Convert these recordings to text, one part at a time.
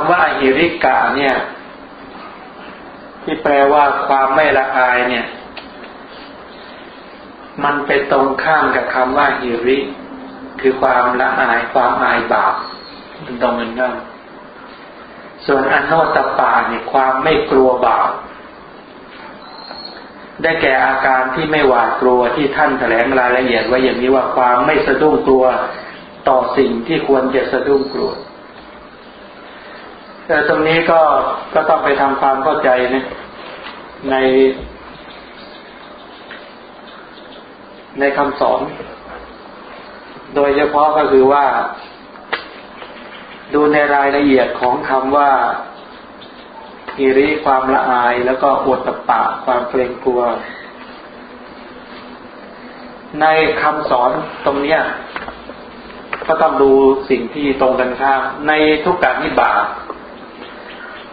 ำว่าอหิริกะเนี่ย ที่แปลว่าความไม่ละอายเนี่ย มันเป็นตรงข้ามกับคำว่าหิริ คือความละอายความอายบาปมันตรงกันข้ามส่วนอนโนตปาเนี่ยความไม่กลัวบาปได้แก่อาการที่ไม่หวาดกลัวที่ท่านแถลงรายละเอียดไว้อย่างนี้ว่าความไม่สะดุ้งกลัวต่อสิ่งที่ควรจะสะดุ้งกลัว แต่ตรงนี้ก็ก็ต้องไปทำความเข้าใจนะใน ในคำสอน โดยเฉพาะก็คือว่า ดูในรายละเอียดของคำว่าฮิริความละอายแล้วก็อดตปะความเกรงกลัว ในคำสอนตรงเนี้ยก็ต้องดูสิ่งที่ตรงกันข้ามในทุกการนิบาต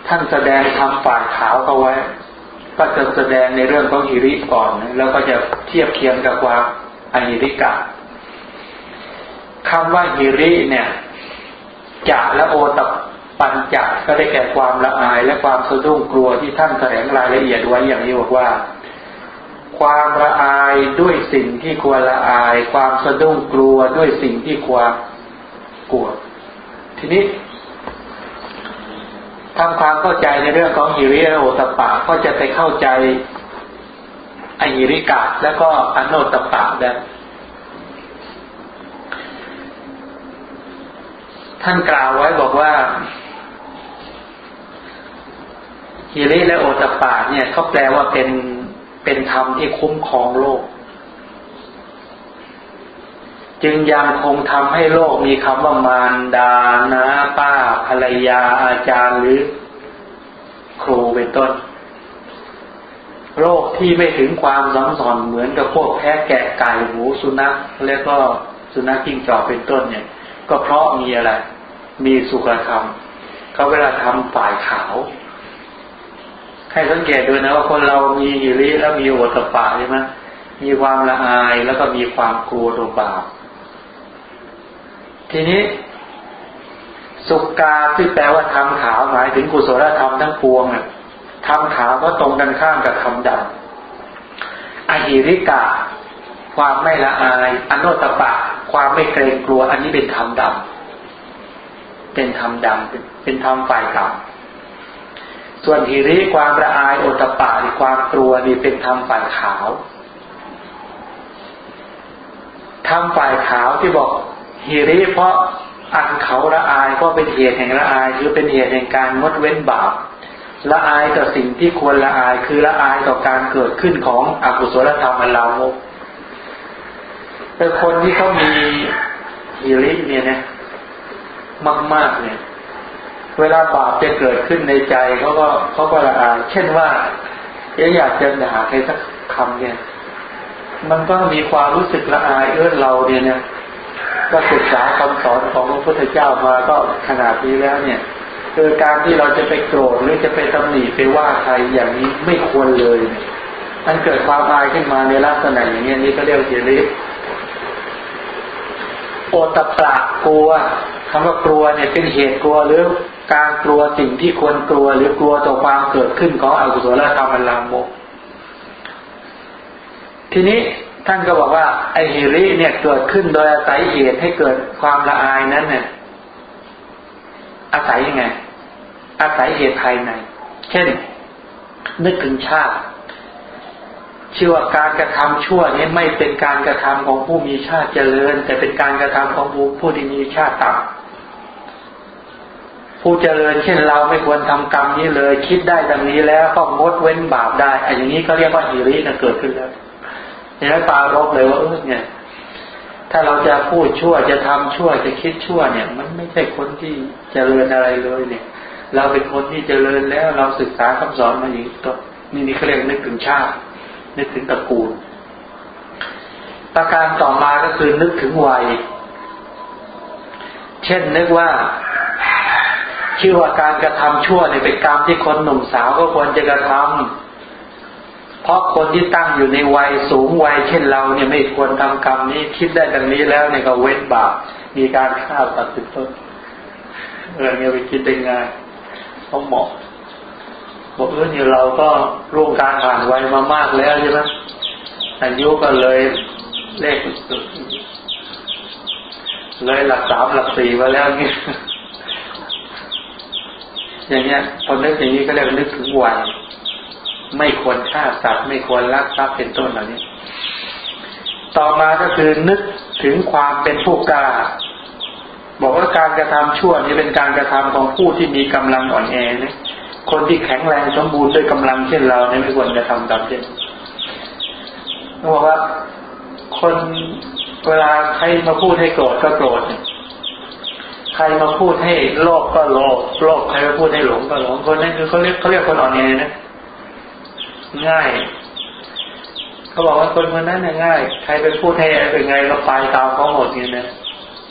ท่านแสดงทำฝ่ายขาวเอาไว้ ก็จะแสดงในเรื่องของฮิริก่อน แล้วก็จะเทียบเคียงกับความอหิริกะคำว่าฮิริเนี่ยจะและโอตปัญจก็ได้แก่ความละอายและความสะดุ้งกลัวที่ท่านแถลงรายละเอียดไว้อย่างนี้บอกว่า ความละอายด้วยสิ่งที่ควรละอาย ความสะดุ้งกลัวด้วยสิ่งที่ควรกลัว ทีนี้ ทำความเข้าใจในเรื่องของหิริโอตปะก็จะไปเข้าใจอหิริกะแล้วก็อโนตปะได้ท่านกล่าวไว้บอกว่าฮิริและโอตปาเนี่ยเขาแปลว่าเป็นเป็นธรรมที่คุ้มครองโลก จึงยังคงทำให้โลกมีคำว่ามารดานาป้าภรรยาอาจารย์หรือครูเป็นต้น โรคที่ไม่ถึงความสังสอนเหมือนกับพวกแพะแกะไก่หมูสุนัขแล้วก็สุนัขจิ้งจอกเป็นต้นเนี่ย ก็เพราะมีอะไร มีสุขธรรมเขาเวลาทำฝ่ายขาวให้สังเกตดูนะว่าคนเรามีหิริแล้วมีโอตปาใช่ไหมมีความละอายแล้วก็มีความกลัวตัวบาป ทีนี้ สุกาที่แปลว่าทำขาวหมายถึงกุศลธรรมทั้งปวงอะทำขาวก็ตรงกันข้ามกับทำดำอหิริกา ความไม่ละอายอนุตปะ ความไม่เกรงกลัว อันนี้เป็นธรรมดำเป็นธรรมดำเป็นธรรมฝ่ายต่ำส่วนหิริความละอายโอตปาความกลัวนี่เป็นธรรมฝ่ายขาวธรรมฝ่ายขาวที่บอก หิริเพราะอันเขาละอายก็เป็นเหตุแห่งละอายคือเป็นเหตุแห่งการงดเว้นบาปละอายต่อสิ่งที่ควรละอายคือละอายต่อการเกิดขึ้นของอกุศลธรรมอันลามกแต่คนที่เขามีหิริเนี่ยนะมาก ๆ เนี่ย เวลาบาปจะเกิดขึ้นในใจเขาก็เขาก็ละอายเช่นว่าอยากจะด่าใครสักคำเนี่ย มันก็มีความรู้สึกละอายเอื้อเราเนี่ยเนี่ย ก็ศึกษาคำสอนของพระพุทธเจ้ามาก็ขนาดนี้แล้วเนี่ยคือการที่เราจะไปโกรธหรือจะไปตำหนิไปว่าใครอย่างนี้ไม่ควรเลยมันเกิดความอายขึ้นมาในลักษณะอย่างนี้นี่ก็เรียกเจริญโอตปะกลัวคำว่ากลัวเนี่ยเป็นเหตุกลัวหรือการกลัวสิ่งที่ควรกลัว หรือกลัวต่อความเกิดขึ้นของอกุศลธรรมอันลามกทีนี้ ท่านก็บอกว่า ไอฮิริเนี่ยเกิดขึ้นโดยอาศัยเหตุให้เกิดความละอายนั้นเนี่ยอาศัยยังไง อาศัยเหตุภายใน เช่น นึกถึงชาติชื่อว่าการกระทำชั่วนี้ไม่เป็นการกระทำของผู้มีชาติเจริญ แต่เป็นการกระทำของผู้ผู้ที่มีชาติต่ำผู้เจริญ เช่นเราไม่ควรทำกรรมนี้เลย คิดได้ดังนี้แล้วก็งดเว้นบาปได้อันอย่างนี้เขาเรียกว่าหิรินะเกิดขึ้นแล้ว ห็นไหมปารบเลยว่าเออเนี่ย ถ้าเราจะพูดชั่วจะทำชั่วจะคิดชั่วเนี่ย มันไม่ใช่คนที่เจริญอะไรเลยเนี่ย เราเป็นคนที่เจริญแล้วเราศึกษาคำสอนมาอย่างนี้นี่นี่เขาเรียกนึกถึงชาตินึกถึงตระกูล ประการต่อมาก็คือนึกถึงวัย เช่นนึกว่าชื่อว่าการกระทำชั่วเนี่ยเป็นกรรมที่คนหนุ่มสาวก็ควรจะกระทำ เพราะคนที่ตั้งอยู่ในวัยสูงวัยเช่นเราเนี่ยไม่ควรทำกรรมนี้คิดได้ดังนี้แล้วเนี่ยก็เว้นบาปมีการฆ่าตัดสินต้นเออเนี่ยไปคิดได้ง่ายเขาเหมาะบอกเออเนี่ยเราก็ร่วงการผ่านวัยมามากแล้วใช่ไหมอายุก็เลยเลขเลยหลักสามหลักสี่มาแล้วเนี่ยอย่างเงี้ยพอนึกอย่างนี้ก็เรียกนึกถึงวัย ไม่ควรฆ่าสัตว์ไม่ควรลักทรัพย์เป็นต้นเหล่านี้ ต่อมาก็คือนึกถึงความเป็นผู้กล้าบอกว่าการกระทำชั่วนี้เป็นการกระทำของผู้ที่มีกำลังอ่อนแอนะคนที่แข็งแรงสมบูรณ์ด้วยกำลังเช่นเราเนี่ยไม่ควรจะทำตามเช่นบอกว่าคนเวลาใครมาพูดให้โกรธก็โกรธใครมาพูดให้โลภก็โลภโลภใครมาพูดให้หลงก็หลงคนนั้นคือเขาเรียกเขาเรียกคนอ่อนแอนะ ง่าย เขาบอกว่าคนคนนั้นง่าย ใครไปพูดให้เป็นไงเราไปตามเขาหมดเนี่ยนะ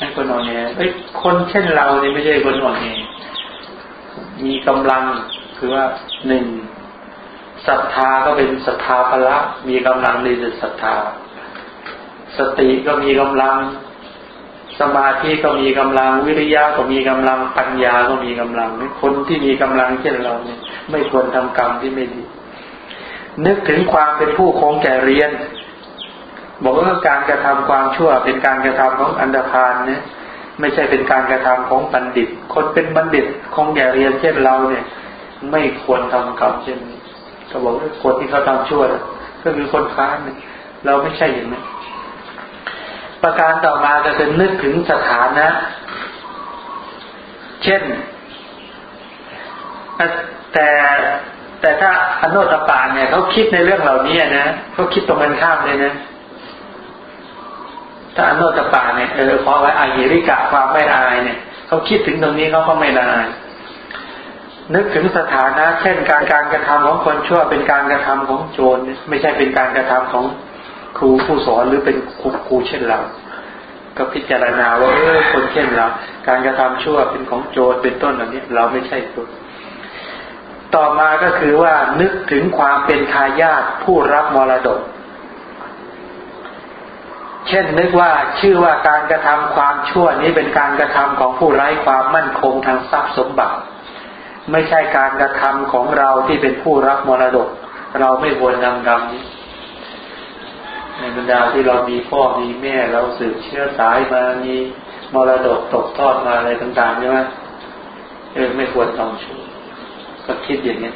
นั่นคนอ่อนแอเอ้ยคนเช่นเราเนี่ยไม่ใช่คนอ่อนแอมีกำลังคือว่าหนึ่งศรัทธาก็เป็นศรัทธาพละมีกำลังในจิตศรัทธา สติก็มีกำลัง สมาธิก็มีกำลัง วิริยะก็มีกำลังปัญญาก็มีกำลัง คนที่มีกำลังเช่นเราเนี่ย ไม่ควรทำกรรมที่ไม่ดี นึกถึงความเป็นผู้คงแก่เรียน บอกว่าการกระทำความชั่วเป็นการกระทำของอันดพานเนี่ยไม่ใช่เป็นการกระทำของบัณฑิต คนเป็นบัณฑิตคงแก่เรียนเช่นเราเนี่ย ไม่ควรทำกรรมเช่นนี้ก็บอกว่าคนที่เขาทำชั่วก็คือคนค้านเนี่ยเราไม่ใช่อย่างนั้นประการต่อมาก็คือนึกถึงสถานะ เช่นแต่ แต่ถ้าอนุตปาเนี่ยเขาคิดในเรื่องเหล่านี้นะเขาคิดตรงกันข้ามเลยนะถ้าอนุตปาเนี่ยเออเพอไว้อาหิริกะความไม่อายเนี่ยเขาคิดถึงตรงนี้เขาก็ไม่ละอายนึกถึงสถานะ เช่นการการกระทำของคนชั่วเป็นการกระทำของโจรไม่ใช่เป็นการกระทำของครูผู้สอนหรือเป็นครูครูเช่นเรา ก็พิจารณาว่าเออคนเช่นเรา การกระทำชั่วเป็นของโจรเป็นต้นเหล่านี้เราไม่ใช่ตัว ต่อมาก็คือว่านึกถึงความเป็นทายาทผู้รับมรดก เช่นนึกว่าชื่อว่าการกระทำความชั่วนี้เป็นการกระทำของผู้ไร้ความมั่นคงทางทรัพย์สมบัติ ไม่ใช่การกระทำของเราที่เป็นผู้รับมรดก เราไม่ควรนำกรรมนี้ในบรรดาที่เรามีพ่อมีแม่เราสืบเชื้อสายมามีมรดกตกทอดมาอะไรต่างๆใช่ไหมเออไม่ควรทำชั่ว ก็คิดอย่างนี้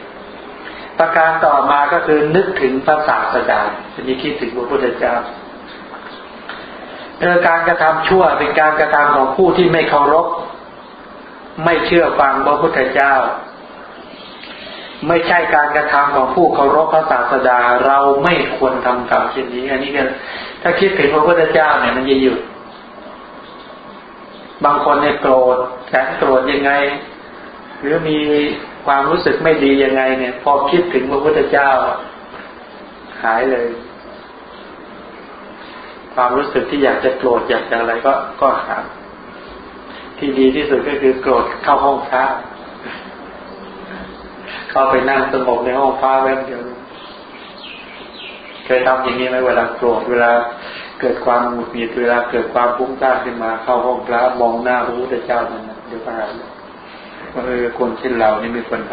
ประการต่อมาก็คือนึกถึงพระศาสดาจะมีคิดถึงพระพุทธเจ้าเออการกระทำชั่วเป็นการกระทำของผู้ที่ไม่เคารพ ไม่เชื่อฟังพระพุทธเจ้า ไม่ใช่การกระทำของผู้เคารพพระศาสดา เราไม่ควรทำกรรมเช่นนี้ อันนี้ก็ถ้าคิดถึงพระพุทธเจ้าเนี่ยมันจะหยุดบางคนเนี่ยโกรธแสนโกรธยังไง หรือมี ความรู้สึกไม่ดียังไง เนี่ย พอคิดถึงพระพุทธเจ้า หายเลย ความรู้สึกที่อยากจะโกรธอยากจะอะไรก็ก็หายที่ดีที่สุดก็คือโกรธเข้าห้องพระเข้าไปนั่งสงบในห้องพระแวบเดียวเคยทำอย่างนี้ไหมเวลาโกรธเวลาเกิดความหงุดหงิดเวลาเกิดความฟุ้งซ่านขึ้นมาเข้าห้องพระมองหน้าพระพุทธเจ้านั่นเดี๋ยวก็หาย เออคนเช่นเรานี่ไม่ควรท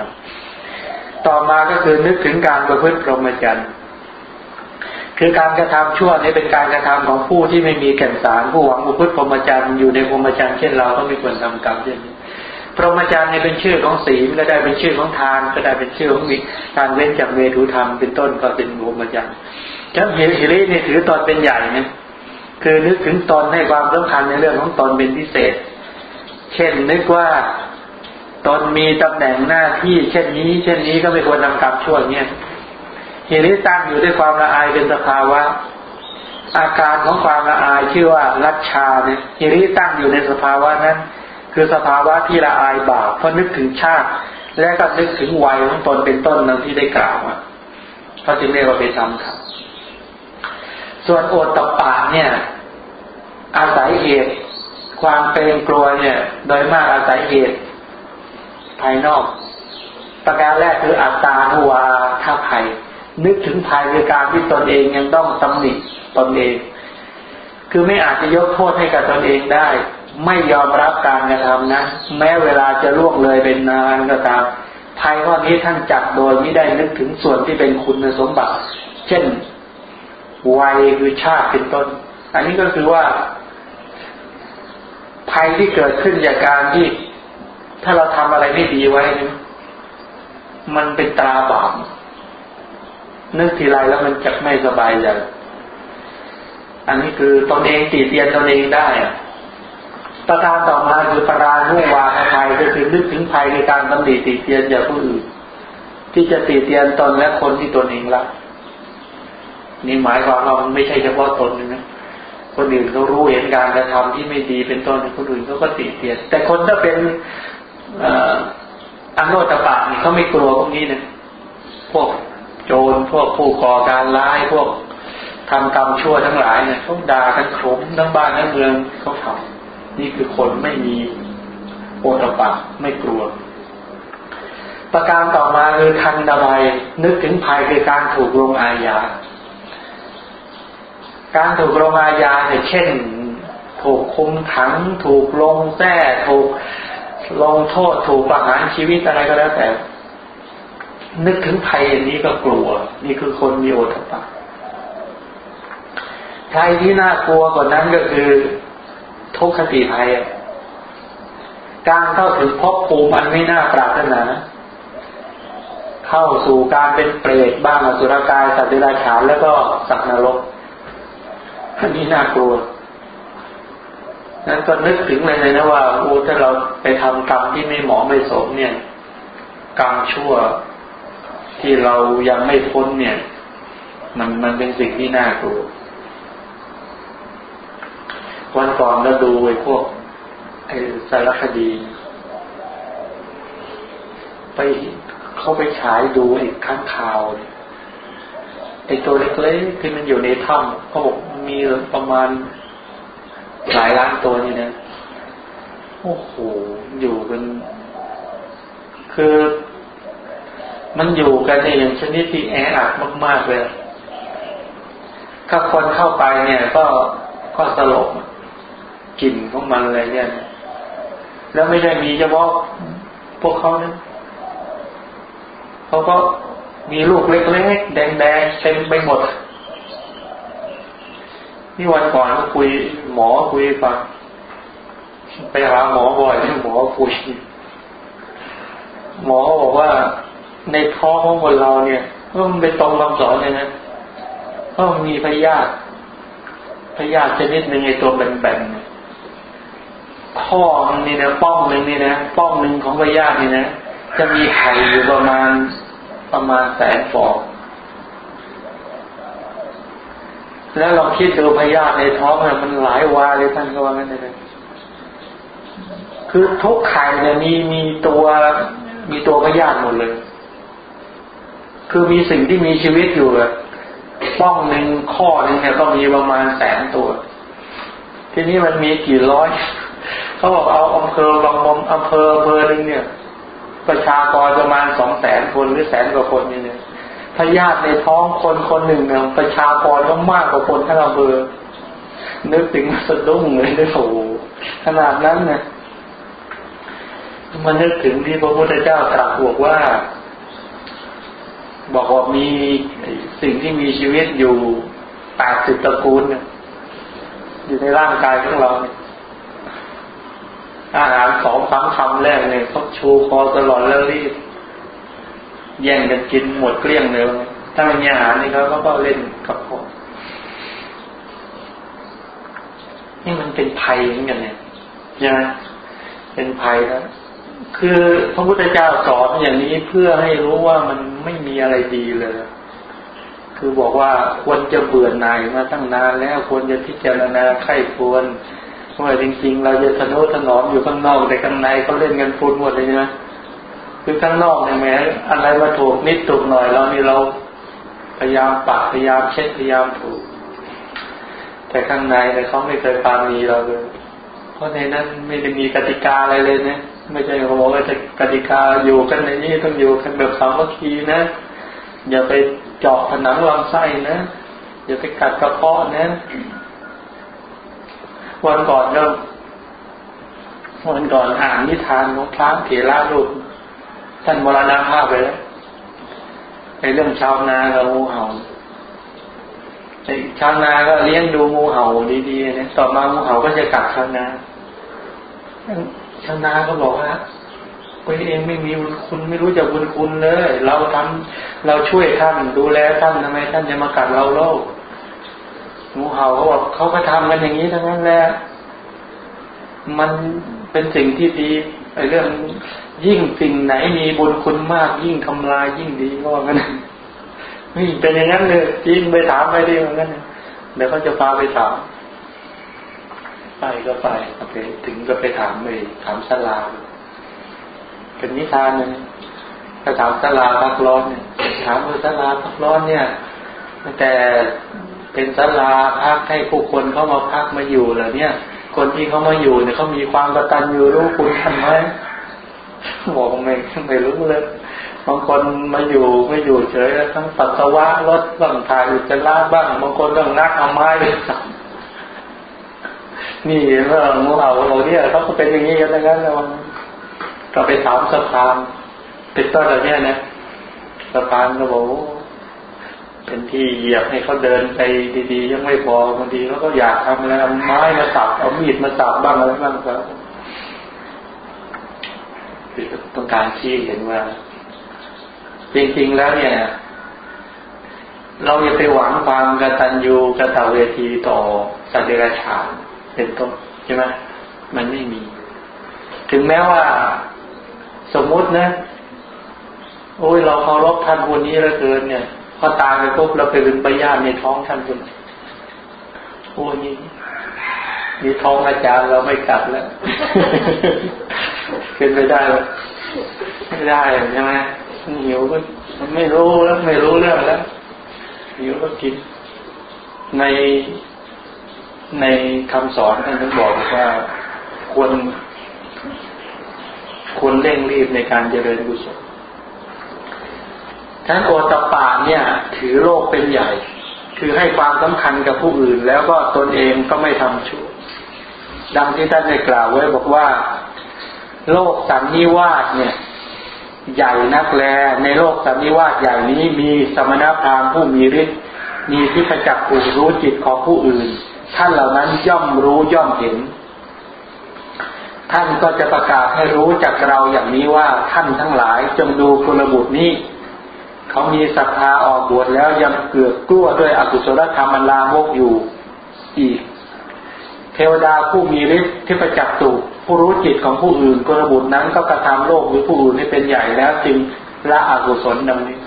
ำต่อมาก็คือนึกถึงการประพฤติพรหมจรรย์คือการกระทำชั่วนี้เป็นการกระทำของผู้ที่ไม่มีแก่นสารผู้หวังประพฤติพรหมจรรย์อยู่ในพรหมจรรย์เช่นเราก็ไม่ควรทำกรรมเช่นนี้พรหมจรรย์นี่เป็นชื่อของศีลก็ได้เป็นชื่อของทาน ก็ได้เป็นชื่อของมีการเว้นจากเมถุธรรมเป็นต้นก็เป็นพรหมจรรย์ฉันเห็นฮิรินี่ถือตอนเป็นใหญ่นะคือนึกถึงตนให้ความสำคัญในเรื่องของตนเป็นพิเศษ เช่นนึกว่า ตนมีตำแหน่งหน้าที่ เช่นนี้ เช่นนี้ก็ไม่ควรทำกรรมชั่วเนี่ยฮิริตั้งอยู่ด้วยความละอายเป็นสภาวะ อาการของความละอายชื่อว่ารัชชาเนี่ยฮิริตั้งอยู่ในสภาวะนั้น คือสภาวะที่ละอายบาปเพราะนึกถึงชาติ และก็นึกถึงวัยของตนเป็นต้นนั้นที่ได้กล่าวมาเขาจึงเรียกว่าเป็นธรรมครับ ส่วนโอตตปาเนี่ย อาศัยเหตุ ความเป็นกลัวเนี่ย โดยมากอาศัยเหตุ ภายนอก ประการแรกคืออัตตาทวาท่าภัย นึกถึงภัยในการที่ตนเองยังต้องตำหนิตนเอง คือไม่อาจจะยกโทษให้กับตนเองได้ ไม่ยอมรับการกระทำนั้นแม้เวลาจะล่วงเลยเป็นนานก็ตามภัยข้อนี้ท่านจับโดยไม่ได้นึกถึงส่วนที่เป็นคุณสมบัติ เช่น วัยคือชาติเป็นต้น อันนี้ก็คือว่า ภัยที่เกิดขึ้นจากการที่ ถ้าเราทำอะไรไม่ดีไว้มันเป็นตราบาปนึกทีไรแล้วมันจะไม่สบายใจอันนี้คือตนเองตีเตียนตนเองได้ประการต่อมาคือปราณุวาภัยก็คือนึกถึงภัยในการตำหนิตีเตียนจากผู้อื่น ที่จะตีเตียนตนและคนที่ตนเองรักนี่หมายความว่ามันไม่ใช่เฉพาะตนนะคนอื่นเขารู้เห็นการกระทำที่ไม่ดีเป็นต้นคนอื่นเขาก็ติเตียน แต่คนถ้าเป็น อันโนตปะนี่เขาไม่กลัวพวกนี้นะพวกโจรพวกผู้ก่อการร้ายพวกทำกรรมชั่วทั้งหลายเนี่ยเขาด่ากันขมทั้งบ้านทั้งเมืองเขาทำนี่คือคนไม่มีโอตปะไม่กลัว ประการต่อมาคือทันดาัยนึกถึงภัยคือการถูกลงอาญาการถูกลงอาญาเนี่ยเช่น ถูกคุมขัง ถูกลงแท้ถูก ลงโทษถูกประหารชีวิตอะไรก็แล้วแต่ นึกถึงภัยอย่างนี้ก็กลัว นี่คือคนมีโอตปะภัยที่น่ากลัวกว่านั้นก็คือทุกขติภัยการเข้าถึงพบภูมิอันไม่น่าปรารถนา เข้าสู่การเป็นเปรตบ้างอสุรกายสัตว์เดรัจฉานแล้วก็สัตว์นรกอันนี้น่ากลัว นั้นก็นึกถึงเลยนะว่าโอ้ถ้าเราไปทำกรรมที่ไม่เหมาะไม่สมเนี่ยกรรมชั่วที่เรายังไม่พ้นเนี่ย มันมันเป็นสิ่งที่น่ากลัววันก่อนเราดูไอ้พวกไอ้สารคดี ไปเขาไปฉายดูไอ้ข้างข่าวไอ้ตัวเล็กๆที่มันอยู่ในถ้ำเขาบอกมีประมาณ หลายล้านตัวนี่นะโอ้โหอยู่กัน คือ มันอยู่กันในอย่างชนิดที่แออัดมาก ๆเลยถ้าคนเข้าไปเนี่ย ก็ก็สลบกลิ่นของมันอะไรเนี่ย แล้วไม่ได้มีเฉพาะพวกเขานี่ยเขาก็มีลูกเล็กๆแดงๆเต็มไปหมดนี่วันก่อนก็คุย หมอคุยฟังไปหาหมอบ่อยหมอคุยหมอบอกว่าในท้องของคนเราเนี่ยมันเป็นตรงคำสอนเลยนะเพราะมันมีพยาธิพยาธิชนิดหนึ่งในตัวแบนๆข้อมันนี่นะป้องหนึ่งนี่นะป้องหนึ่งของพยาธินี่นะจะมีไข่อยู่ประมาณประมาณแสนฟอง แล้วเราคิดดูพยาธิในท้องเนี่ยมันหลายวาเลยท่านก็ว่างั้นเลยคือทุกไข่เนี่ยมีมีตัวมีตัวพยาธิหมดเลย คือมีสิ่งที่มีชีวิตอยู่ป้องหนึ่งข้อหนึ่งเนี่ยก็มีประมาณแสนตัว ทีนี้มันมีกี่ร้อยเขาบอกเอาอำเภอบางมมอำเภออำเภอหนึ่งเนี่ย ประชากรประมาณสองแสนคนหรือแสนกว่าคนนี่เนี่ย พยาธิในท้องคนคนหนึ่งเนี่ยประชากรก็มากกว่าคนทั้งอำเภอนึกถึงสะดุ้งเลยนะโอ้ขนาดนั้นเนี่ยมันนึกถึงที่พระพุทธเจ้าตรัสบอกว่า บอกว่ามีสิ่งที่มีชีวิตอยู่แปดสิบตระกูลอยู่ในร่างกายของเราเนี่ยอาหารสองสามคำแรกเนี่ยเขาชูคอตลอดแล้วรีบ แย่งกันกินหมดเกลี้ยงเลยถ้าไม่มีอาหารนี่เขาก็เล่นกับพอนี่มันเป็นภัยเหมือนกันเนี่ยใช่ไหมเป็นภัยแล้ว คือพระพุทธเจ้าสอนอย่างนี้เพื่อให้รู้ว่ามันไม่มีอะไรดีเลย คือบอกว่าควรจะเบื่อหน่ายมาตั้งนานแล้วควรจะพิจารณาไข้ควรว่าจริง ๆ เราจะสนุถนอมอยู่ข้างนอกแต่ข้างในเขาเล่นกันฟุนหมดเลยนะ คือข้างนอกเนี่ยแม้อะไรมาถูกนิดถูกหน่อยเรานี่เราพยายามปะพยายามเช็ดพยายามถูก แต่ข้างในเนี่ยเขาไม่เคยปามีเราเลยเพราะในนั้นไม่ได้มีกติกาอะไรเลยนะไม่ใช่เขาบอกว่าจะกติกาอยู่กันในนี้ต้องอยู่กันแบบสามัคคีนะ อย่าไปเจาะผนังลำไส้นะอย่าไปกัดกระเพาะนะวันก่อนก็วันก่อนอ่านนิทานของพระเถระลูก ท่านมรณภาพไปแล้วในเรื่องชาวนากับงูเห่าชาวนาก็เลี้ยงดูงูเห่าดีๆเนี่ยต่อมางูเห่าก็จะกัดชาวนาชาวนาก็บอกว่าตัวเองไม่มีบุญคุณไม่รู้จักบุญคุณเลย เราทำเราช่วยท่านดูแลท่านทำไม ท่านจะมากัดเราโลกงูเห่าเขาบอกเขาก็ทำกันอย่างนี้ทั้งนั้นแหละมันเป็นสิ่งที่ดีไอ้เรื่อง ยิ่งสิ่งไหนมีบุญคุณมาก ยิ่งทำลายยิ่งดีก็ว่างั้นนี่เป็นอย่างนั้นเลยจริงไปถามไปดีเหมือนกันเดี๋ยวเขาจะพาไปถาม ไปก็ไปโอเคถึงก็ไปถามไปถามสลาเป็นนิทานเลยถ้าถามสลาพักร้อนเนี่ยถามว่าสลาพักร้อนเนี่ยแต่เป็นสลาพักให้ผู้คนเข้ามาพักมาอยู่เหรอเนี่ย คนที่เขามาอยู่เนี่ยเขามีความกตัญญูรู้คุณทำไหม บอกไม่ไม่รู้เลยบางคนมาอยู่ไม่อยู่เฉยแล้วทั้งปัสสาวะรถบ้างถ่ายอุจจาระบ้างบางคนต้องนักเอาไม้นี่เรื่องงูเห่าเราเนี่ยเขาก็เป็นอย่างนี้กันทั้งนั้นแล้วก็ไปถามสะพานเป็นต้นอะไรเนี่ยนะสะพานก็บอกเป็นที่เหยียบให้เขาเดินไปดีๆ ยังไม่พอบางทีเขาก็อยากทำอะไรเอาไม้มาสับเอามีดมาสับบ้างอะไรบ้างครับ ต้องการชี้เห็นว่า จริงๆแล้วเนี่ย เราอย่าไปหวังความกตัญญูกตเวทีต่อสัตว์เดรัจฉานเป็นต้นใช่ไหมมันไม่มี ถึงแม้ว่า สมมุตินะ โอ้ยเราเคารพท่านคนนี้แล้วเกินเนี่ยพอตายไปปุ๊บเราไปเป็นปญาติในท้องท่านคนโอ้ยนี่ มีท้องอาจารย์เราไม่กัดแล้วเป็นไปได้ไหมไม่ได้ใช่ไหมหิวก็มันไม่รู้แล้วไม่รู้เรื่องแล้วหิวก็กิน ในในคำสอนท่านท่านบอกว่าควรควรเร่งรีบในการเจริญกุศลท่านโอตปาเนี่ย ถือโลกเป็นใหญ่ คือให้ความสำคัญกับผู้อื่น แล้วก็ตนเองก็ไม่ทำชั่ว ดังที่ท่านได้กล่าวไว้บอกว่า โลกสันนิวาสเนี่ย ใหญ่นักแล ในโลกสันนิวาสใหญ่นี้มีสมณพราหมณ์ผู้มีฤทธิ์มีทิพจักผูรู้จิตของผู้อื่น ท่านเหล่านั้นย่อมรู้ย่อมเห็น ท่านก็จะประกาศให้รู้จากเราอย่างนี้ว่าท่านทั้งหลายจงดูคุณบุตรนี้เขามีศรัทธาออกบวชแล้วยังเกือกกลัวด้วยอกุศลธรรมมันลามกอยู่อีก เทวดาผู้มีฤทธิ์ที่ประจักษ์สุผู้รู้จิตของผู้อื่นกระบุตรนั้นก็กระทำโลกหรือผู้อื่นให้เป็นใหญ่แล้วจึงละอกุศลดังนี้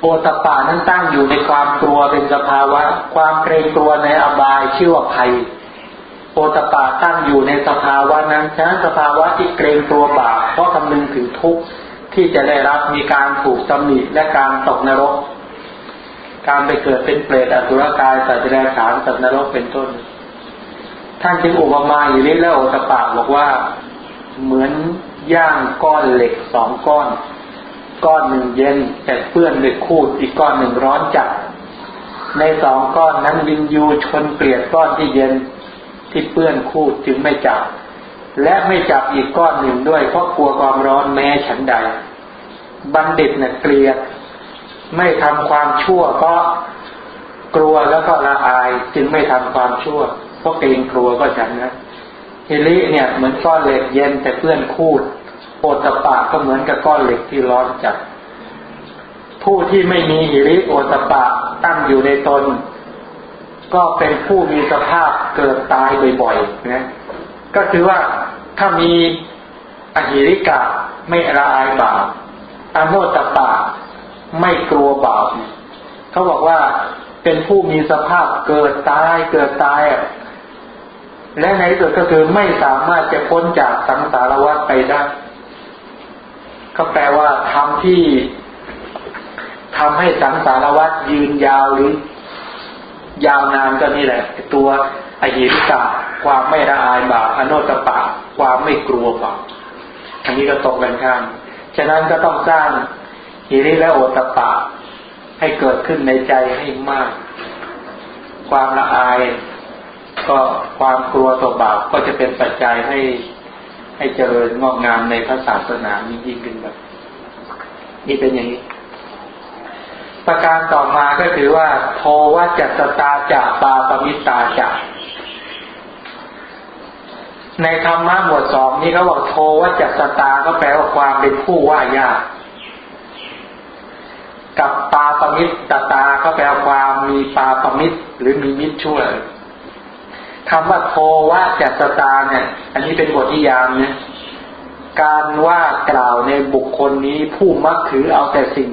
โอตปานั้นตั้งอยู่ในความกลัวเป็นสภาวะ ความเกรงกลัวในอบายชื่อว่าภัยโอตปาตั้งอยู่ในสภาวะนั้นฉะนั้นสภาวะที่เกรงกลัวบาปเพราะคำนึงถึงทุกข์ที่จะได้รับมีการถูกตำหนิและการตกนรก การไปเกิดเป็นเปรตอสุรกายสัตว์เดรัจฉานสัตว์นรกเป็นต้น ท่านจึงอุปมาอยู่นี้แล้วโอตปาบอกว่าเหมือนย่างก้อนเหล็กสองก้อน ก้อนหนึ่งเย็นแต่เปื้อนด้วยคูดอีกก้อนหนึ่งร้อนจัด ในสองก้อนนั้นวินยูชนเกลียดก้อนที่เย็นที่เปื้อนคูดจึงไม่จับ และไม่จับอีกก้อนหนึ่งด้วยเพราะกลัวความร้อนแม้ฉันใด บัณฑิตเนี่ยเกลียด ไม่ทำความชั่วเพราะกลัวแล้วก็ละอายจึงไม่ทำความชั่วเพราะเกรงกลัวก็ฉันนะฮิริเนี่ยเหมือนก้อนเหล็กเย็นแต่เพื่อนคูดโอตปะก็เหมือนกับก้อนเหล็กที่ร้อนจัด ผู้ที่ไม่มีหิริโอตปะตั้งอยู่ในตน ก็เป็นผู้มีสภาพเกิดตายบ่อยๆนะก็คือว่าถ้ามีอหิริกะไม่ละอายบาปอโนตปะ ไม่กลัวบาปเขาบอกว่าเป็นผู้มีสภาพเกิดตายเกิดตายและในที่สุดก็คือไม่สามารถจะพ้นจากสังสารวัฏไปได้ก็แปลว่าทำที่ทำให้สังสารวัฏยืนยาวหรือ ยาวนานก็นี่แหละ ตัวอหิริกาความไม่ละอายบาปอโนตปาความไม่กลัวบาปอันนี้ก็ตกกันข้ามฉะนั้นก็ต้องสร้าง หิริและโอตปาให้เกิดขึ้นในใจให้มาก ความละอาย ก็ความกลัวต่อบาปก็จะเป็นปัจจัยให้ให้เจริญงอกงามในพระศาสนายิ่งขึ้นแบบนี่เป็นอย่างนี้ประการต่อมาก็คือว่า โทวัจสตาจะปาปมิตาจะในธรรมะหมวดสองนี้เขาบอกโทวัจสตาก็แปลว่าความเป็นผู้ว่ายาก กับปาปมิตรตาตาก็แปลความมีปาปมิตร หรือมีมิตรช่วยคำว่าโทวะจัตตาเนี่ย อันนี้เป็นบทนิยามเนี่ยการว่ากล่าวในบุคคลนี้ผู้มักถือเอาแต่สิ่ง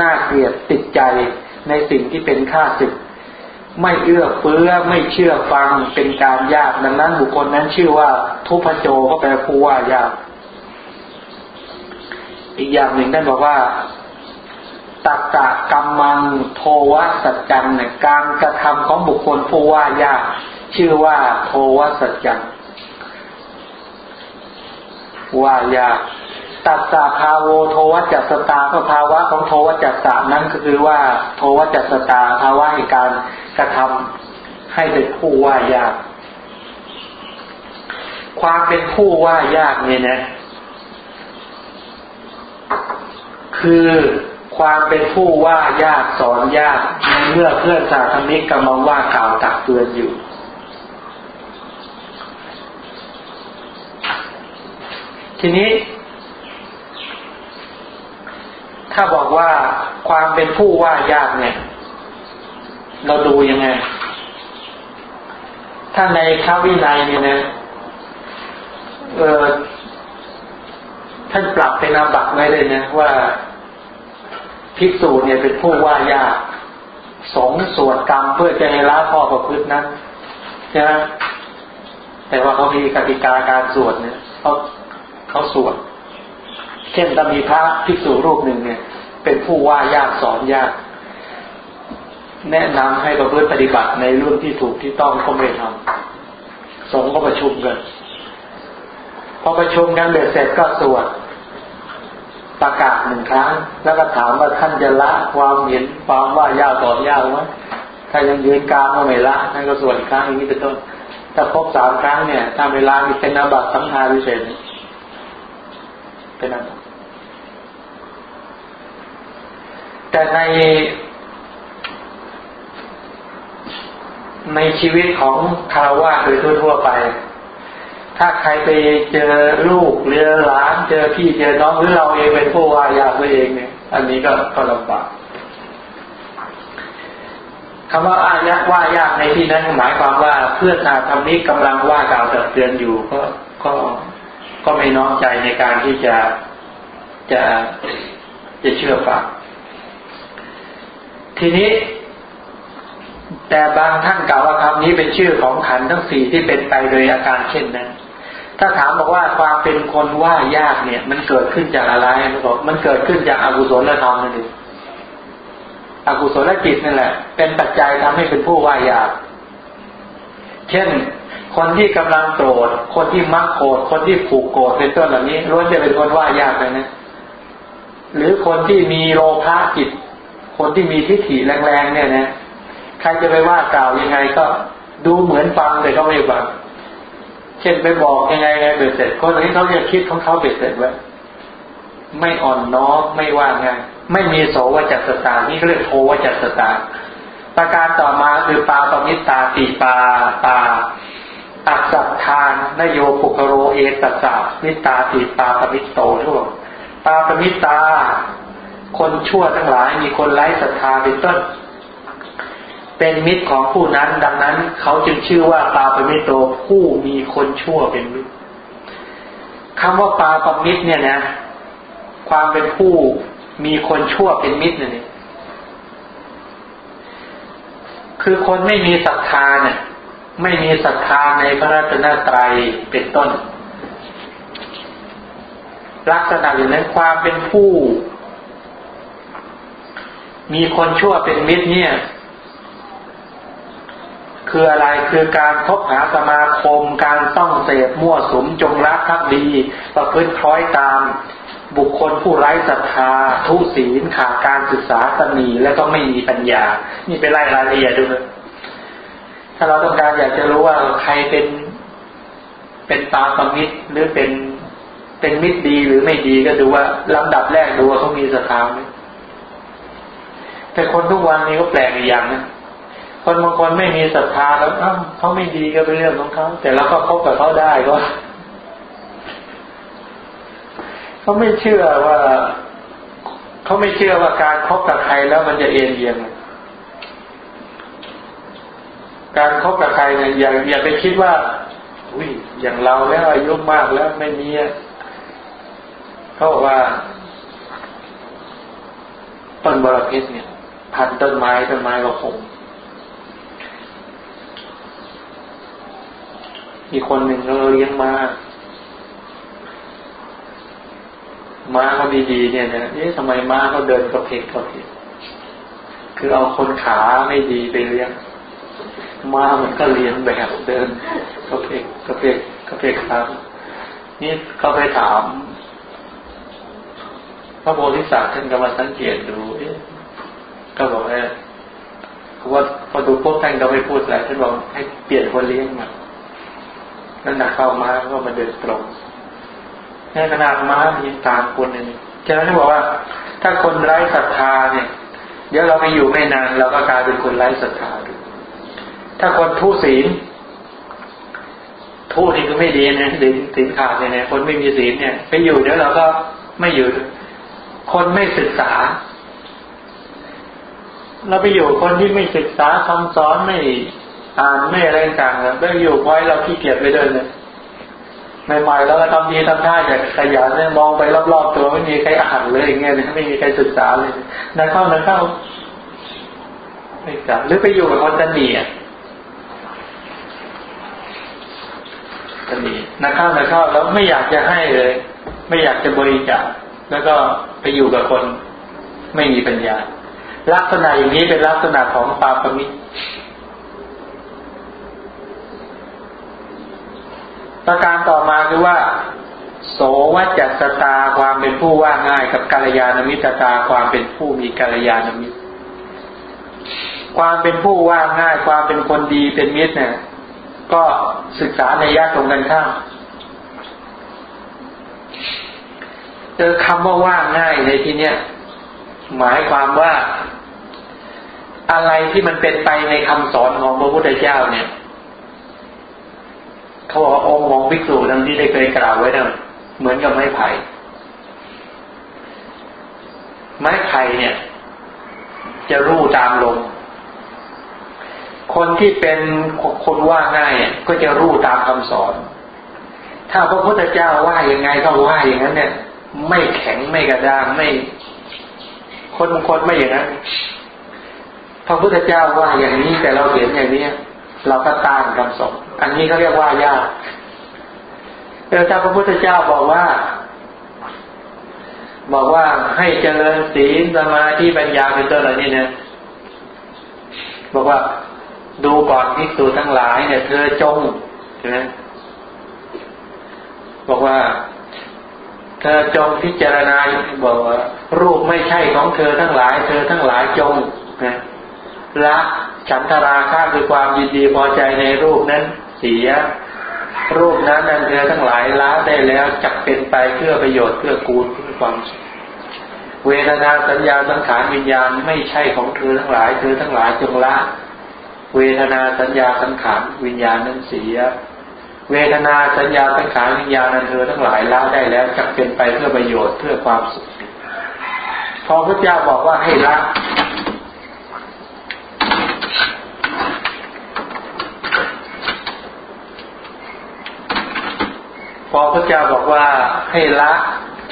น่าเกลียดติดใจในสิ่งที่เป็นค่าศึก ไม่เอื้อเฟื้อไม่เชื่อฟังเป็นการยากดังนั้นบุคคลนั้นชื่อว่า ทุพโจก็แปลผู้ว่ายาก อีกอย่างหนึ่งท่านบอกว่า ตักกะกรรมังโทวสัจจังเนี่ยการกระทำของบุคคลผู้ว่ายากชื่อว่าโทวสัจจังว่ายากตัสสะภาโวโทวจัสตาก็ภาวะของโทวจัสสานั้นก็คือว่า โทวจัสตาภาวะในการกระทำให้เป็นผู้ว่ายาก ความเป็นผู้ว่ายากเนี่ยนะ คือ ความเป็นผู้ว่ายากสอนยากในเมื่อเพื่อนสาธมิกกำลังว่ากล่าวตักเตือนอยู่ ทีนี้ ถ้าบอกว่าความเป็นผู้ว่ายากเนี่ย เราดูยังไง ถ้าในพระวินัยเนี่ยนะเออท่านปรับเป็นอาบัตไว้เลยนะว่า ภิกษุเนี่ยเป็นผู้ว่ายากสงสวดกรรมเพื่อจะให้ละข้อประพฤตินั้นใช่ไหมแต่ว่าเขามีกติกาการสวดเนี่ยเขาเขาสวด เช่นถ้ามีพระภิกษุรูปหนึ่งเนี่ย เป็นผู้ว่ายากสอนยาก แนะนำให้ประพฤติปฏิบัติในรุ่นที่ถูกที่ต้องก็ไม่ทำสงก็ประชุมกันพอประชุมกันเบ็ดเสร็จก็สวด ประกาศหนึ่งครั้ง แล้วก็ถามว่าท่านจะละความเห็นความว่ายากต่อยากไหมถ้ายังยืนกลางก็ไม่ละนั่นก็ส่วนครั้งอย่างนี้เป็นต้นถ้าครบสามครั้งเนี่ยถ้าเวลามีเป็นอาบัตสังหาริเศษเป็นอาบัตแต่ในในชีวิตของคารวะโดยทั่วๆไป ถ้าใครไปเจอลูกเรือหลานเจอพี่เจอน้องหรือเราเองเป็นผู้วายาตัวเองเนี่ย อันนี้ก็ก็ลำบากคำว่าอายะว่ายากในที่นั้นหมายความว่าเพื่อนอาธรรมิกกำลังว่ากล่าวตักเตือนอยู่ ก็ก็ก็ไม่น้อมใจในการที่จะจะจะเชื่อฟังทีนี้ แต่บางท่านกล่าวว่าคำนี้เป็นชื่อของขันทั้งสี่ที่เป็นไปโดยอาการเช่นนั้น ถ้าถามบอกว่าความเป็นคนว่ายากเนี่ย มันเกิดขึ้นจากอะไรมันบอกมันเกิดขึ้นจากอากุศลธรรมนั่นเองอกุศลจิตนั่นแหละ เป็นปัจจัยทำให้เป็นผู้ว่ายาก เช่น คนที่กำลังโกรธ คนที่มักโกรธ คนที่ผูกโกรธเป็นต้นเหล่านี้ล้วนจะเป็นคนว่ายากเลยนะ หรือคนที่มีโลภะจิต คนที่มีทิฏฐิแรงๆเนี่ยนะ ใครจะไปว่ากล่าวยังไงก็ดูเหมือนฟังแต่ก็ไม่ฟัง ช่นไปบอกยังไงไงเบ็ดเสร็จคนนี้เขาจะคิดของเขาเบ็ดเสร็จไว้ไม่อ่อนน้อมไม่ว่างไงไม่มีโสวจัตตานี่เรียกโทวจัตตาประการต่อมาคือปาปมิตาตีปาปาอัศทานนโยปุคโรเอตสามิตาตีปาปมิตโตทั่วปาปมิตา คนชั่วทั้งหลายมีคนไร้ศรัทธาเป็นต้น เป็นมิตรของผู้นั้น ดังนั้นเขาจึงชื่อว่าปาปมิโตผู้มีคนชั่วเป็นมิตรคำว่าปาปมิตรเนี่ยนะ ความเป็นผู้มีคนชั่วเป็นมิตรเนี่ยคือคนไม่มีศรัทธาเนี่ย ไม่มีศรัทธาในพระราชนตรัยเป็นต้น ลักษณะอย่างนั้นความเป็นผู้ มีคนชั่วเป็นมิตรเนี่ย คืออะไรคือการพบหาสมาคม การต้องเสพมั่วสุมจงรักภักดี ประพฤติคล้อยตาม บุคคลผู้ไร้ศรัทธา ทุศีลขาดการศึกษาตนีและก็ไม่มีปัญญา นี่ไปไล่รายละเอียดดูถ้าเราต้องการอยากจะรู้ว่าใครเป็นเป็นตาสมิตรหรือเป็นเป็นมิตรดีหรือไม่ดีก็ดูว่าลำดับแรกดูว่าเขามีศรัทธาไหมแต่คนทุกวันนี้ก็แปลกอีกอย่างนะ คนบางคนไม่มีศรัทธาแล้วเขาไม่ดีก็เป็นเรื่องของเขาแต่เราก็คบกับเขาได้ก็เขาไม่เชื่อว่าเขาไม่เชื่อว่าการคบกับใครแล้วมันจะเอ็นเอียงการคบกับใครเนี่ยอย่าอย่าไปคิดว่า อุ้ยอย่างเราแล้วอายุมากแล้วไม่มีเขาบอกว่าต้นบรเพชรเนี่ย พันต้นไม้ต้นไม้ก็คง มีคนหนึ่งเราเลี้ยงมา้าม้าเขาดีๆเนี่ยนะเอ๊ะทำไมม้าเขาเดินกระเพกกระเพกคือเอาคนขาไม่ดีไปเลี้ยงม้ามันก็เลี้ยงแบบเดินกระเพกกระเพกกระเพกครับ นี่เขาไปถาม พระโพธิสัตว์ท่านก็มาสังเกตดูเอ๊ะก็บอกว่าว่าพอดูพวกท่านก็ไม่พูดอะไรท่านบอกให้เปลี่ยนคนเลี้ยงมา นั่นหนักเข้ามาก็มาเดินตรงแค่ขนาดม้ายังตามคนหนึ่งฉะนั้นบอกว่า ถ้าคนไร้ศรัทธาเนี่ย เดี๋ยวเราไปอยู่ไม่นานเราก็กลายเป็นคนไร้ศรัทธาถ้าคนทุศีลทุนี่ก็ไม่ดีนะศีลศีลขาดเนี่ยคนไม่มีศีลเนี่ย ไปอยู่เดี๋ยวเราก็ไม่อยู่ คนไม่ศึกษา เราไปอยู่คนที่ไม่ศึกษาคำสอนไม่ อ่านไม่อะไรต่างๆไปอยู่ไว้เราขี้เกียจไปเดินเลยใหม่ๆแล้วก็ทำดีทำท่าอยากขยันเนี่ยมองไปรอบๆตัวไม่มีใครอ่านเลยอย่างเงี้ยไม่มีใครศึกษาเลยนั่นเข้านั่นเข้าไม่จับหรือไปอยู่กับคนตันดีอะตันดีนักเข้านักเข้าแล้วไม่อยากจะให้เลย ไม่อยากจะบริจาคแล้วก็ไปอยู่กับคนไม่มีปัญญา ลักษณะอย่างนี้เป็นลักษณะของปาปมิตร ประการต่อมาคือว่า โสวจัตตาความเป็นผู้ว่าง่าย กับกัลยาณมิตรตาความเป็นผู้มีกัลยาณมิตร ความเป็นผู้ว่าง่าย ความเป็นคนดีเป็นมิตรเนี่ยก็ศึกษาในยากตรงกันข้ามเจอคำว่าว่าง่ายในที่เนี้ยหมายความว่า อะไรที่มันเป็นไปในคำสอนของพระพุทธเจ้าเนี่ย เขาบอกองค์มองภิกษุดังที่ได้เคยกล่าวไว้นะเหมือนกับไม้ไผ่ไม้ไผ่เนี่ย จะรู้ตามลมคนที่เป็นคนว่าง่ายก็จะรู้ตามคำสอน ถ้าพระพุทธเจ้าว่าอยังไงก็ว่าอย่างนั้น เนี่ย ไม่แข็งไม่กระด้างไม่ คนคนไม่อย่างนั้นพระพุทธเจ้าว่าอย่างนี้แต่เราเห็นอย่างนี้ เราก็ตามคำสอนอันนี้เขาเรียกว่ายากเออถ้าพระพุทธเจ้าบอกว่า บอกว่าให้เจริญศีลสมาธิปัญญาเป็นต้นอะไรนี่เนี่ยบอกว่าดูก่อนภิกษุทั้งหลายเนี่ย เธอจงใช่ไหมบอกว่า เธอจงพิจารณาบอกว่า รูปไม่ใช่ของเธอทั้งหลาย เธอทั้งหลายจงนะละ ฉันทราคะคือความยินดีพอใจในรูปนั้นเสีย รูปนั้นนั้นเธอทั้งหลายละได้แล้วจักเป็นไปเพื่อประโยชน์เพื่อกูลเพื่อความเวทนาสัญญาสังขารวิญญาณไม่ใช่ของเธอทั้งหลาย เธอทั้งหลายจงละ เวทนาสัญญาสังขารวิญญาณนั้นเสีย เวทนาสัญญาสังขารวิญญาณนั้นเธอทั้งหลายละได้แล้วจักเป็นไปเพื่อประโยชน์เพื่อความสุขพอพระเจ้าบอกว่าให้ละ พอพระเจ้าบอกว่าให้ละ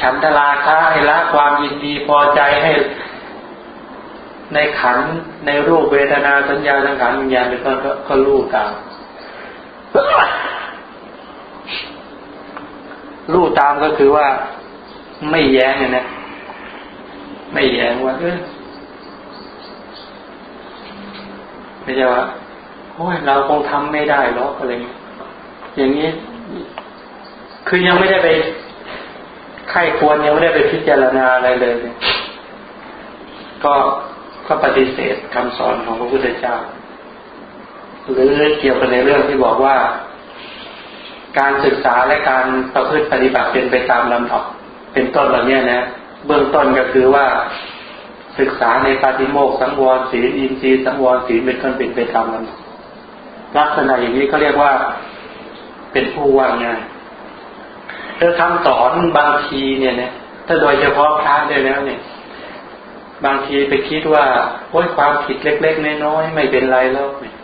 ฉันทราคะให้ละความยินดีพอใจให้ในขันในรูปเวทนาสัญญาสังขารวิญญาณเป็นต้นก็รู้ตามรู้ตามก็คือว่าไม่แย้งนะ ไม่แย้งว่าเออไม่ใช่ว่าโอ้ยเราคงทำไม่ได้หรอกอะไรอย่างนี้ คือยังไม่ได้ไปไข้ควรยังไม่ได้ไปพิจารณาอะไรเลย ก็ก็ปฏิเสธคำสอนของพระพุทธเจ้า หรือเกี่ยวกับในเรื่องที่บอกว่า การศึกษาและการประพฤติปฏิบัติเป็นไปตามลำดับเป็นต้นเหล่านี้นะ เบื้องต้นก็คือว่าศึกษาในปาฏิโมกสังวรศีลอินทรีย์สังวรศีลเป็นต้นเป็นไปตามลำดับลักษณะอย่างนี้เขาเรียกว่าเป็นผู้ว่างงาน แล้วคำสอนบางทีเนี่ยนะถ้าโดยเฉพาะพระได้แล้วเนี่ย บางทีไปคิดว่าโอ้ยความผิดเล็กๆน้อยๆไม่เป็นไรแล้วเนี่ย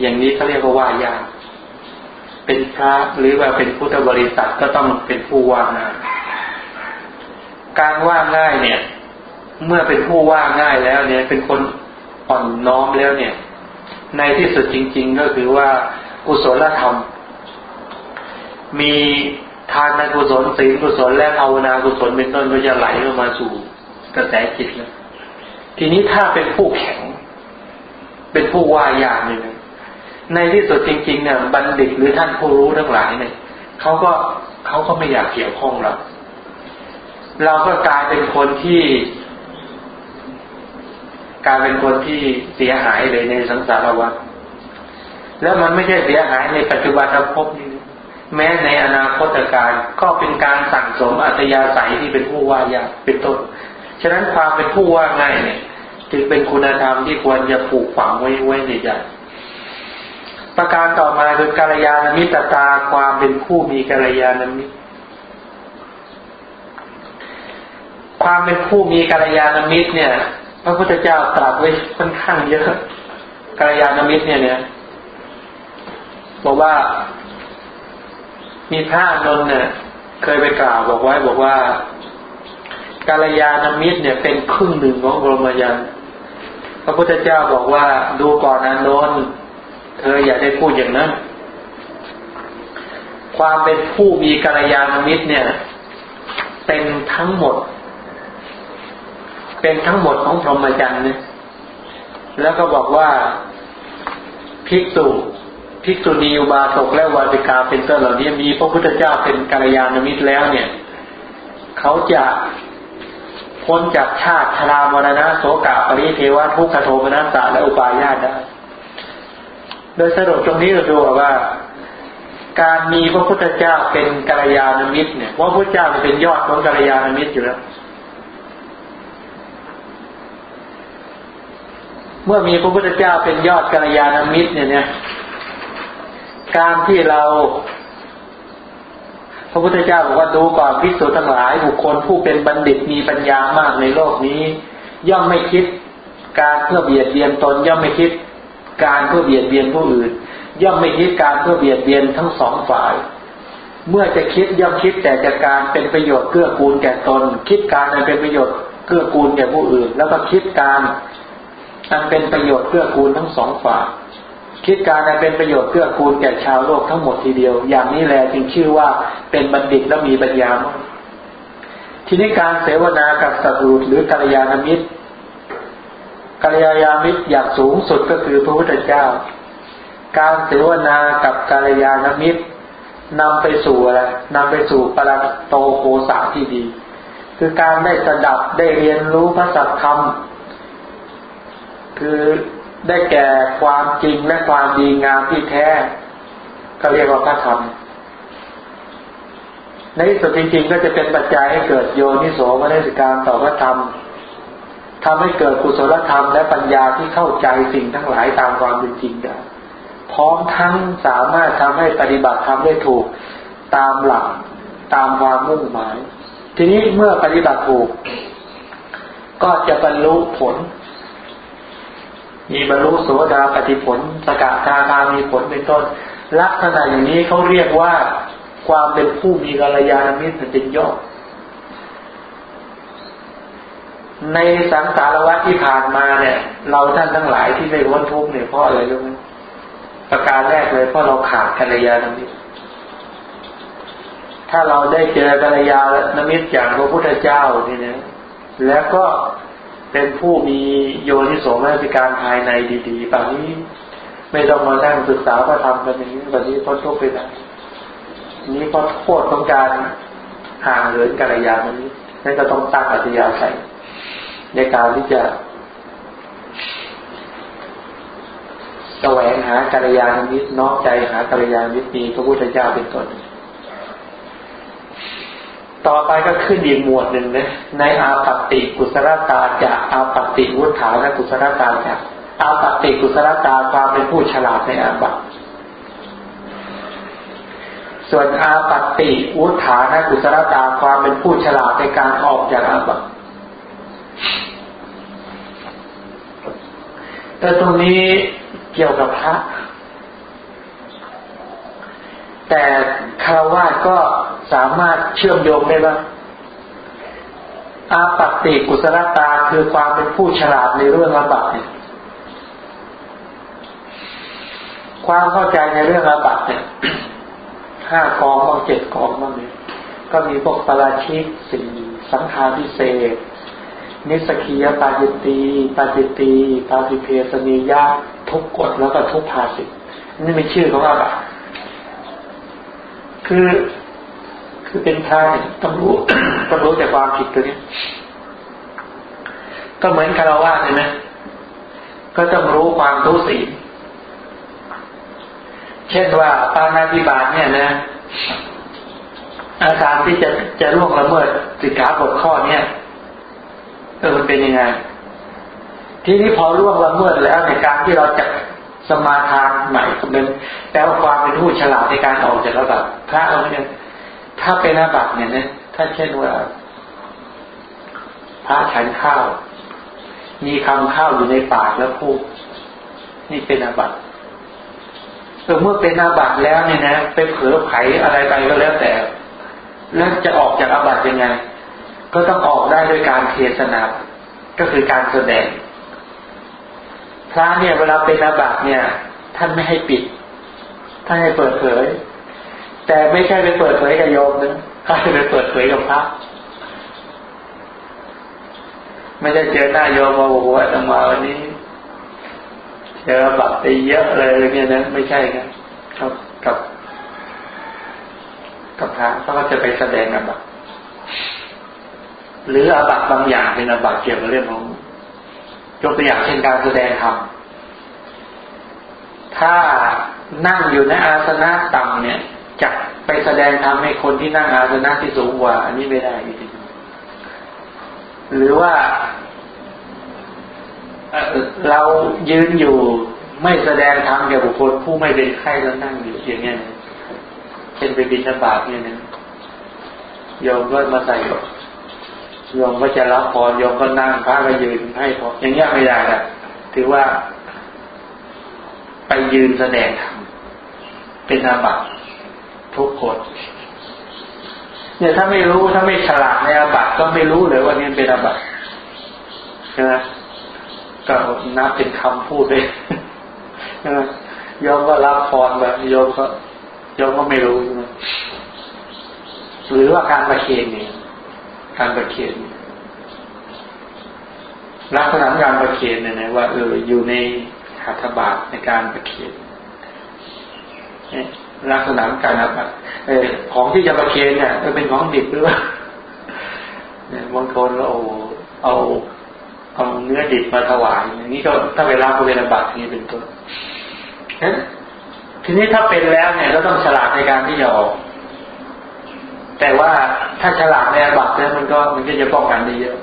อย่างนี้เขาเรียกว่าว่ายากเป็นพระหรือว่าเป็นพุทธบริษัทก็ต้องเป็นผู้ว่างง่ายการว่าง่ายเนี่ย เมื่อเป็นผู้ว่าง่ายแล้วเนี่ย เป็นคนอ่อนน้อมแล้วเนี่ย ในที่สุดจริง ๆ ก็คือว่ากุศลธรรม มี ทานกุศลศีลกุศลและภาวนากุศลเป็นต้นก็จะไหลลงมาสู่กระแสจิตแล้วทีนี้ถ้าเป็นผู้แข็ง เป็นผู้ว่ายางหนึ่งในที่สุดจริงๆเนี่ยบัณฑิตหรือท่านผู้รู้ทั้งหลายเนี่ยเขาก็เขาก็ไม่อยากเกี่ยวข้องเราเราก็กลายเป็นคนที่กลายเป็นคนที่เสียหายเลยในสังสารวัฏแล้วมันไม่ใช่เสียหายในปัจจุบันภพนี้ แม้ในอนาคตการก็เป็นการสั่งสมอัตยาศัยที่เป็นผู้ว่ายากเป็นต้น ฉะนั้นความเป็นผู้ว่าง่ายเนี่ยจึงเป็นคุณธรรมที่ควรจะปลูกฝังไว้ไว้ในใจประการต่อมาคือกัลยาณมิตรตาความเป็นผู้มีกัลยาณมิตร ความเป็นผู้มีกัลยาณมิตรเนี่ย พระพุทธเจ้าตรัสไว้ค่อนข้างเยอะกัลยาณมิตรเนี่ยเนี่ยบอกว่า มีพระนนท์เนี่ยเคยไปกล่าวบอกไว้บอกว่ากัลยาณมิตรเนี่ยเป็นครึ่งหนึ่งของบรมยันพระพุทธเจ้าบอกว่าดูก่อนอนนท์เธออย่าได้พูดอย่างนั้น ความเป็นผู้มีกัลยาณมิตรเนี่ยเป็นทั้งหมด เป็นทั้งหมดของพรหมจรรย์เนี่ยแล้วก็บอกว่าภิกษุ ภิกษุณีอุบาสกและวาติกาเป็นต้นเหล่านี้มีพระพุทธเจ้าเป็นกัลยาณมิตรแล้วเนี่ย เขาจะพ้นจากชาติชรามรณะโสกะปริเทวะทุกขโทมนัสสะและอุปาญาตได้โดยสรุปตรงนี้เราดูว่า การมีพระพุทธเจ้าเป็นกัลยาณมิตรเนี่ยว่าพระเจ้าเป็นยอดของกัลยาณมิตรอยู่แล้วเมื่อมีพระพุทธเจ้าเป็นยอดกัลยาณมิตรเนี่ยเนี่ย การที่เราพระพุทธเจ้าบอกว่าดูก่อนพิสูจน์ทั้งหลาย บุคคลผู้เป็นบัณฑิตมีปัญญามากในโลกนี้ ย่อมไม่คิด การเพื่อเบียดเบียนตน ย่อมไม่คิด การเพื่อเบียดเบียนผู้อื่น ย่อมไม่คิดการเพื่อเบียดเบียนทั้งสองฝ่าย เมื่อจะคิดย่อมคิดแต่จากการเป็นประโยชน์เกื้อกูลแก่ตน คิดการอันเป็นประโยชน์เกื้อกูลแก่ผู้อื่น แล้วก็คิดการอันเป็นประโยชน์เกื้อกูลทั้งสองฝ่าย คิดการเป็นประโยชน์เกื้อกูลแก่ชาวโลกทั้งหมดทีเดียว อย่างนี้แลจึงชื่อว่าเป็นบัณฑิตและมีปัญญา ทีนี้การเสวนากับสัตว์หรือกัลยาณมิตรกัลยาณมิตรอย่างสูงสุดก็คือพระพุทธเจ้า การเสวนากับกัลยาณมิตรนำไปสู่อะไรนำไปสู่ปรัตโตโคสาที่ดี คือการได้สดับได้เรียนรู้พระสัจธรรม คือ ได้แก่ความจริงและความดีงามที่แท้ ก็เรียกว่าพระธรรมในที่สุดจริงๆก็จะเป็นปัจจัยให้เกิดโยนิโสมนสิการต่อพระธรรมทำให้เกิดกุศลธรรมและปัญญาที่เข้าใจสิ่งทั้งหลายตามความเป็นจริงได้พร้อมทั้งสามารถทำให้ปฏิบัติทำได้ถูกตามหลักตามความมุ่งหมาย ทีนี้เมื่อปฏิบัติถูก ก็จะบรรลุผล มีบรรลุโสดาปฏิผล สกทาคามีผลเป็นต้น ลักษณะอย่างนี้เขาเรียกว่าความเป็นผู้มีกัลยาณมิตรเป็นยอดในสังสารวัฏที่ผ่านมาเนี่ย เราท่านทั้งหลายที่ได้พ้นทุกข์เนี่ยเพราะอะไรรู้ไหมประการแรกเลยเพราะเราขาดกัลยาณมิตรถ้าเราได้เจอกัลยาณมิตรอย่างพระพุทธเจ้าทีนี้แล้วก็ เป็นผู้มีโยนิโสมนสิการภายในดีๆแบบนี้ ไม่ต้องมานั่งศึกษาพระธรรมกันอย่างนี้แบบนี้พ้นทุกข์ไปได้นี้เพราะโทษของการห่างเหินกัลยาณมิตรนั่นก็ต้องตั้งอัตยาใส่ในการที่จะแสวงหากัลยาณมิตรนอมใจหากัลยาณมิตรมีพระพุทธเจ้าเป็นต้น ต่อไปก็ขึ้นอีกหมวดหนึ่งนะในอาปติกุศลตาจะอาปติวุฒาและกุศลตาจะอาปติกุศลตาความเป็นผู้ฉลาดในอาบัติส่วนอาปติวุฒาและกุศลตาความเป็นผู้ฉลาดในการออกจากอาบัติแต่ตรงนี้เกี่ยวกับพระ แต่คารวะก็สามารถเชื่อมโยงได้ว่าอาปัติกุศลตาคือความเป็นผู้ฉลาดในเรื่องระบาดเนี่ยความเข้าใจในเรื่องระบาดเนี่ยห้ากองบางเจ็ดกองบางเนี่ยก็มีพวกปราชิกสี่สังฆาพิเศษ นิสกียปาจิตีปาจิตีปาติเพสนียะทุกกฎแล้วก็ทุกภาสินี่เป็นชื่อของอาบัต คือคือเป็นพระต้องรู้ต้องรู้แต่ความผิดตัวนี้ ก็เหมือนคารวะเลยนะก็ต้องรู้ความรู้สีเช่นว่าปานาธิบาตเนี่ยนะอาการที่จะจะล่วงละเมิดสิกขาบทข้อเนี้ยเออมันเป็นยังไง ทีนี้พอร่วงละเมิดแล้วในการที่เราจะ สมาทานใหม่เป็นแปลว่าความเป็นผู้ฉลาดในการออกจากระดับพระเราเนี่ยถ้าเป็นอาบัติเนี่ยนะถ้าเช่นว่า พระฉันข้าว มีคำข้าวอยู่ในปากแล้วพูดนี่เป็นอาบัติเออเมื่อเป็นอาบัติแล้วเนี่ยนะไปเผลอไผอะไรไปก็แล้วแต่ แล้วจะออกจากอาบัติยังไง ก็ต้องออกได้ด้วยการเทศนา ก็คือการแสดง พระเนี่ยเวลาเป็นอาบัติเนี่ย ท่านไม่ให้ปิด ท่านให้เปิดเผย แต่ไม่ใช่ไปเปิดเผยกับโยมนะท่านไปเปิดเผยกับพระไม่ได้เจอหน้าโยมมาโอ้โหอามาวันนี้เจอบัตรไปเยอะเลยเนี่ยนะไม่ใช่ครับกับกับ กับพระเขาก็จะไปแสดงอาบัตหรืออาบัตบางอย่างเป็นอาบัตเกี่ยวกับเรื่องของ ยกตัวอย่างเช่นการแสดงธรรมถ้านั่งอยู่ในอาสนะต่ำเนี่ยจะไปแสดงธรรมให้คนที่นั่งอาสนะที่สูงกว่า อันนี้ไม่ได้จริงหรือว่าเรายืนอยู่ไม่แสดงธรรมแก่บุคคลผู้ไม่เป็นไข้แล้วนั่งอยู่อย่างเงี้ยเช่นไปบิณฑบาตเนี่ยนะโยมก็มาใส่ โยมก็จะรับพรโยมก็นั่งพระก็ยืนให้พรอย่างเงี้ยไม่ได้ละถือว่า ไปยืนแสดงธรรมเป็นอาบัติทุกคนเนี่ยถ้าไม่รู้ถ้าไม่ฉลาดในอาบัติก็ไม่รู้เลยว่านี่เป็นอาบัติใช่ไหมก็นับเป็นคำพูดเลยโยมก็รับพรแบบโยมก็โยมก็ไม่รู้ใช่ไหมหรือว่าการประเคนเนี่ย การประเคนลักษณะการประเคนเนี่ยนะว่าเอออยู่ในหัตถบาทในการประเคนลักษณะการนับเออของที่จะประเคนเนี่ยเป็นของดิบหรือว่าบางคนเราเอาเอาเนื้อดิบมาถวายอย่างนี้ก็ถ้าเวลาเป็นบัตนี้เป็นต้นทีนี้ถ้าเป็นแล้วเนี่ยก็ต้องฉลาดในการที่จะออก แต่ว่าถ้าฉลาดในอาบัติเนี่ยมันก็มันก็จะป้องกันได้เยอะ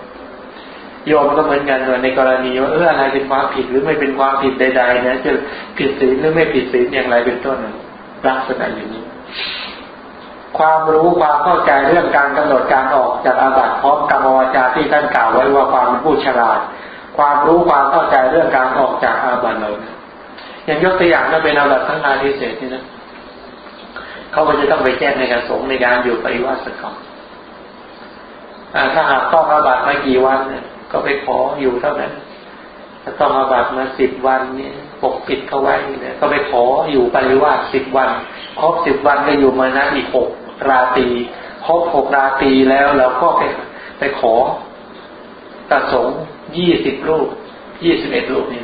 โยมก็เหมือนกันในกรณีว่าเอออะไรเป็นความผิดหรือไม่เป็นความผิดใดๆนะจะผิดศีลหรือไม่ผิดศีลอย่างไรเป็นต้นลักษณะอย่างนี้ ความรู้ความเข้าใจเรื่องการกำหนดการออกจากอาบัติพร้อมกรรมวาจาที่ท่านกล่าวไว้ว่าความเป็นผู้ฉลาด ความรู้ความเข้าใจเรื่องการออกจากอาบัติเลยอย่างยกตัวอย่างถ้าเป็นอาบัติทั้งนาทิเศษนี่นะ เขาก็จะต้องไปแจ้งในการสงในการอยู่ปริวาสกรรมถ้าหากต้องอาบัตมากี่วันเนี่ย ก็ไปขออยู่เท่านั้น ถ้าต้องอาบัตมาสิบวันเนี่ยปกปิดเขาไว้เนี่ยก็ไปขออยู่ปริวาสสิบวันครบสิบวันก็อยู่มานะอีกหกราตีครบหกราตีแล้วเราก็ไปไปขอตะสงยี่สิบรูปยี่สิบเอ็ดรูปนี่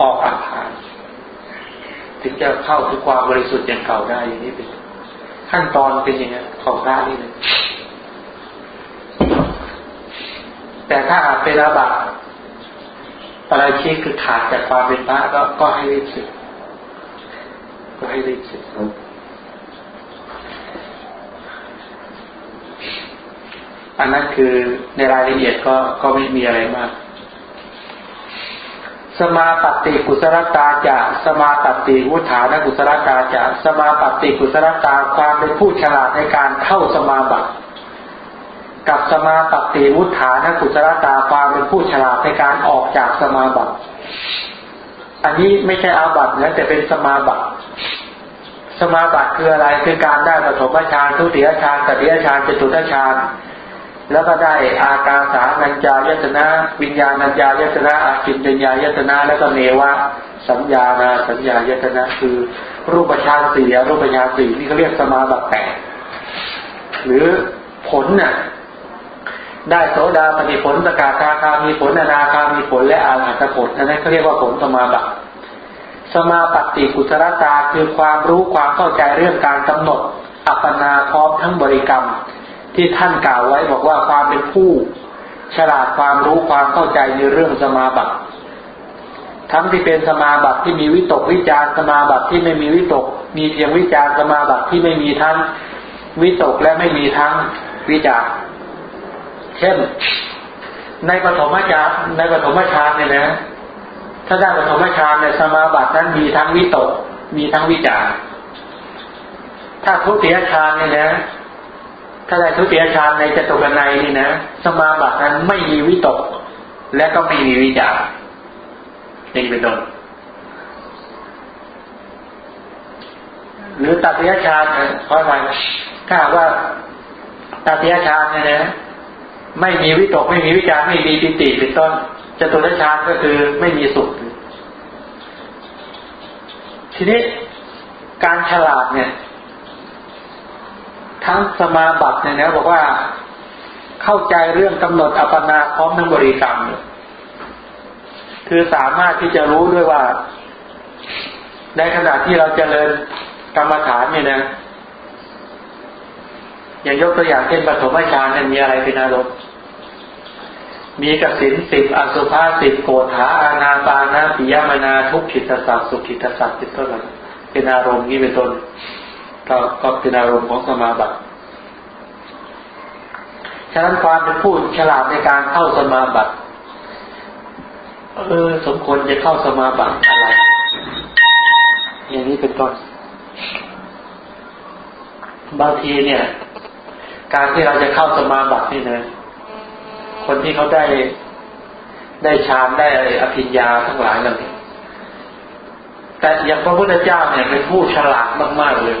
ออกอาภานถึงจะเข้าถึงความบริสุทธิ์อย่างเก่าได้อย่างนี้เป็น ขั้นตอนเป็นยังไงของพระนี่เลยแต่ถ้าหากเป็นอาบัติอะไรชี้คือขาดจากความเป็นพระก็ก็ให้รีบสึกก็ให้รีบสร็จอันนั้นคือในรายละเอียดก็ก็ไม่มีอะไรมาก สมาปฏิกุศลตาจะสมาปฏิวุฒานกุศลตาจะสมาปฏิกุศลตาความเป็นผู้ฉลาดในการเข้าสมาบัติกับสมาปฏิวุฒานกุศลตาความเป็นผู้ฉลาดในการออกจากสมาบัติอันนี้ไม่ใช่อาบัตินะแต่เป็นสมาบัติสมาบัติคืออะไรคือการได้ปฐมฌานทุติยฌานตติยฌานจตุตฌาน แล้วก็ได้อากาสานัญจายตนะ วิญญาณัญญายตนะอากินจัญญายตนะ แล้วก็เนวะสัญญาณสัญญายตนะ คือ รูปฌานสี่รูปฌานสี่นี่เขาเรียกสมาบัติแปดหรือผลเนี่ยได้โสดาปฏิผลสกาคาคามีผลนานาคามีผลและอาหัตผลนั่นเขาเรียกว่าผลสมาบัติสมาปฏิกุศลตาคือความรู้ความเข้าใจเรื่องการกำหนด อัปปนาพร้อมทั้งบริกรรม ที่ท่านกล่าวไว้บอกว่าความเป็นผู้ฉลาดความรู้ความเข้าใจในเรื่องสมาบัติทั้งที่เป็นสมาบัติที่มีวิตกวิจารสมาบัติที่ไม่มีวิตก มีเพียงวิจารสมาบัติที่ไม่มีทั้งวิตกและไม่มีทั้งวิจารเช่น ในปฐมฌานในปฐมฌานเนี่ยนะ ถ้าได้ปฐมฌานในสมาบัตินั้นมีทั้งวิตก มีทั้งวิจารถ้าทุติยฌานเนี่ยนะ ถ้าได้ทุติยฌานในจตุกนัยนี่นะสมาบัตินั้นไม่มีวิตก และก็ไม่มีวิจารนี่เป็นต้นหรือตัดยฌานเพราะอะไรถ้าว่าตัดยฌานเนี่ยนะไม่มีวิตกไม่มีวิจารไม่มีปิติเป็นต้นจตุรฌานก็คือไม่มีสุข ทีนี้การฉลาดเนี่ย ทั้งสมาบัติเนี่ยนะบอกว่าเข้าใจเรื่องกำหนดอัปนาพร้อมทั้งบริกรรม คือสามารถที่จะรู้ด้วยว่า ในขณะที่เราจเจริญกรรมฐานเนี่ยนะ อย่างยกตัวอย่างเช่นปฐมฌานเนี่ยมีอะไรเป็นอารมณ์มีกสินสิบอสุภาสิบโกฏาอานาปานาปิยมนาทุกขิตสัตสุขิตสัตเป็นต้นเป็นอารมณ์นี้เป็นต้น ก็ก็เป็นอารมณ์ของสมาบัติ ฉะนั้นความเป็นผู้ฉลาดในการเข้าสมาบัติ เออสมควรจะเข้าสมาบัติอะไร อย่างนี้เป็นต้น บางทีเนี่ย การที่เราจะเข้าสมาบัตินี่นะ คนที่เขาได้ได้ฌานได้อภิญญาทั้งหลายนั่นเองแต่อย่างพระพุทธเจ้าเนี่ยเป็นผู้ฉลาดมากๆเลย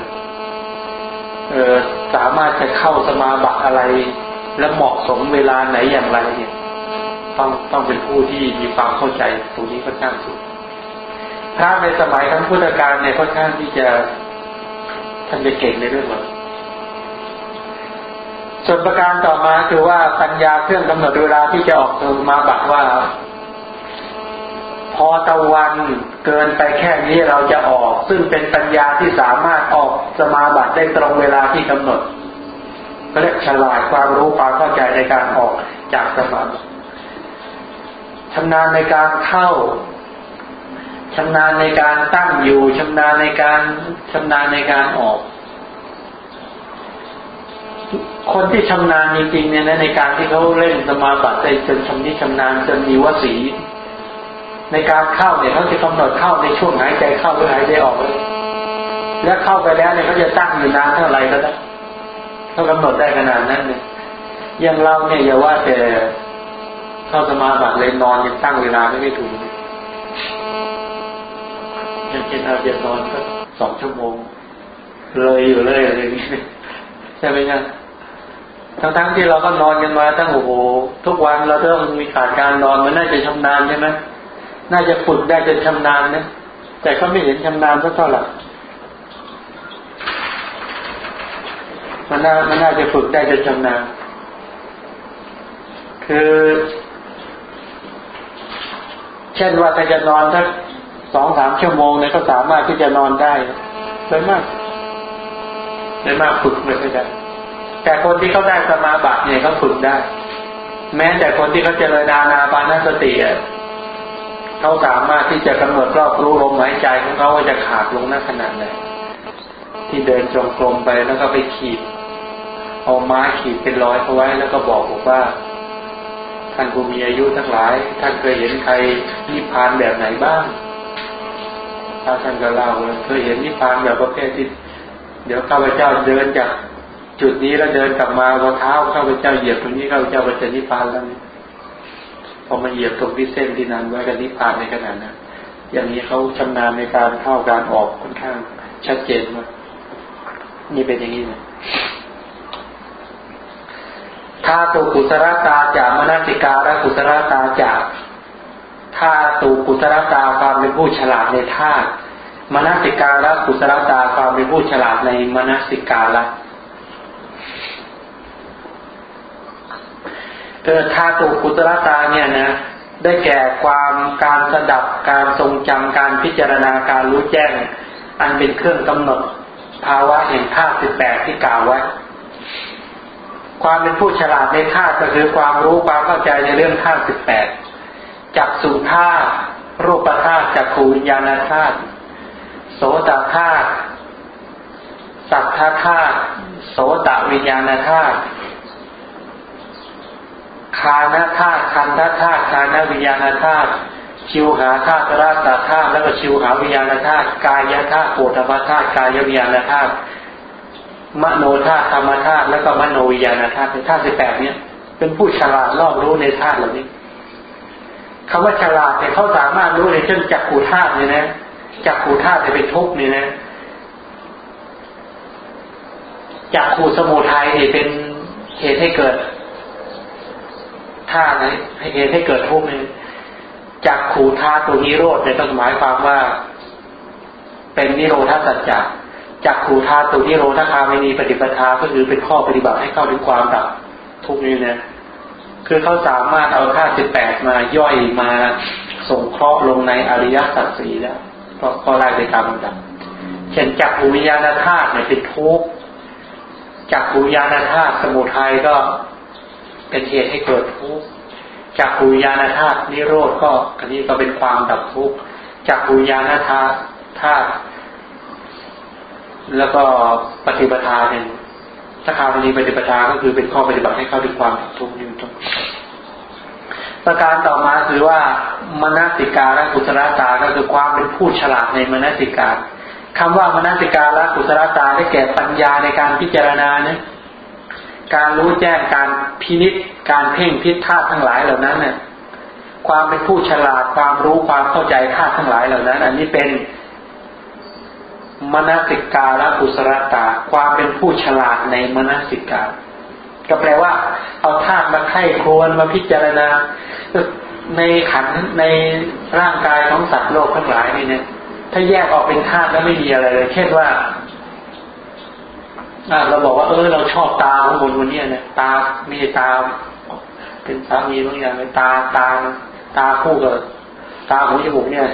สามารถจะเข้าสมาบัติอะไร และเหมาะสมเวลาไหนอย่างไรเนี่ย ต้องต้องเป็นผู้ที่มีความเข้าใจตรงนี้ค่อนข้างสูงถ้าในสมัยครั้งพุทธกาลเนี่ยค่อนข้างที่จะท่านจะเก่งในเรื่องนี้ส่วนประการต่อมาคือว่าปัญญาเครื่องกำหนดเวลาที่จะออกสมาบัติว่า พอตะวันเกินไปแค่นี้เราจะออก ซึ่งเป็นปัญญาที่สามารถออกสมาบัติได้ตรงเวลาที่กำหนดก็เรียกฉลาดความรู้ความเข้าใจในการออกจากสมาบัติชำนาญในการเข้าชำนาญในการตั้งอยู่ชำนาญในการชำนาญในการออก คนที่ชำนาญจริงๆเนี่ยนะในการที่เขาเล่นสมาบัติได้จนชำนิชำนาญจนมีวสี ในการเข้าเนี่ยเขาจะกำหนดเข้าในช่วงหายใจเข้าหรือหายใจออกเลยแล้วเข้าไปแล้วเนี่ยเขาจะตั้งอยู่นานเท่าไหร่ก็ได้เขากำหนดได้ขนาดนั้นเนี่ยอย่างเราเนี่ยอย่าว่าแต่เข้าสมาบัติเลยนอนยังตั้งเวลาไม่ได้ถูกอย่างเช่นเราจะนอนก็สองชั่วโมง เลยอยู่เลยอะไรอย่างนี้ใช่ไหมครับทั้งทั้งที่เราก็นอนกันมาตั้งโอ้โหทุกวันเราต้องมีขาดการนอนมันน่าจะชำนาญใช่ไหม น่าจะฝึกได้จนชำนาญนะแต่ก็ไม่เห็นชำนาญสักเท่าไหร่มันน่ามันน่าจะฝึกได้จนชำนาญคือ เช่นว่าถ้าจะนอนสักสองสามชั่วโมงเนี่ยก็สามารถที่จะนอนได้เลยมากเลยมากฝึกไม่ได้แต่คนที่เขาได้สมาบัติเนี่ยเขาฝึกได้ แม้แต่คนที่เขาเจริญานาปานสติอะ เขาสามารถที่จะกำหนดรอบรู้ลมหายใจของเขาว่าจะขาดลงณขนาดไหนที่เดินจงกรมไปแล้วก็ไปขีด เอาไม้ขีดเป็นร้อยเอาไว้แล้วก็บอกบอกว่าท่านผู้มีอายุทั้งหลาย ท่านเคยเห็นใครนิพพานแบบไหนบ้างถ้าท่านก็เล่าเลยเคยเห็นนิพพานแบบประเภทที่เดี๋ยวข้าพเจ้าเดินจากจุดนี้แล้วเดินกลับมาพอเท้าข้าพเจ้าเหยียบตรงนี้ข้าพเจ้าก็จะนิพพานแล้วนี่ พอมาเหยียบตรงที่เส้นที่นั้นไว้กับนิพพานในขณะนั้นอย่างนี้เขาชำนาญในการเข้าการออกค่อนข้างชัดเจนมากนี่เป็นอย่างนี้นะถ้าตูกุศลตาจากมนสิการะกุศลตาจากถ้าตูกุศลตาความเป็นผู้ฉลาดในธาตุมนสิการะกุศลตาความเป็นผู้ฉลาดในมนสิการะ เออธาตุกุศลตาเนี่ยนะได้แก่ความการสดับการทรงจำการพิจารณาการรู้แจ้ง อันเป็นเครื่องกำหนด ภาวะแห่งธาตุสิบแปดที่กล่าวไว้ ความเป็นผู้ฉลาดในธาตุก็คือความรู้ความเข้าใจในเรื่องธาตุสิบแปดจักสุธาตุรูปธาตุจักขูวิญญาณธาตุโสตธาตุสัทธาธาตุโสตวิญญาณธาตุ คานธาตุคันธาธาตุคานวิญญาณธาตุชิวหาธาตุราตาธาตุแล้วก็ชิวหาวิญญาณธาตุกายธาตุโปธาธาตุกายวิญญาณธาตุมโนธาตุธรรมธาตุแล้วก็มโนวิญญาณธาตุธาตุสิบแปดเนี่ย เป็นผู้ฉลาดรอบรู้ในธาตุเหล่านี้คำว่าฉลาดเนี่ยเขาสามารถรู้ในเช่นจักขูธาตุเนี่ยนะจักขูธาตุจะเป็นทุกข์เนี่ยนะจักขูสมุทัยเนี่ยเป็นเหตุให้เกิด ธาตุให้เหตุให้เกิดทุกข์เนี่ยจักขูธาตุตัวนิโรธเนี่ยต้องหมายความว่า เป็นนิโรธาสัจจะจักขูธาตุตัวนิโรธาคาไม่มีปฏิปทาก็คือเป็นข้อปฏิบัติให้เข้าถึงความดับทุกนี้เนี่ยคือเขาสามารถเอาธาตุสิบแปดมาย่อยมาส่งเคราะห์ลงในอริยสัจสี่แล้วก็ก็ไล่ไปตามลำดับเช่นจักรวิญญาณธาตุเนี่ยเป็นทุกข์จักรวิญญาณธาตุสมุทัยก็ เป็นเหตุให้เกิดทุกข์จักรวิญญาณธาตุนิโรธก็อันนี้ก็เป็นความดับทุกข์จักรวิญญาณธาตุธาตุแล้วก็ปฏิปทาเนี่ยถ้าคราวนี้ปฏิปทาก็คือเป็นข้อปฏิบัติให้เข้าถึงความทุกข์อยู่ตรงประการต่อมาคือว่ามนสิการะกุศลตาก็คือความเป็นผู้ฉลาดในมนสิการคำว่ามนสิการะกุศลตาได้แก่ปัญญาในการพิจารณาเนี่ย การรู้แจ้งการพินิษการเพ่งพิษธาตุทั้งหลายเหล่านั้นเนี่ยความเป็นผู้ฉลาดความรู้ความเข้าใจธาตุทั้งหลายเหล่านั้น อันนี้เป็นมนสิกาและกุศลตา ความเป็นผู้ฉลาดในมนสิกา ก็แปลว่า เอาธาตุมาไข้ควรมาพิจารณา ในขันในร่างกายของสัตว์โลกทั้งหลายนี่เนี่ยถ้าแยกออกเป็นธาตุแล้วไม่มีอะไรเลยเช่นว่า เราบอกว่าเออเราชอบตาของคนคนนี้เนี่ยตามีตา เป็นสามีบางอย่างเลยตาตาตาคู่กับตาหูจมูกเนี่ย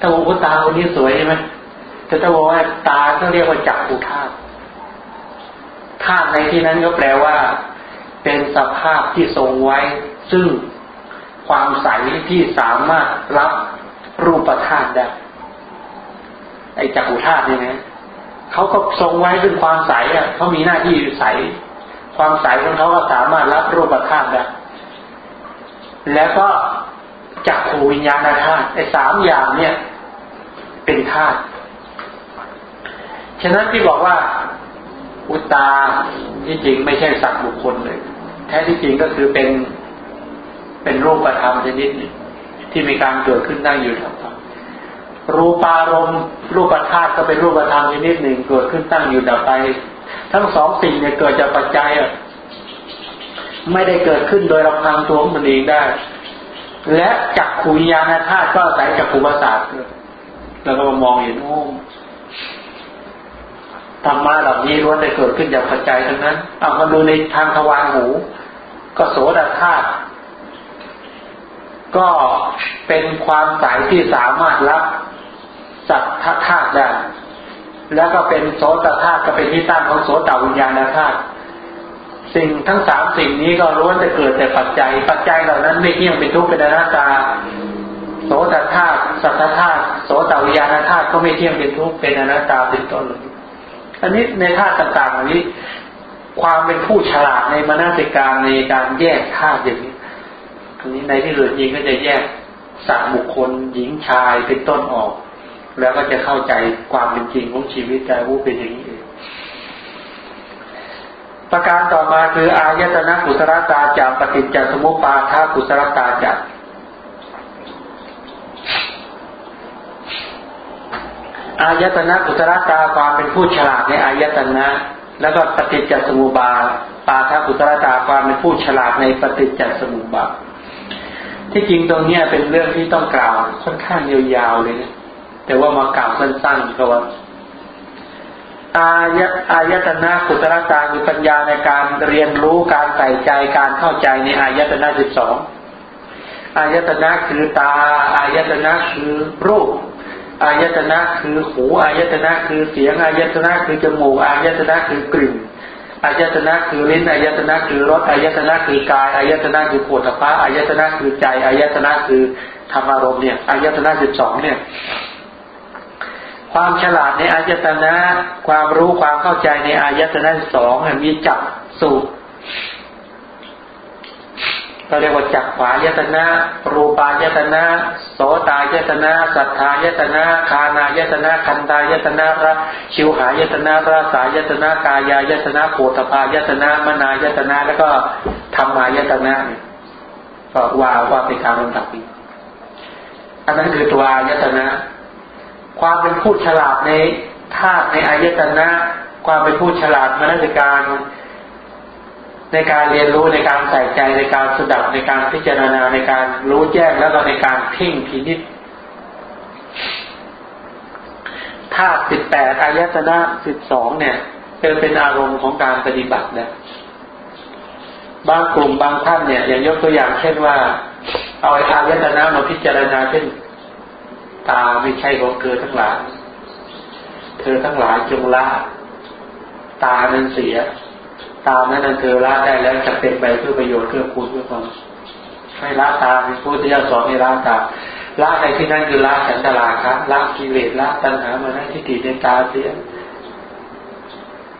ถ้าบอกว่าตาคนนี้สวยใช่ไหมจะต้องบอกว่าตาก็เรียกว่าจักขุธาตุธาตุในที่นั้นก็แปลว่า เป็นสภาพที่ทรงไว้ ซึ่งความใสที่สามารถรับรูปธาตุได้ไอ้จักขุธาตุนี่นะ เขาก็ทรงไว้ซึ่งความใสอะเขามีหน้าที่ใส ความใสของเขาก็สามารถรับรูปธาตุได้แล้วก็จักขูวิญญาณธาตุไอ้สามอย่างเนี่ย เป็นธาตุฉะนั้นที่บอกว่า อุตาที่จริงไม่ใช่สัตว์บุคคลเลย แท้ที่จริงก็คือเป็นเป็นรูปธรรมชนิดหนึ่งที่มีการเกิดขึ้นได้อยู่ทั้ง รูปารมณ์รูปธาตุก็เป็นรูปธรรมชนิดหนึ่งเกิดขึ้นตั้งอยู่ดับไป ทั้งสองสิ่งเนี่ยเกิดจากปัจจัยอะไม่ได้เกิดขึ้นโดยลำพังตัวมันเองได้ และจักขุยานธาตุก็อาศัยจักขุประสาทแล้วก็มองเห็นโอ้ธรรมะเหล่านี้ล้วนได้เกิดขึ้นจากปัจจัยทั้งนั้น เอามาดูในทางทวารหู ก็โสดาธาตุ ก็เป็นความใสที่สามารถรับสัตทธาตุได้ แล้วก็เป็นโสตธาตุก็เป็นที่ตั้งของโสตวิญญาณธาตุสิ่งทั้งสามสิ่งนี้ก็ล้วนจะเกิดแต่ปัจจัย ปัจจัยเหล่านั้นไม่เที่ยงเป็นทุกข์เป็นอนัตตาโสตธาตุสัทธาตุโสตวิญญาณธาตุก็ไม่เที่ยงเป็นทุกข์เป็นอนัตตาเป็นต้นอันนี้ในธาตุต่างๆอันนี้ ความเป็นผู้ฉลาดในมนสิการในการแยกธาตุอย่างนี้ อันนี้ในที่สุดจริงก็จะแยกสัตว์บุคคลหญิงชายเป็นต้นออก แล้วก็จะเข้าใจความเป็นจริงของชีวิตแต่ว่าเป็นอย่างนี้ประการต่อมาคืออายตนะกุศลตาจากปฏิจจสมุปบาทากุศลตาจากอายตนะกุศลตาความเป็นผู้ฉลาดในอายตนะ แล้วก็ปฏิจจสมุปบาทปาทากุศลตาความเป็นผู้ฉลาดในปฏิจจสมุปบาท ที่จริงตรงนี้เป็นเรื่องที่ต้องกล่าวค่อนข้างยาวๆเลยนะแต่ว่ามากล่าวสั้นๆก็ว่าอายะอายตนะกุศลตามีปัญญาในการเรียนรู้การใส่ใจการเข้าใจในอายตนะสิบสองอายตนะคือตา อายตนะคือรูป อายตนะคือหู อายตนะคือเสียง อายตนะคือจมูก อายตนะคือกลิ่น อายตนะคือลิ้นอายตนะคือรสอายตนะคือกายอายตนะคือโผฏฐะอายตนะคือใจอายตนะคือธรรมารมณ์เนี่ยอายตนะสิบสองเนี่ย ความฉลาดในอายตนะ ความรู้ความเข้าใจในอายตนะสองมีจับสูตร ก็เรียกว่าจักขวายตนะรูปายตนะโสตายตนะสัทธายตนะคานายตนะคันตายตนะระชิวหายตนะราสายตนะกายายตนะโพธพายตนะมนายตนะแล้วก็ธรรมายตนะก็ว่าว่าเป็นการลำดับนี้อันนั้นคือตัวอายตนะ ความเป็นผู้ฉลาดในธาตุในอายตนะ ความเป็นผู้ฉลาดมาในการ ในการเรียนรู้ในการใส่ใจในการสดับในการพิจารณาในการรู้แจ้งแล้วก็ในการเพ่งพินิจธาตุสิบแปดอายตนะสิบสองเนี่ยเป็นเป็นอารมณ์ของการปฏิบัตินะบางกลุ่มบางท่านเนี่ย อย่างยกตัวอย่างเช่นว่า เอาอายตนะมาพิจารณาเช่น ตาไม่ใช่ของเธอทั้งหลาย เธอทั้งหลายจงละ ตานั้นเสีย ตานั้นเธอละได้แล้วจะเป็นไปเพื่อประโยชน์เพื่อคุณเพื่อความให้ละตาเป็นผู้ที่จะสอนให้ละตาละในที่นั้นคือละฉันตลาครับละกิเลสละตัณหามานั่ที่ติดในตาเสีย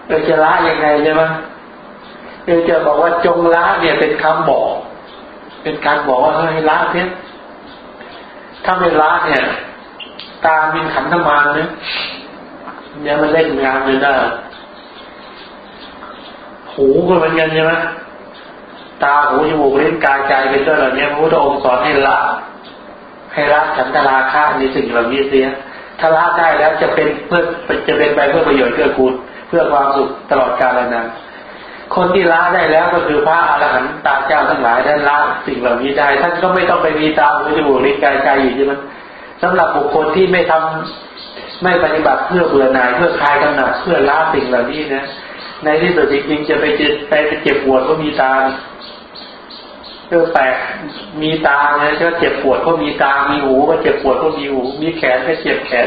เราจะละยังไงใช่ไหมเราจะบอกว่าจงละเนี่ยเป็นคำบอก เป็นการบอกว่าให้ละเพียถ้าไม่ละเนี่ย ตามีขันธมานเนี่ยเนี่ยมันเล่นงานเลยนะ หูก็เหมือนกันใช่ไหมตาหูจมูกลิ้นกายใจเป็นต้นเหล่านี้พระพุทธองค์สอนให้ละให้ละฉันตราค่าในสิ่งเหล่านี้เสียถ้าละได้แล้วจะเป็นเพื่อจะเป็นไปเพื่อประโยชน์เพื่อคุณเพื่อความสุขตลอดกาลนานคนที่ละได้แล้วก็คือพระอรหันตาเจ้าทั้งหลายท่านละสิ่งเหล่านี้ได้ท่านก็ไม่ต้องไปมีตาหูจมูกลิ้นกายใจอยู่ใช่ไหมสำหรับบุคคลที่ไม่ทำไม่ปฏิบัติเพื่อเบื่อหน่ายเพื่อคลายกำหนัดเพื่อละสิ่งเหล่านี้นะ ในที่สุดจริงๆจะไปเจ็บไปเจ็บปวดก็มีตาก็แปลกมีตาเนี่ยก็เจ็บปวดก็มีตา มีหูก็เจ็บปวดก็มีหู มีแขนก็เจ็บแขน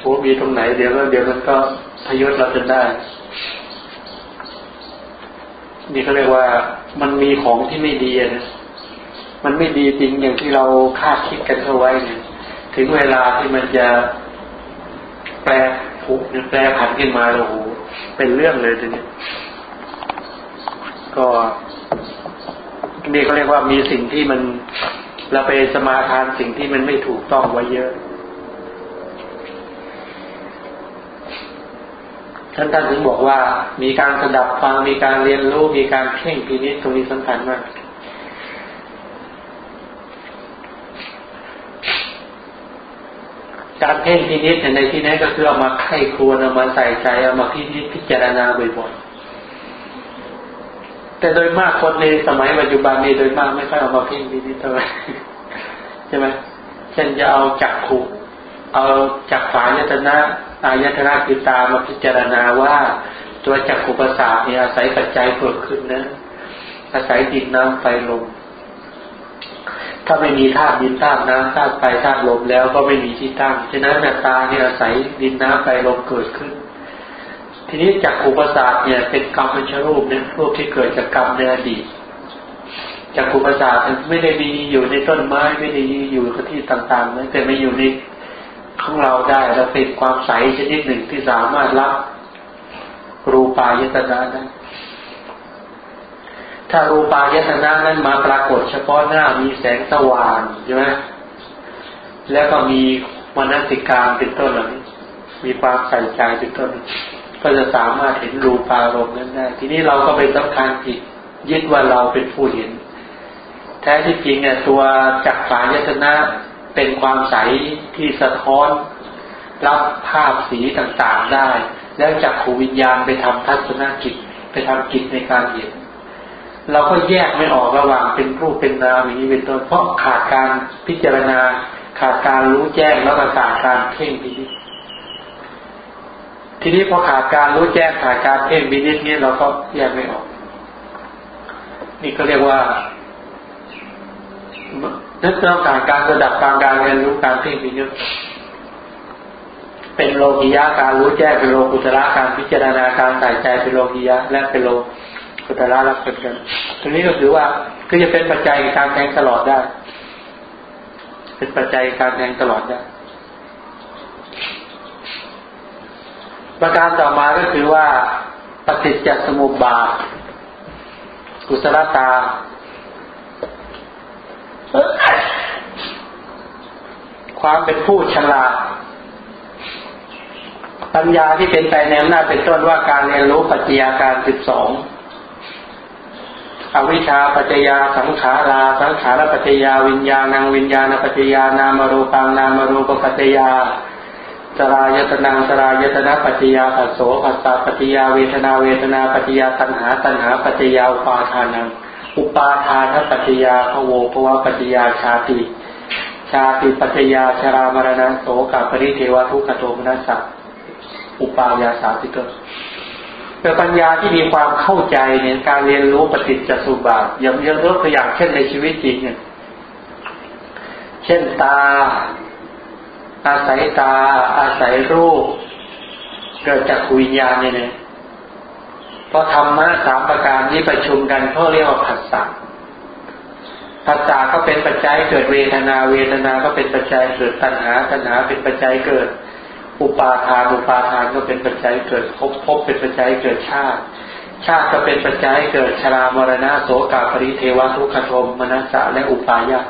โอ้มีตรงไหนเดี๋ยวก็เดี๋ยวมันก็พยศเราจนได้ นี่เขาเรียกว่ามันมีของที่ไม่ดีนะ มันไม่ดีจริงอย่างที่เราคาดคิดกันเข้าไว้เนี่ย ถึงเวลาที่มันจะแปลผุแปลผันขึ้นมาโอ้โหเป็นเรื่องเลยทีนี้ก็นี่เขาเรียกว่ามีสิ่งที่มันเราไปสมาทานสิ่งที่มันไม่ถูกต้องไว้เยอะท่านท่านถึงบอกว่ามีการสดับฟังมีการเรียนรู้มีการเพ่งพินิจตรงนี้สำคัญมาก การเพ่งพินิจในที่นี้ก็คือเอามาไข้ครวญเอามาใส่ใจเอามาพินิจพิจารณาบ่อยๆแต่โดยมากคนในสมัยปัจจุบันนี้โดยมากไม่ค่อยเอามาเพ่งพินิจเท่าไหร่ใช่ไหมเช่นจะเอาจักขุเอาจักฝายตนะอายตนะคือตามาพิจารณาว่า ตัวจักขุปสาทเนี่ยอาศัยปัจจัยเกิดขึ้นนะอาศัยดินน้ำไฟลม ถ้าไม่มีธาตุดินธาตุน้ำธาตุไฟธาตุลมแล้วก็ไม่มีที่ตั้ง ฉะนั้นตาเนี่ยอาศัยดินน้ำไฟลมเกิดขึ้น ทีนี้จักขุปสาทเนี่ยเป็นกรรมเป็นชรูปเนี่ยรูปที่เกิดจากกรรมในอดีตจากขุประสาทไม่ได้มีอยู่ในต้นไม้ไม่ได้อยู่ที่ต่างๆนะแต่ไม่อยู่ในของเราได้เราเป็นความใสชนิดหนึ่งที่สามารถรับรูปายตนะได้ ถ้ารูปายตนะนั้นมาปรากฏเฉพาะหน้ามีแสงสว่างใช่ไหมแล้วก็มีมนสิการเป็นต้นเหล่านี้มีความใส่ใจเป็นต้น ก็จะสามารถเห็นรูปารมณ์นั้นได้ ทีนี้เราก็ไปสำคัญผิดยึดว่าเราเป็นผู้เห็น แท้ที่จริงเนี่ยตัวจักรายตนะเป็นความใสที่สะท้อน รับภาพสีต่างๆได้ แล้วจักขูวิญญาณไปทำทัศนกิจ ไปทำกิจในการเห็น เราก็แยกไม่ออกระหว่างเป็นรูปเป็นนามอย่างนี้เป็นต้นเพราะขาดการพิจารณา ขาดการรู้แจ้งแล้วก็ขาดการเพ่งพินิจทีนี้พอขาดการรู้แจ้งขาดการเพ่งพินิจนี้เราก็แยกไม่ออก นี่ก็เรียกว่านึกต้องการการระดับการการเรียนรู้การเพ่งพินิจเป็นโลกิยะการรู้แจ้งเป็นโลกุตระการพิจารณาการใส่ใจเป็นโลกิยะและเป็นโล กุตระรักเป็นกันตรงนี้ก็ถือว่าคือจะเป็นปัจจัยการแทงตลอดได้ เป็นปัจจัยการแทงตลอดได้ ประการต่อมาก็คือว่าปฏิจจสมุปบาทกุศลตาความเป็นผู้ฉลาดปัญญาที่เป็นไปในอำนาจเป็นต้นว่าการเรียนรู้ปัจจัยาการสิบสอง อวิชชาปัจจยาสังขาราสังขารปัจจยาวิญญาณังวิญญาณปัจจยานามรูปังนามรูปปัจจยาสรายตนังสรายตนะปัจจยาปัสโสปัสสะปัจจยาเวทนาเวทนาปัจจยาตัณหาตัณหาปัจจยาอุปาทานัง อุปาทานปัจจยาภโวภวะปัจจยาชาติ ชาติปัจจยาชรามรณะโสกับปริเทวทุกขโทมนัสสะอุปายาสาธิกเป็นปัญญาที่มีความเข้าใจเนี่ยการเรียนรู้ปฏิจจสุบาทอย่างยกตัวอย่างเช่นในชีวิตจริงเนี่ยเช่นตา อาศัยตา อาศัยรูป เกิดจากวิญญาณเนี่ยเพราะธรรมะสามประการนี้ประชุมกันเขาเรียกว่าผัสสะผัสสะก็เป็นปัจจัยเกิดเวทนา เวทนาก็เป็นปัจจัยเกิดตัณหา ตัณหาเป็นปัจจัยเกิด อุปาทานอุปาทานก็เป็นปัจจัยเกิดภพภพเป็นปัจจัยเกิดชาติ ชาติก็เป็นปัจจัยเกิดชรามรณะโสกาปริเทวทุกขโทมมนัสสะและอุปายา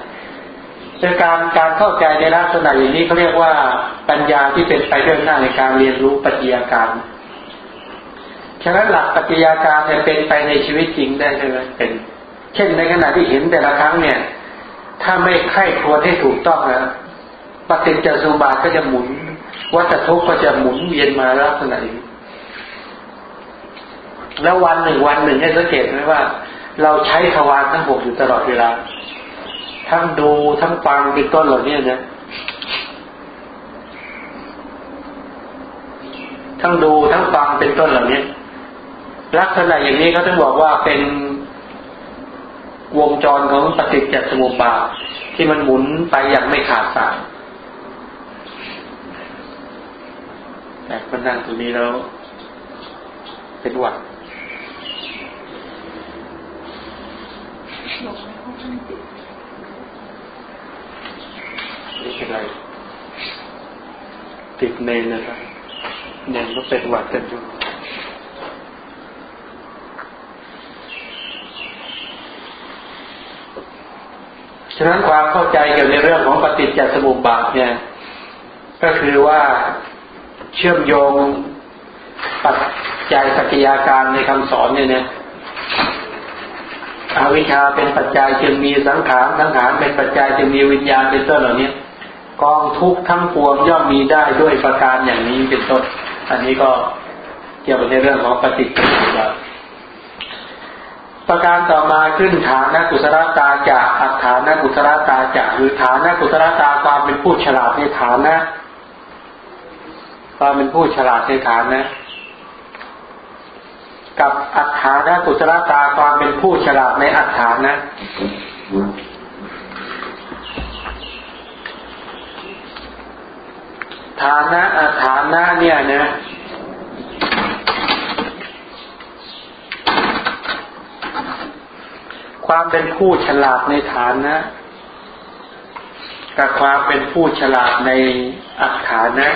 เป็นการการเข้าใจในลักษณะอย่างนี้เขาเรียกว่าปัญญาที่เป็นไปเรื่องหน้าในการเรียนรู้ปัจจัยการฉะนั้นหลักปัจจัยการเนี่ยเป็นไปในชีวิตจริงได้ใช่ไหมเป็น เช่นในขณะที่เห็นแต่ละครั้งเนี่ย ถ้าไม่ไข้ควรให้ถูกต้องนะปฏิจจสุบาทก็จะหมุน วัฏทุกข์ก็จะหมุนเวียนมาลักษณะนี้แล้ววันหนึ่งวันหนึ่งให้สังเกตไหมว่า เราใช้ทวารทั้งหกอยู่ตลอดเวลา ทั้งดูทั้งฟังเป็นต้นเหล่านี้นะทั้งดูทั้งฟังเป็นต้นเหล่านี้ลักษณะอย่างนี้เขาต้องบอกว่าเป็นวงจรของปฏิจจสมุปบาทที่มันหมุนไปอย่างไม่ขาดสาย แต่ก็นั่งตรงนี้แล้วเป็นหวัดนี่เป็นไร ติดเมนนะครับเนนก็เป็นหวัดกันอยู่ฉะนั้นความเข้าใจเกี่ยวในเรื่องของปฏิจจสมุปบาทเนี่ย ก็คือว่า เชื่อมโยงปัจจัยปัจจัยาการในคำสอนเนี่ยเนี่ยอวิชชาเป็นปัจจัยจึงมีสังขารสังขารเป็นปัจจัยจึงมีวิญญาณเป็นต้นเหล่านี้กองทุกทั้งปวงย่อมมีได้ด้วยประการอย่างนี้เป็นต้น อันนี้ก็เกี่ยวกับในเรื่องของปฏิจจสมุปบาทประการต่อมาขึ้นฐานนักุศลตาจากอัฐานกุศลตาจากหรือฐานกุศลตาความเป็นผู้ฉลาดในฐานนะ ความเป็นผู้ฉลาดในฐานนะ กับอัฏฐานะกุศลตาความเป็นผู้ฉลาดในอัฏฐานนะฐานะอัฏฐานะเนี่ยนะความเป็นผู้ฉลาดในฐานนะกับความเป็นผู้ฉลาดในอัฐานะ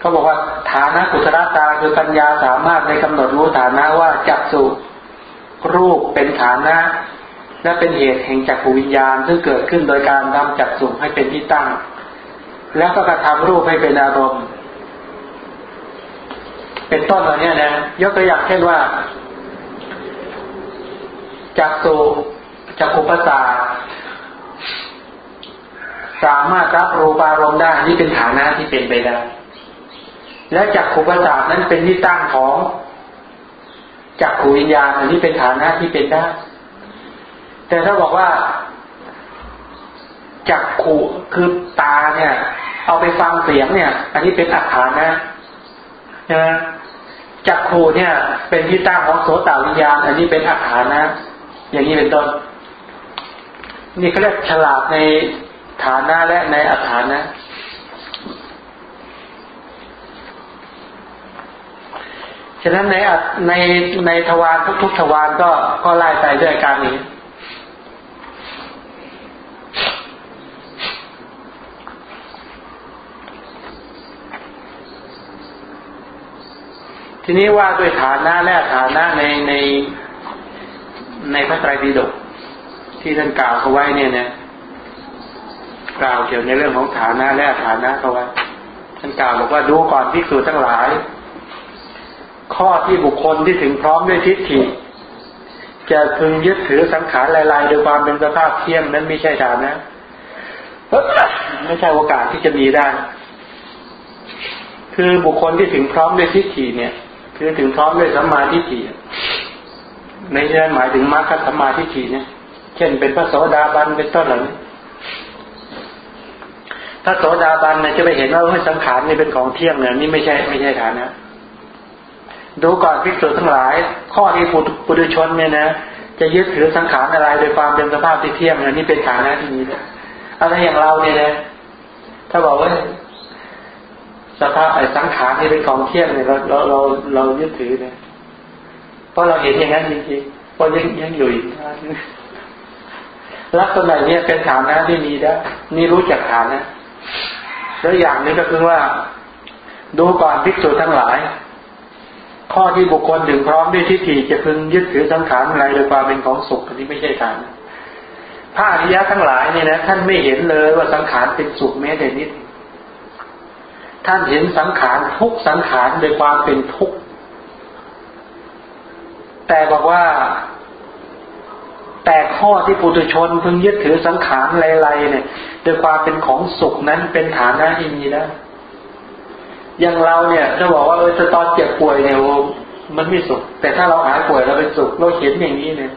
เขาบอกว่า ฐาตาคือปัญญาสามารถในกำหนดรู้ฐานะว่าจักสุรูปเป็นฐานะและเป็นเหตุแห่งจักรวิญญาณซึ่งเกิดขึ้นโดยการทำจักสุให้เป็นที่ตั้ง แล้วก็กระทำรูปให้เป็นอารมณ์ เป็นต้นเหล่านี้นะยกตัวอย่างเช่นว่าจักสุจักขุปสาสามารถรับรูปอารมณ์ได้นี่เป็นฐานะที่เป็นไปได้ และจักขุประสาทนั้นเป็นที่ตั้งของจักขูวิญญาณอันนี้เป็นฐานะที่เป็นได้ แต่ถ้าบอกว่าจักขูคือตาเนี่ย เอาไปฟังเสียงเนี่ย อันนี้เป็นอัฐานะนะจักขูเนี่ย เป็นที่ตั้งของโสตวิญญาณ อันนี้เป็นอัฐานะ อย่างนี้เป็นต้น นี่เขาเรียกฉลาดในฐานะและในอัฐานะ ฉะนั้นในในในทวารทุกๆทวารก็ก็ไล่ไปด้วยการนี้ ทีนี้ว่าด้วยฐานะและฐานะในในในพระไตรปิฎกที่ท่านกล่าวเขาไว้เนี่ยนะกล่าวเกี่ยวในเรื่องของฐานะและฐานะเขาไว้ท่านกล่าวบอกว่าดูก่อนที่สูทั้งหลาย ข้อที่บุคคลที่ถึงพร้อมด้วยทิฏฐิจะพึงยึดถือสังขารลายๆโดยความเป็นสภาพเที่ยงนั้นไม่ใช่ฐานนะไม่ใช่โอกาสที่จะมีได้ คือบุคคลที่ถึงพร้อมด้วยทิฏฐิเนี่ย คือถึงพร้อมด้วยสัมมาทิฏฐิไม่ใช่หมายถึงมรรคสัมมาทิฏฐิเนี่ย เช่นเป็นพระโสดาบันเป็นต้นเหล่านี้ถ้าโสดาบันเนี่ยจะไปเห็นว่าสังขารนี่เป็นของเที่ยงเนี่ยนี่ไม่ใช่ไม่ใช่ฐานนะ ดูก่อนพิสูจทั้งหลาย ข้อที่ปุถุชนเนี่ยนะจะยึดถือสังขารอะไรโดยความเป็นสภาพที่เที่ยงเนี่ยนี่เป็นฐานะที่นี้นะอะไรอย่างเราเนี่ยนะถ้าบอกว่าสภาพไอ้สังขารนี่เป็นของเที่ยงเนี่ยเราเราเราเรายึดถือเนี่ยเพราะเราเห็นอย่างนั้นจริงๆเพราะยังยังอยู่อีกลักษณะนี้เป็นฐานะที่มีได้นี่รู้จักฐานะแล้วอย่างนี้ก็คือว่า ดูก่อนภิกษุทั้งหลาย ข้อที่บุคคลถึงพร้อมด้วยทิฏฐิจะพึงยึดถือสังขารอะไรโดยความเป็นของสุขอันนี้ไม่ใช่ฐานพระอริยะทั้งหลายเนี่ยนะท่านไม่เห็นเลยว่าสังขารเป็นสุขแม้แต่นิด ท่านเห็นสังขารทุกสังขารโดยความเป็นทุกข์แต่บอกว่า แต่ข้อที่ปุถุชนพึงยึดถือสังขารไรๆเนี่ยโดยความเป็นของสุขนั้นเป็นฐานะที่มีได้ อย่างเราเนี่ยจะบอกว่าเออตอนเจ็บป่วยเนี่ยมันไม่สุข แต่ถ้าเราหายป่วยเราเป็นสุขเราเห็นอย่างนี้เนี่ย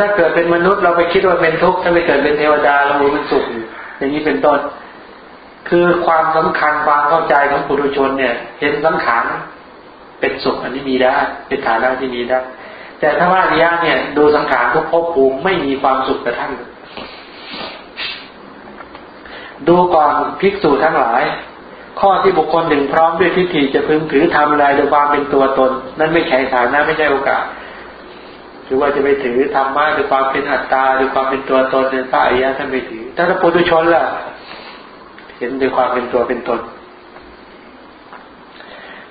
ถ้าเกิดเป็นมนุษย์เราไปคิดว่าเป็นทุกข์ถ้าไปเกิดเป็นเทวดาเราเป็นสุขอย่างนี้เป็นต้น คือความสำคัญความเข้าใจของปุถุชนเนี่ย เห็นสังขารเป็นสุขอันนี้มีได้เป็นฐานะที่มีได้แต่ถ้าว่าอริยะเนี่ย ดูสังขารทุกภพภูมิไม่มีความสุขกระทั่งดูก่อนภิกษุทั้งหลาย ข้อที่บุคคลหนึ่งพร้อมด้วยทิฏฐิจะพึงถือทำอะไรโดยความเป็นตัวตน นั้นไม่ใช่ฐานะไม่ใช่โอกาสหรือว่าจะไปถือธรรมะด้วยความเป็นอัตตาด้วยความเป็นตัวตนในพระอริยะท่านไม่ถือแต่ถ้าปุถุชนล่ะ เห็นด้วยความเป็นตัวเป็นตน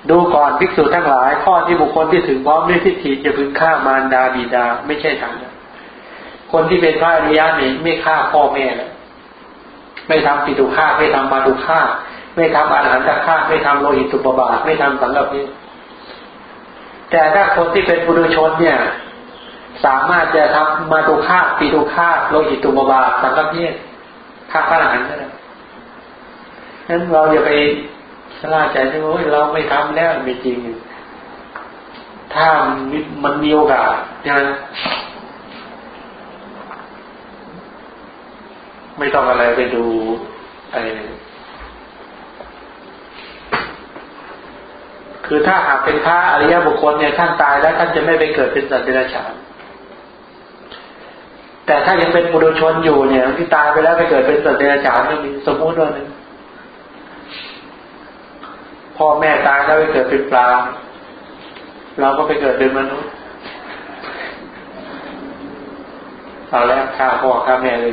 ดูก่อนภิกษุทั้งหลาย ข้อที่บุคคลที่ถึงพร้อมด้วยทิฏฐิจะพึงฆ่ามารดาบิดา ไม่ใช่ฐานะคนที่เป็นพระอริยะนี่ไม่ฆ่าพ่อแม่แล้วไม่ทำปิตุฆ่าไม่ทำมาตุฆ่า ไม่ทำอาหารตะฆ่าไม่ทำโลหิตตุปบาทไม่ทำสังกันี้ แต่ถ้าคนที่เป็นบุรุชนเนี่ย สามารถจะทำมาตุฆ่าปีตุฆ่าโลหิตตุปบาทสังกันี้ฆ่าพระอรหันต์ได้นั้นเราอย่าไปชลาใจที่ว่าเราไม่ทำแล้วไม่จริง ถ้ามันมีโอกาสนะไม่ต้องอะไรไปดูไอ คือถ้าหากเป็นพระอริยบุคคลเนี่ยท่านตายแล้วท่านจะไม่ไปเกิดเป็นสัตว์เดรัจฉาน แต่ถ้ายังเป็นปุถุชนอยู่เนี่ยที่ตายไปแล้วไปเกิดเป็นสัตว์เดรัจฉานก็มีสมมุติว่านึงพ่อแม่ตายแล้วไปเกิดเป็นปลา เราก็ไปเกิดเป็นมนุษย์เอาแล้วฆ่าพ่อฆ่าแม่เลย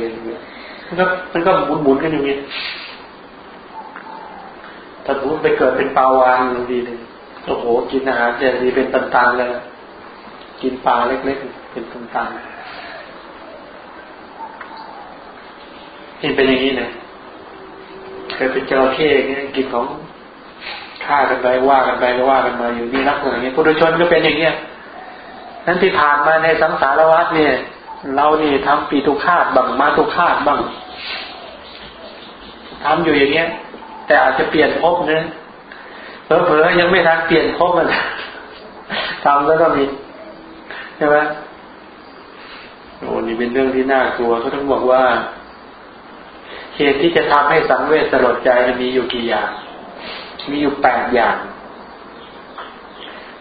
มันก็มันก็หมุนหมุนกันอย่างนี้ถ้าพูดไปเกิดเป็นปลาวานดีเลย โอ้โห กินอาหารเจดีเป็นตันๆเลย กินปลาเล็กๆ เป็นตันๆนี่เป็นอย่างนี้นะเคยเป็นจระเข้เงี้ยกินของฆ่ากันไปว่ากันไปก็ว่ากันมาอยู่นี่รักอย่างนี้ปุถุชนก็เป็นอย่างเงี้ยนั้นที่ผ่านมาในสังสารวัฏเนี่ย เรานี่ทำปีตุคาตบังมาตุคาตบ้างทำอยู่อย่างเงี้ย แต่อาจจะเปลี่ยนภพเนะ เผลอๆยังไม่ทันเปลี่ยนภพมันทำแล้วก็มีใช่ไหมโอ้นี่เป็นเรื่องที่น่ากลัวเขาต้องบอกว่า เหตุที่จะทำให้สังเวชสลดใจมีอยู่กี่อย่าง มีอยู่แปดอย่าง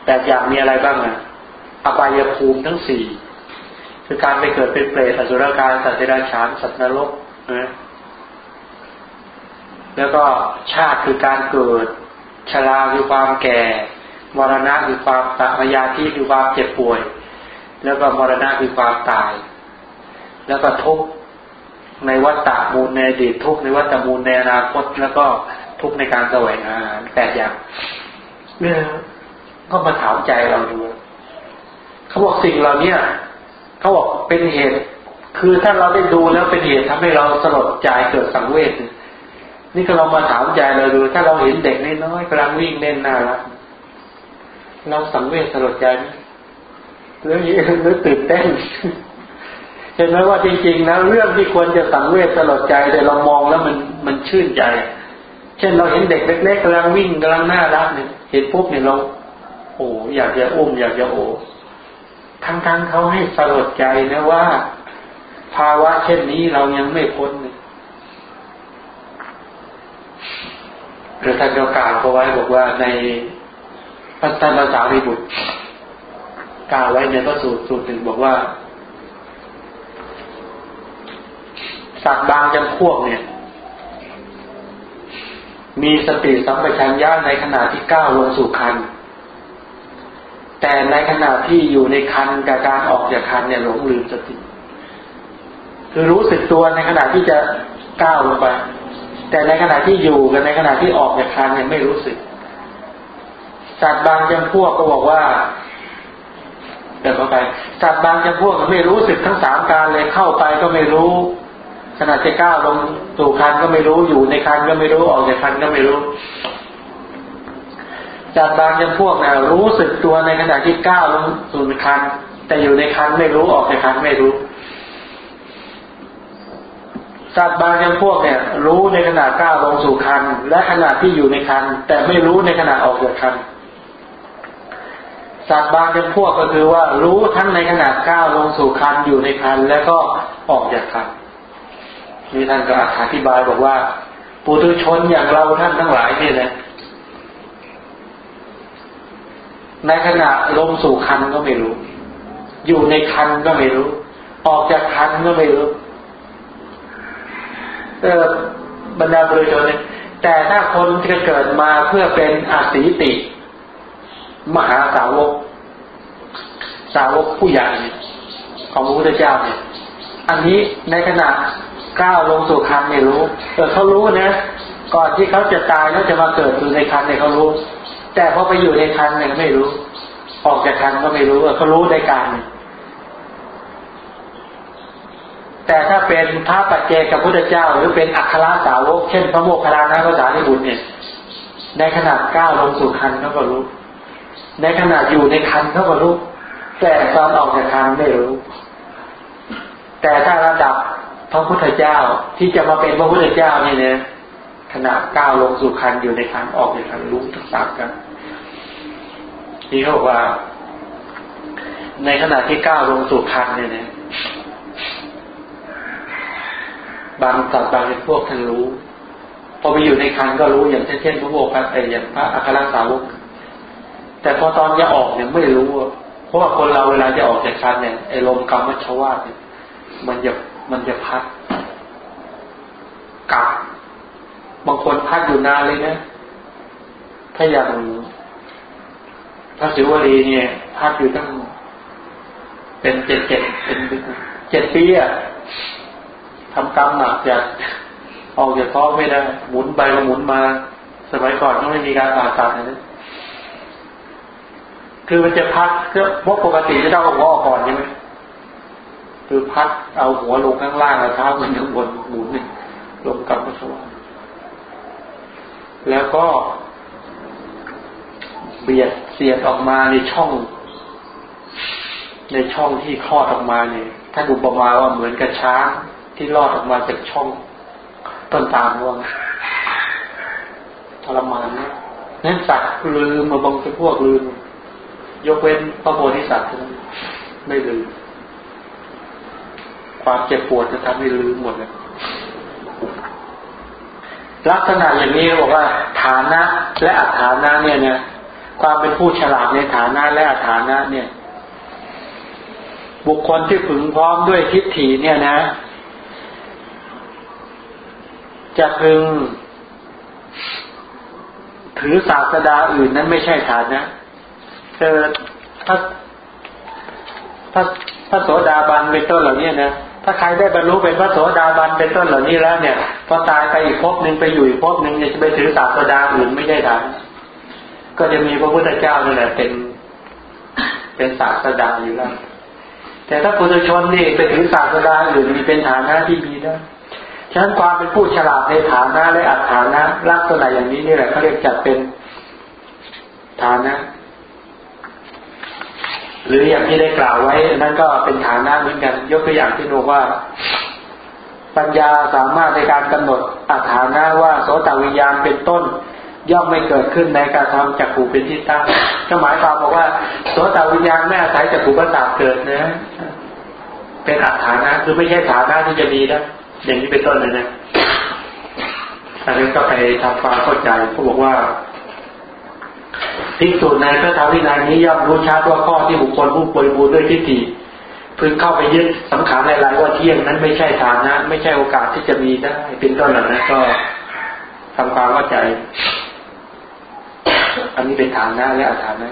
แปดอย่างมีอะไรบ้างอะอบายภูมิทั้งสี่คือการไปเกิดเป็นเปรตอสุรกายสัตว์เดรัจฉานสัตว์นรกนะแล้วก็ชาติคือการเกิด ชราคือความแก่มรณะคือความตายาที่คือความเจ็บป่วย แล้วก็มรณะคือความตาย แล้วก็ทุกข์ในวัฏฏะมูลในอดีตทุกในวัฏฏมูลในอนาคต แล้วก็ทุกในการแสวงหาแปดอย่างเนี่ยก็มาถามใจเราดูเขาบอกสิ่งเหล่านี้เขาบอกเป็นเหตุ คือถ้าเราได้ดูแล้วเป็นเหตุทำให้เราสลดใจเกิดสังเวชนี่ี่ก็เรามาถามใจเราดู ถ้าเราเห็นเด็กน้อยกำลังวิ่งเล่นน่ารักเราสังเวชสลดใจไหมหรือหรือตื่นเต้นเห็นไหมว่าจริงๆนะเรื่องที่ควรจะสังเวชสลดใจแต่เรามองแล้วมันมันชื่นใจ เช่นเราเห็นเด็กเล็กๆกำลังวิ่งกำลังน่ารักเนี่ยเห็นปุ๊บเนี่ยเราโอ้อยากจะอุ้มอยากจะโอ้ทั้งๆเขาให้สลดใจนะว่า ภาวะเช่นนี้เรายังไม่พ้นเลย หรือท่านก็กล่าวเอาไว้บอกว่าในพระท่านภาษาริบุตรกล่าวไว้ในพระสูตรสูตรหนึ่งบอกว่า สัตว์บางจำพวกเนี่ย มีสติสัมปชัญญะในขณะที่ก้าวลงสู่คัน แต่ในขณะที่อยู่ในคันกับการออกจากคันเนี่ยหลงลืมสติ คือรู้สึกตัวในขณะที่จะก้าวลงไป แต่ในขณะที่อยู่กับในขณะที่ออกจากคันเนี่ยไม่รู้สึก สัตว์บางจำพวกก็บอกว่าเดินเข้าไปสัตว์บางจำพวกไม่รู้สึกทั้งสามการเลยเข้าไปก็ไม่รู้ขณะจะก้าวลงสู่คันก็ไม่รู้อยู่ในคันก็ไม่รู้ออกจากคันก็ไม่รู้จากบางจำพวกนะรู้สึกตัวในขณะที่ก้าวลงสู่คันแต่อยู่ในคันไม่รู้ออกจากคันไม่รู้ สัตว์บางจำพวกเนี่ย รู้ในขณะก้าวลงสู่คัน และขณะที่อยู่ในคัน แต่ไม่รู้ในขณะออกจากคันสัตว์บางจำพวกก็คือว่ารู้ทั้งในขณะก้าวลงสู่คันอยู่ในคันแล้วก็ออกจากคันนี่ท่านก็อธิบายบอกว่าปุถุชนอย่างเราท่านทั้งหลายนี่นะในขณะลงสู่คันก็ไม่รู้ อยู่ในคันก็ไม่รู้ ออกจากคันก็ไม่รู้ บรรดาปุถุชนเนี่ยแต่ถ้าคนที่เกิดมาเพื่อเป็นอาศีติ มหาสาวก สาวกผู้ใหญ่ของพระพุทธเจ้าเนี่ย อันนี้ในขณะก้าวลงสู่คันไม่รู้เออเขารู้นะก่อนที่เขาจะตายเขาจะมาเกิดอยู่ในคันเนี่ยเขารู้ แต่พอไปอยู่ในคันเนี่ยไม่รู้ ออกจากคันก็ไม่รู้เออเขารู้ในการ แต่ถ้าเป็นพระปัจเจกับพุทธเจ้า หรือเป็นอัครสาวก เช่น พระโมคคัลลานะภาษาที่บุญเนี่ยในขณะก้าวลงสู่คันเขาก็รู้ ในขณะอยู่ในคันเขาก็รู้ แต่ตอนออกจากคันไม่รู้ แต่ถ้าระดับพระพุทธเจ้าที่จะมาเป็นพระพุทธเจ้านี่เนี่ยขณะก้าวลงสู่คันอยู่ในคันออกในคันรู้ทั้งสามกันนี่เขาบอกว่า ในขณะที่ก้าวลงสู่คันเนี่ยนะ บางสัตว์บางเป็นพวกท่านรู้ พอไปอยู่ในคันก็รู้อย่างเช่นพระโมกขัแต่อย่างพระอัครสาวก แต่พอตอนจะออกเนี่ยไม่รู้ เพราะว่าคนเราเวลาจะออกจากคันเนี่ยไอ้ลมกรรมชวาเนี่ยมันจะมันจะพัดกลับบางคนพัดอยู่นานเลยนะ ถ้าอย่างพระศิวลีเนี่ยพัดอยู่ตั้งเป็นเจ็ดเจ็ดเป็นเจ็ดปีอะ ทำกรรมหนักจากออกจากท้องไม่ได้ หมุนไปก็หมุนมา สมัยก่อนก็ไม่มีการผ่าตัดนะคือมันจะพัดก็พวกปกติจะต้องเอาหัวออกก่อนใช่ไหมคือพัดเอาหัวลงข้างล่างแล้วเท้ามันข้างบนหมุนนี่ลงกับพระสวรรค์แล้วก็เบียดเสียดออกมาในช่อง ในช่องที่คลอดออกมาเนี่ยท่านอุปมาว่าเหมือนกระช้าง ที่รอดออกมาจากช่องต้นตาลวงทรมานนะนั่นสัตว์ลืมมาบางพวกลืม ยกเว้นพระโพธิสัตว์ไม่ลืม ความเจ็บปวดจะทำให้ลืมหมดเลยลักษณะอย่างนี้บอกว่า ฐานะและอัฐานะเนี่ยเนี่ยความเป็นผู้ฉลาดในฐานะและอัฐานะเนี่ย บุคคลที่ผึงพร้อมด้วยทิฏฐิเนี่ยนะ จะพึง ถือศาสดาอื่นนั้นไม่ใช่ฐานนะเออถ้าถ้าถ้าโสดาบันเป็นต้นเหล่านี้นะ ถ้าใครได้บรรลุเป็นพระโสดาบันเป็นต้นเหล่านี้แล้วเนี่ย พอตายไปอีกภพหนึ่งไปอยู่อีกภพหนึ่งเนี่ยจะไปถือศาสดาอื่นไม่ได้ฐานก็จะมีพระพุทธเจ้านี่แหละเป็น เป็นศาสดาอยู่แล้ว แต่ถ้าปุถุชนนี่ไปถือศาสดาอื่นมีเป็นฐานะที่มีได้ นั้นความเป็นผู้ฉลาดในฐานะและอัตฐานะลักษณะอย่างนี้นี่แหละเขาเรียกจัดเป็นฐานะ หรืออย่างที่ได้กล่าวไว้ นั่นก็เป็นฐานะเหมือนกัน ยกตัวอย่างที่บอกว่า ปัญญาสามารถในการกำหนดอัฐานะว่าโสตวิญญาณเป็นต้น ย่อมไม่เกิดขึ้นในการทำจักขู่เป็นที่ตั้งก็หมายความบอกว่าโสตวิญญาณไม่อาศัยจักขู่ประสาทเกิดนะ เป็นอัฐานะคือไม่ใช่ฐานะที่จะมีนะ อย่างนี้เป็นต้นเลยนะอันนี้ก็ไปทำความเข้าใจเขาบอกว่าภิกษุในพระธรรมวินัยนี้ย่อมรู้ชัดว่าข้อที่บุคคลผู้ป่วยบูด้วยทิฏฐิพึงเข้าไปยึดสำคัญหลายๆว่าเที่ยงนั้นไม่ใช่ฐานะ ไม่ใช่โอกาสที่จะมีได้เป็นต้นเหล่านั้นก็ทำความเข้าใจ อันนี้เป็นฐานะและอาฐานะ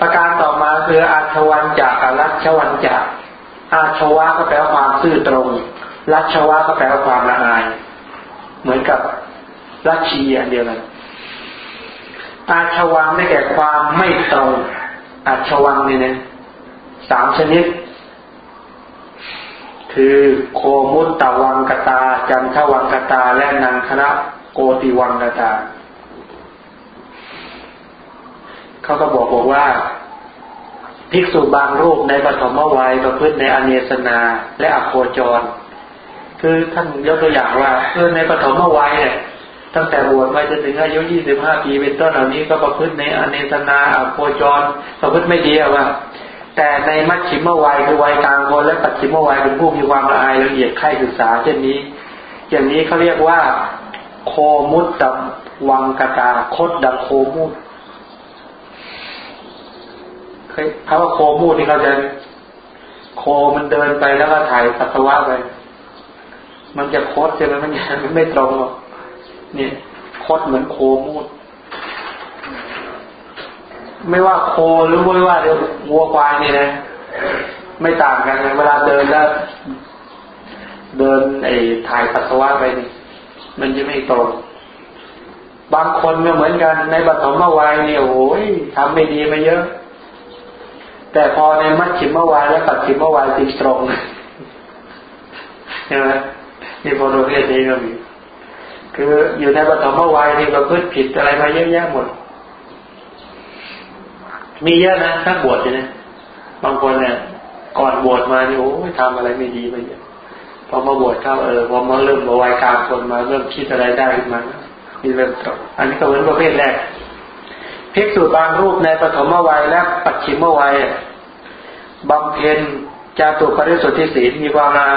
ประการต่อมาคืออาชวันจากรัชวันจาก อาชวะก็แปลว่าความซื่อตรง รัชวะก็แปลว่าความละอาย เหมือนกับรัชชีอันเดียวกันอาชวังได้แก่ความไม่ตรง อาชวังนี่นะสามชนิด คือโคมุตตะวังกตา จันทวังกตา และนังคณะโกติวังกตา เขาก็บอกบอกว่า ภิกษุบางรูปในปฐมวัยประพฤติในอเนสนาและอโคจร คือท่านยกตัวอย่างว่าเออในปฐมวัยเนี่ยตั้งแต่บวชมาจนถึงอายุยี่สิบห้าปีเป็นต้นเหล่านี้ก็ประพฤติในอเนตนาอโคจร ประพฤติไม่ดีว่า แต่ในมัชชิมวัยคือวัยกลางคนและปัจฉิมวัยเป็นผู้มีความละอายละเอียดใคร่ศึกษาเช่นนี้ อย่างนี้เขาเรียกว่า โคมุตตวังกตาคดดังโคมุต คยคำว่าโคมูดที่เราจะโคมันเดินไปแล้วก็ถ่ายปัสสาวะไป มันจะโคดใช่ไหมมันมันไม่ตรงหรอกเนี่ยโคดเหมือนโคมูด ไม่ว่าโคหรือไม่ว่าเดี๋ยววัวควายเนี่ยนะ ไม่ต่างกันเวลาเดินแล้วเดินไอ้ถ่ายปัสสาวะไปนี่มันจะไม่ตรงบางคนก็เหมือนกันในปฐมวัยเนี่ยโอ้ยทำไม่ดีมาเยอะ แต่พอในมัดฉิมวัยและปัดฉิมวัยติดตรงใช่ไหมนี่พอเราเรียนนี้ก็มีคืออยู่ในปฐมวัยนี่ประพฤติผิดอะไรมาเยอะแยะหมด มีเยอะนะถ้าบวชเนี่ยบางคนเนี่ย ก่อนบวชมานี่โอ้ยทำอะไรไม่ดีมาเยอะพอมาบวชเข้าเออพอมาเริ่มมาวัยกลางคนมาเริ่มคิดอะไรได้ขึ้นมามีเริ่มอันนี้ก็เหมือนประเภทแรก พิกษุบางรูปในปฐมวัยและปัจฉิมวัยบำเพ็ญจาตุปริสุทธิศีลมีความนา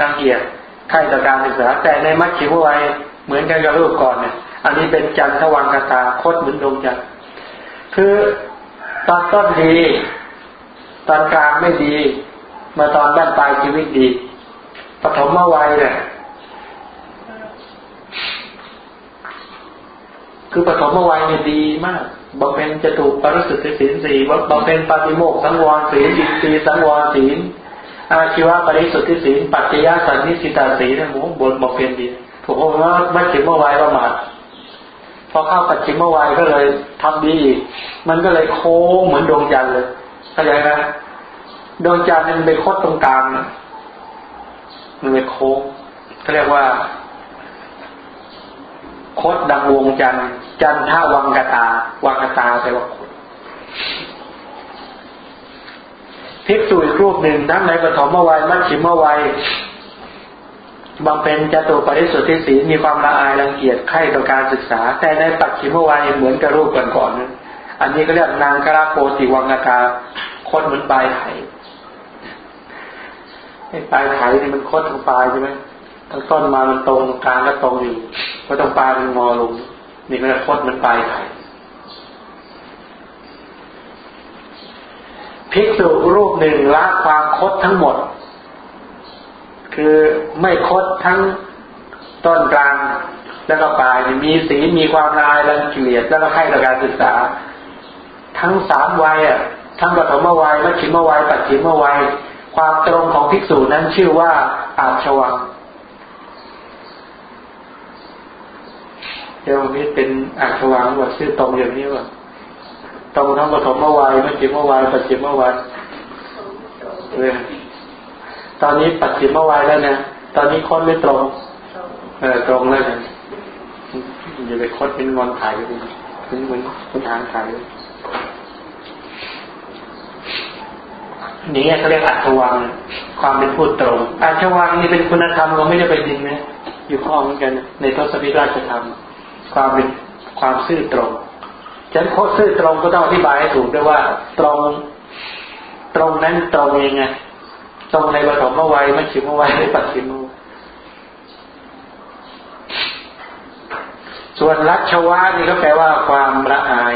ตั้งเกียรติใครต่อการศึกษา แต่ในมัชชิมวัยเหมือนกันกับรูปก่อนเนี่ย อันนี้เป็นจันทวังกตาโคตรเหมือนดวงจันทร์คือตอนต้นดี ตอนกลางไม่ดี มาตอนบ้านปลายชีวิตดีปฐมวัยเนี่ยคือปฐมวัยเนี่ยดีมาก บำเพ็ญจะถูกปริสุทธิศีลสี่บำเพ็ญปฏิโมกสังวรศีลจิตสีสังวรศีลอาชีวะปริสุทธิศีลปัจจยสันนิสิตาศีลนี่ยโหบนบำเพ็ญดีผมว่าไม่ถึงเมื่อวัยประมาทพอเข้าปัจฉิมวัยก็เลยทำดีอีกมันก็เลยโค้งเหมือนดวงจันทร์เลยเข้าใจไหมดวงจันทร์มันเป็นโคตรตรงกลางมันเป็นโค้งเขาเรียกว่า คตดังวงจันทร์จันท่าวังกตา วังกตาแปลว่าคดภิกษุอีกรูปหนึ่งทั้งในปฐมวัยมัชชิมวัยบำเพ็ญจตุปริสุทธิศีลมีความละอายรังเกียจไข่ต่อการศึกษา แต่ในปัจฉิมวัยเหมือนกับรูปก่อนๆนั้นอันนี้ก็เรียกนางกราโปติวังกาคนเหมือนปลายไข่ไอ้ปลายไข่นี่มันคดทางปลายใช่ไหม ทั้งต้นมามันตรงกลางก็ตรงอยู่พอตรงปลายมันงอลงนี่มันคดเหมือนปลายไข่ภิกษุรูปหนึ่งละความคดทั้งหมด คือไม่คดทั้งต้นกลางแล้วก็ปลายมีสีมีความลายรังเกียจแล้วก็ให้ต่อการศึกษา ทั้งสามวัยอะทั้งปฐมวัยมัชชิมวัยปัจฉิมวัย ความตรงของภิกษุนั้นชื่อว่าอาชวัง เดี๋ยวนี้เป็นอาชวังว่าชื่อตรงอย่างนี้ว่าตรงทั้งปฐมวัยมัชชิมวัยปัจฉิมวัยเลยตอนนี้ปัจฉิมวัยแล้วนะตอนนี้ค้นไม่ตรง เออตรงแล้วนะอย่าไปค้นเป็นงอนถ่ายไปถึงเหมือนคนทางถ่ายนี่เขาเรียกอัตวัง ความเป็นพูดตรงอัตวังนี่เป็นคุณธรรมเราไม่ได้ไปดินนะอยู่ข้อเหมือนกัน ในทศพิราชธรรม ความเป็นความซื่อตรงฉันโคตรซื่อตรงก็ต้องอธิบายให้ถูกด้วยว่า ตรงตรงนั้นตรงยังไงตรงในปฐมวัยมัชชิมวัยในปัจฉิมส่วนรัชวะนี่ก็แปลว่าความละอาย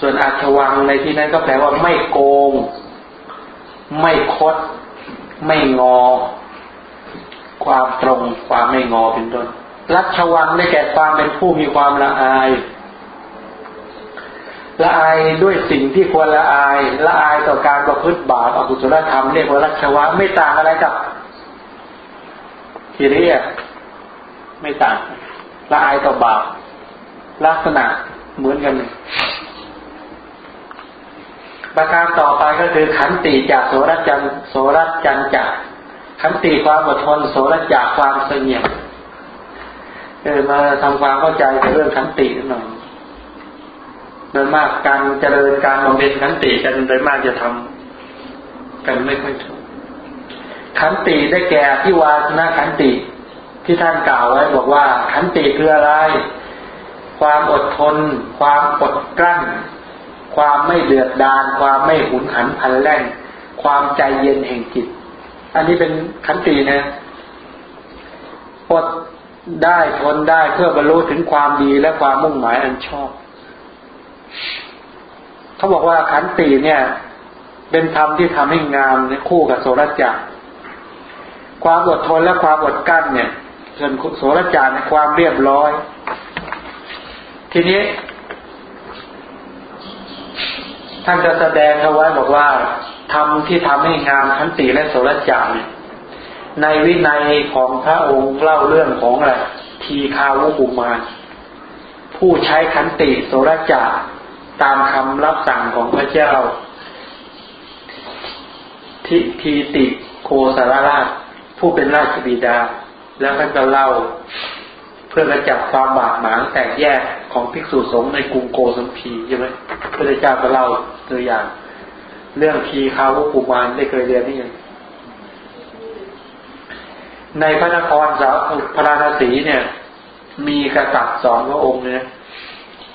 ส่วนอาชวังในที่นั้นก็แปลว่าไม่โกง ไม่คด ไม่งอ ความตรงความไม่งอเป็นต้นรัชวังได้แก่ความเป็นผู้มีความละอาย ละอายด้วยสิ่งที่ควรละอาย ละอายต่อการประพฤติบาปอกุศลธรรมเรียกว่ารัชวะไม่ต่างอะไรกับทีเรียไม่ต่างละอายต่อบาปลักษณะเหมือนกันประการต่อไปก็คือขันติจากโสรจันโสรจันจาก ขันติความอดทนโสรจากความเสงี่ยมเออมาทำความเข้าใจเรื่องขันติหน่อยโดยมากการเจริญการบำเพ็ญขันติกันโดยมากจะทำกันไม่ค่อยถูกขันติได้แก่ที่วาสนาขันติที่ท่านกล่าวไว้บอกว่า ขันติคืออะไร ความอดทน ความอดกลั้น ความไม่เดือดดานความไม่หุนหันพันแล่นความใจเย็นแห่งจิต อันนี้เป็นขันตินะอดได้ทนได้เพื่อบรรลุถึงความดีและความมุ่งหมายอันชอบ เขาบอกว่าขันติเนี่ย เป็นธรรมที่ทำให้งามในคู่กับโสรจักรความอดทนและความอดกั้นเนี่ยส่วนโสรจักรในความเรียบร้อย ทีนี้ ท่านจะแสดงเอาไว้บอกว่า ธรรมที่ทำให้งามขันติและโสรจักรในวินัยของพระองค์เล่าเรื่องของอะไรทีคาวุกุมารผู้ใช้ขันติโสรจักรตามคำรับสั่งของพระเจ้า ทิทีติโคสารราช ผู้เป็นราชบิดา แล้วท่านก็เล่า เพื่อกระจับความบาดหมางแตกแยกของภิกษุสงฆ์ในกรุงโกสัมพีใช่ไหมพระเจ้าก็เล่าตัวอย่าง เรื่องทีคาวกุมารได้เคยเรียนนี่ยังในพระนครสาวพระราณสีเนี่ย มีกษัตริย์สองพระองค์เนี่ย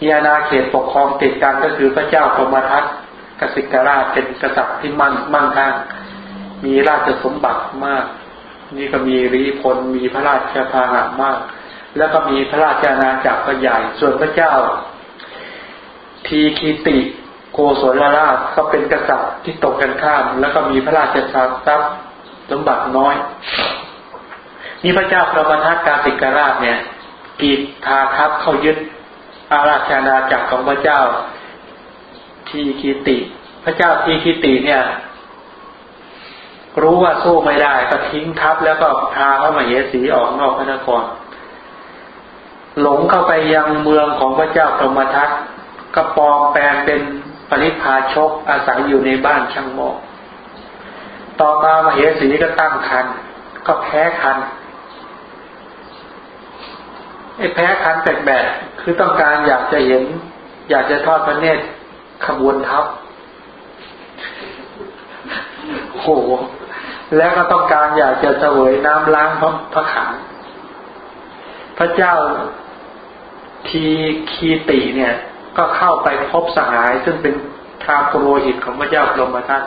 มีอาณาเขตปกครองติดกันก็คือพระเจ้าพมทัตกสิกราชเป็นกษัตริย์ที่มั่นมั่งคั่งมีราชสมบัติมาก นี่ก็มีรีพลมีพระราชพาหะมาก แล้วก็มีพระราชอาณาจักรใหญ่ ส่วนพระเจ้า ทีคีติ โกศลราชก็เป็นกษัตริย์ที่ตกกันข้าม แล้วก็มีพระราชทรัพย์สมบัติน้อยนี่พระเจ้าพระบรรทัดกาสิกราชเนี่ยกีดทาทัพเข้ายึดอาราชาณาจักรของพระเจ้าทีคีติ พระเจ้าทีคีติเนี่ย รู้ว่าสู้ไม่ได้ก็ทิ้งทัพแล้วก็พาพระมเหสีออกนอกพระนคร หลงเข้าไปยังเมืองของพระเจ้าพรหมทัตก็ปลอมแปลงเป็น ปริพาชกอาศัยอยู่ในบ้านช่างหมอกต่อมามเหสีก็ตั้งคัน ก็แพ้คันไอ้แพ้คันแปลกๆคือต้องการอยากจะเห็น อยากจะทอดพระเนตรขบวนทัพโห แล้วก็ต้องการอยากจะเสวยน้ำล้างพระพระขันพระเจ้าทีคีติเนี่ย ก็เข้าไปพบสหาย ซึ่งเป็นทาโรหิตของพระเจ้าพรหมทัต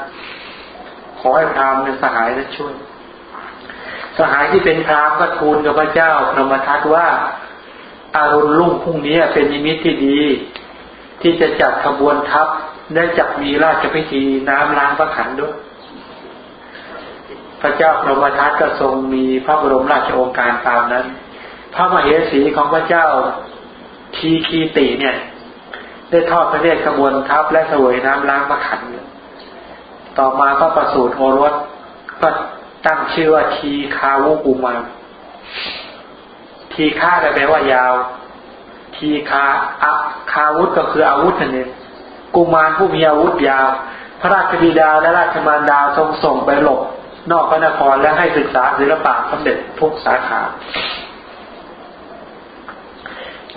ขอให้พรามในสหายนั้นช่วย สหายที่เป็นพรามก็ทูลกับพระเจ้าพรหมทัตว่าอารุณรุ่งพรุ่งนี้เป็นนิมิตที่ดี ที่จะจัดขบวนทัพและจัดมีราชพิธีน้ำล้างพระขันด้วย พระเจ้าพรหมทัตก็ทรงมีพระบรมราชโองการตามนั้น พระมเหสีของพระเจ้าทีคีติเนี่ย ได้ทอดพระเนตรขบวนทัพและสวยน้ำล้างพระขันต่อมาก็ประสูติโอรส ก็ตั้งชื่อว่าทีคาวุกุมารทีฆ่าแปลว่ายาว ทีคาอะคาวุธก็คืออาวุธนั่นเองกุมารผู้มีอาวุธยาว พระราชบิดาและราชมารดาทรงส่งไปหลบ นอกพระนครและให้ศึกษาศิลปะสำเร็จทุกสาขา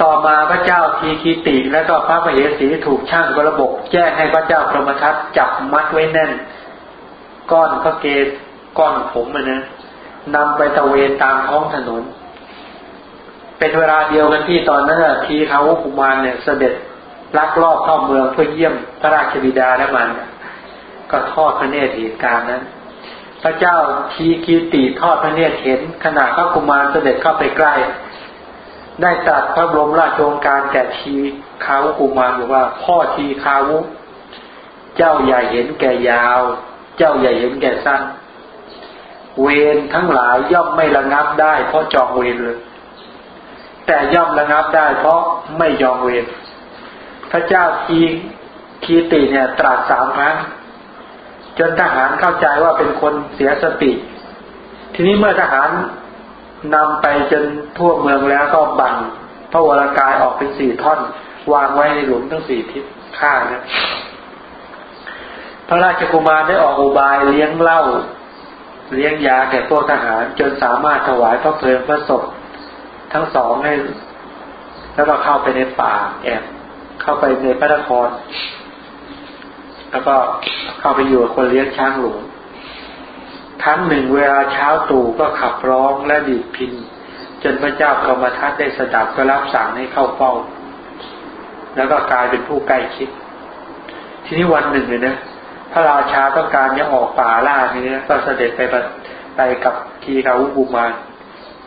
ต่อมาพระเจ้าทีคีติ และก็พระมเหสีถูกช่างกระบบแจ้งให้พระเจ้าพรหมทัตจับมัดไว้แน่น ก้อนพระเกศก้อนผมมันนะนำไปตะเวนตามท้องถนน เป็นเวลาเดียวกันที่ตอนนั้นทีเขากุมารเนี่ย เสด็จลักลอบเข้าเมืองเพื่อเยี่ยมพระราชบิดาและมัน ก็ทอดพระเนตรเหตุการณ์นั้น พระเจ้าทีกีติทอดพระเนตรเห็นขณะพระกุมารเสด็จเข้าไปใกล้ ได้ตรัสพระบรมราชโองการแก่ทีคาวุกุมารบอกว่า พ่อทีคาวุ เจ้าอย่เห็นแก่ยาว เจ้าอย่เห็นแก่สั้น เวรทั้งหลายย่อมไม่ระงับได้เพราะจองเวรเลย แต่ย่อมระงับได้เพราะไม่ยอมเวรพระเจ้าทีคีติเนี่ย ตรัสสามครั้งจนทหารเข้าใจว่าเป็นคนเสียสติ ทีนี้เมื่อทหาร นำไปจนทั่วเมืองแล้วก็บังพระวรากายออกเป็นสี่ท่อน วางไว้ในหลุมทั้งสี่ทิศข้างนะพระราชกุมารได้ออกอุบายเลี้ยงเหล้าเลี้ยงยาแก่พวกทหาร จนสามารถถวายพระเพลิงพระศพทั้งสองให้แล้วก็เข้าไปในป่าแอบเข้าไปในพระนคร แล้วก็เข้าไปอยู่กับคนเลี้ยงช้างหลวง ครั้งหนึ่งเวลาเช้าตู่ก็ขับร้องและดีดพิน จนพระเจ้ากรมทัตได้สดับก็รับสั่งให้เข้าเฝ้า แล้วก็กลายเป็นผู้ใกล้ชิด ทีนี้วันหนึ่งเลยนะพระราชาต้องการจะออกป่าล่าเนี้ก็เสด็จไปไปกับทีกาวุบุมา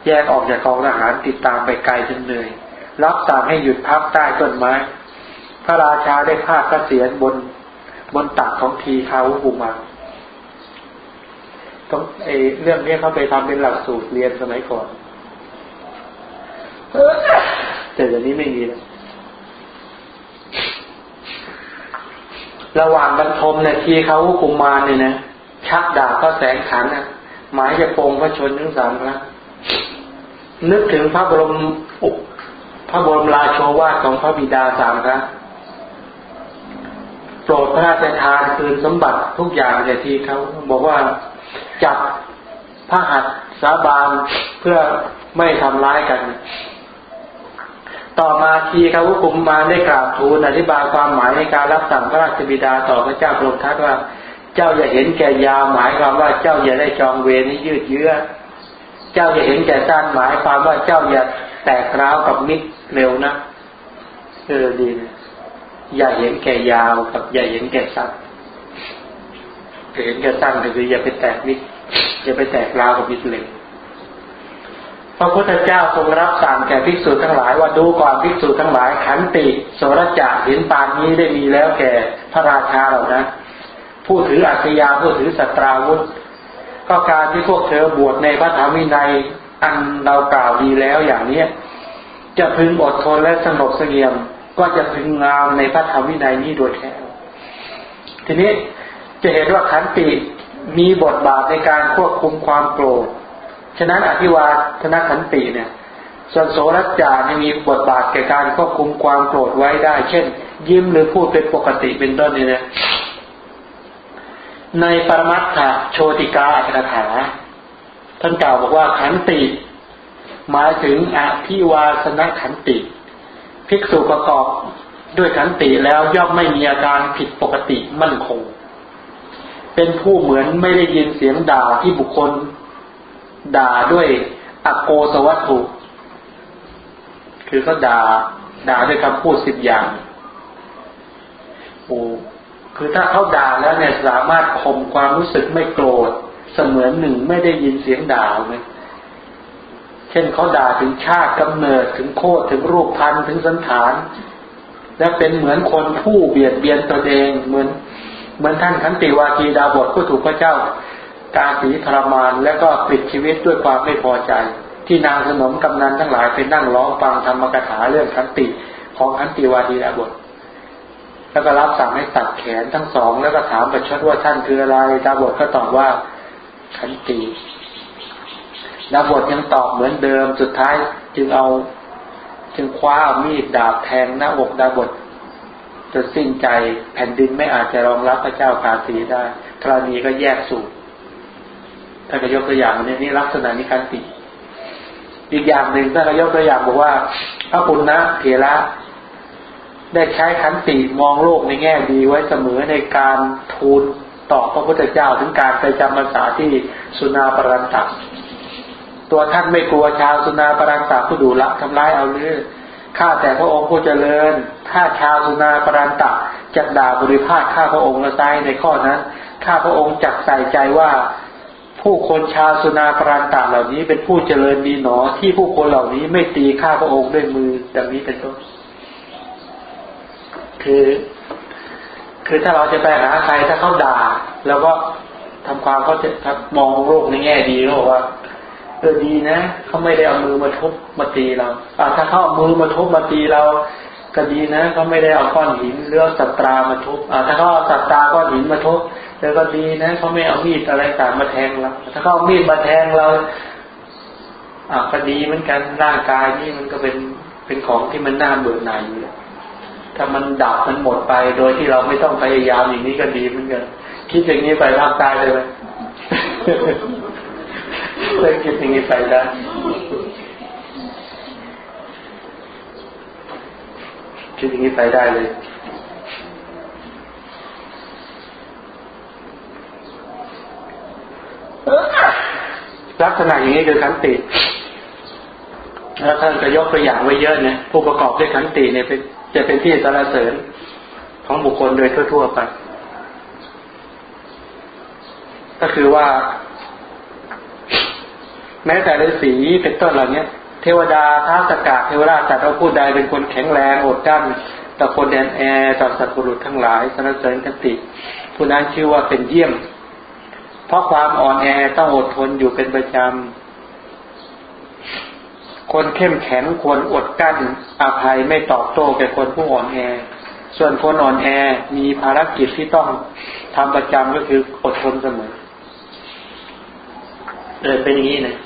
แยกออกจากกองทหารติดตามไปไกลจนเหนื่อย รับสั่งให้หยุดพักใต้ต้นไม้ พระราชาได้ภาคกระเสียนบนบนตักของทีคาวุภูมา ต้องเอเรื่องนี้เขาไปทำเป็นหลักสูตรเรียนสมัยก่อน แต่เดี๋ยวนี้ไม่มีแล้วระหว่างบรรทมเนี่ยทีเขาคุมมาเนี่ยนะชักดาบก็แสงขันนะหมายจะโปงพระชนทั้งสามครั้งนึกถึงพระบรมพระบรมราโชวาทของพระบิดาสามครั้งโปรดพระราชทานคืนสมบัติทุกอย่างแก่ที่เขาบอกว่า จับพระหัตสาบานเพื่อไม่ทำร้ายกัน ต่อมาทีเขาคุมมาได้กราบทูลอธิบายความหมายในการรับสั่งพระราชบิดาต่อพระเจ้ากรมทัตว่า เจ้าอย่าเห็นแก่ยาวหมายความว่าเจ้าอย่าได้จองเวรให้ยืดเยื้อ เจ้าจะเห็นแก่สั้นหมายความว่าเจ้าอย่าแตกร้าวกับมิตรเร็วนะเออดีนะอย่าเห็นแก่ยาวกับอย่าเห็นแก่สั้น เห็นแก่สั้นก็คืออย่าไปแตกมิตรอย่าไปแตกราวกับมิตรเร็วพระพุทธเจ้าทรงรับสั่งแก่ภิกษุทั้งหลายว่าดูก่อนภิกษุทั้งหลายขันติโสรจะเห็นปานนี้ได้มีแล้วแก่พระราชาเหล่านั้นผู้ถืออัศยาผู้ถือสัตราวุธ ก็การที่พวกเธอบวชในพระธรรมวินัยอันเรากล่าวดีแล้วอย่างเนี้ยจะพึงอดทนและสงบเสงี่ยม ก็จะพึงงามในพระธรรมวินัยนี้โดยแท้ทีนี้ จะเห็นว่าขันติมีบทบาทในการควบคุมความโกรธ ฉะนั้นอธิวาทนขันติเนี่ยส่วนโสรัจจานมีบทบาทแก่การควบคุมความโกรธไว้ได้ เช่น ยิ้มหรือพูดเป็นปกติเป็นต้นนี่นะในปรมัตถโชติกาอัตถถาท่านกล่าวบอกว่าขันติ หมายถึงอภิวาสนขันติ ภิกษุประกอบด้วยขันติแล้วย่อมไม่มีอาการผิดปกติมั่นคง เป็นผู้เหมือนไม่ได้ยินเสียงด่าที่บุคคล ด่าด้วยอโกสวัตถุ คือก็ด่าด่าด้วยคำพูดสิบอย่างโอ้คือถ้าเขาด่าแล้วเนี่ยสามารถข่มความรู้สึกไม่โกรธ เสมือนหนึ่งไม่ได้ยินเสียงด่าเลยเช่นเขาด่าถึงชาติกำเนิดถึงโคตรถึงรูปพันธ์ถึงสันฐาน และเป็นเหมือนคนผู้เบียดเบียนตนเองเหมือน เหมือนท่านขันติวากีดาบทผู้ถูกพระเจ้า กาสีทรมานและก็ปิดชีวิตด้วยความไม่พอใจ ที่นางสนมกำนันทั้งหลายไปนั่งร้องฟังธรรมกถาเรื่องขันติของขันติวาดีดาบทแล้วก็รับสั่งให้ตัดแขนทั้งสอง แล้วก็ถามประชดว่าท่านคืออะไรดาบทก็ตอบว่าขันติดาบทยังตอบเหมือนเดิมสุดท้ายจึงเอา จึงคว้าเอามีดดาบแทงหน้าอกดาบท จนสิ้นใจแผ่นดินไม่อาจจะรองรับพระเจ้าคาสีได้ธรณีก็แยกสูบถ้าก็ยกตัวอย่างนี้นี่ลักษณะนี้ขันติ อีกอย่างหนึ่งถ้าก็ยกตัวอย่างบอกว่า พระปุณณะเถระได้ใช้ขันติมองโลกในแง่ดีไว้เสมอในการทูลต่อพระพุทธเจ้าถึงการไปจำพรรษาที่สุนาปรันตัตัวท่านไม่กลัวชาวสุนาปรันตผู้ดูละทำร้ายเอาเรื่อ ข้าแต่พระองค์ผู้เจริญ ถ้าชาวสุนาปรันตจะด่าบริพาทข้าพระองค์ละไซในข้อนั้น ข้าพระองค์จักใส่ใจว่า ผู้คนชาวสุนาปรันตเหล่านี้เป็นผู้เจริญดีหนอที่ผู้คนเหล่านี้ไม่ตีข้าพระองค์ด้วยมือดังนี้เป็นต้นคือ คือถ้าเราจะไปหาใครถ้าเขาด่า แล้วก็ทำความเขาจะมองโลกในแง่ดีเขาบอกว่า เออดีนะเขาไม่ได้เอามือมาทุบมาตีเราอ่าถ้าเขาเอามือมาทุบมาตีเรา ก็ดีนะเขาไม่ได้เอาก้อนหินเรือสัตรามาทุบอ่าถ้าเขาเอาสัตราก้อนหินมาทุบแล้วก็ดีนะเขาไม่เอามีดอะไรต่างมาแทงเราถ้าเขาเอามีดมาแทงเราอ่าก็ดีเหมือนกันร่างกายนี่มันก็เป็นเป็นของที่มันน่าเบื่อหน่ายอยู่ถ้ามันดับมันหมดไปโดยที่เราไม่ต้องพยายามอย่างนี้ก็ดีเหมือนกัน คิดอย่างนี้ไปร่างกายเลยไหม เคยคิดอย่างนี้ไปได้คิดอย่างนี้ไปได้เลย ลักษณะอย่างนี้คือขันติแล้วท่านก็ยกตัวอย่างไว้เยอะเนี่ยผู้ประกอบด้วยขันติเนี่ยเป็นจะเป็นที่สรรเสริญของบุคคลโดยทั่ว ๆ ไป ก็คือว่า แม้แต่ฤาษีเป็นต้นเหล่านี้เทวดาท้าสกาเทวราชจัดว่าผู้ใดเป็นคนแข็งแรงอดกั้นต่อคนแดนแอต่อสัตว์บุรุษทั้งหลายสรรเสริญกติ ผู้นั้นชื่อว่าเป็นเยี่ยม เพราะความอ่อนแอต้องอดทนอยู่เป็นประจำ คนเข้มแข็งควรอดกั้นอภัยไม่ตอบโต้แก่คนผู้อ่อนแอ ส่วนคนอ่อนแอมีภารกิจที่ต้องทำประจำก็คืออดทนเสมอเออเป็นอย่างนี้นะ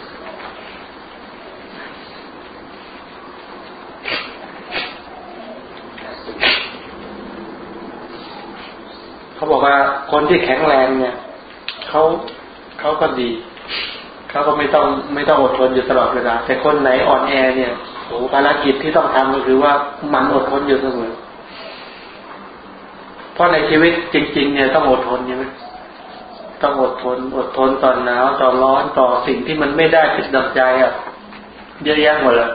เขาบอกว่าคนที่แข็งแรงเนี่ยเขาเขาก็ดีเขาก็ไม่ต้องไม่ต้องอดทนอยู่ตลอดเวลาแต่คนไหนอ่อนแอเนี่ยโอ้ภารกิจที่ต้องทำก็คือว่ามันอดทนอยู่เสมอเพราะในชีวิตจริง ๆ เนี่ยต้องอดทนใช่ไหมต้องอดทน อดทนต่อหนาวต่อร้อนต่อสิ่งที่มันไม่ได้ผิดดังใจอะเยอะแยะหมดเลย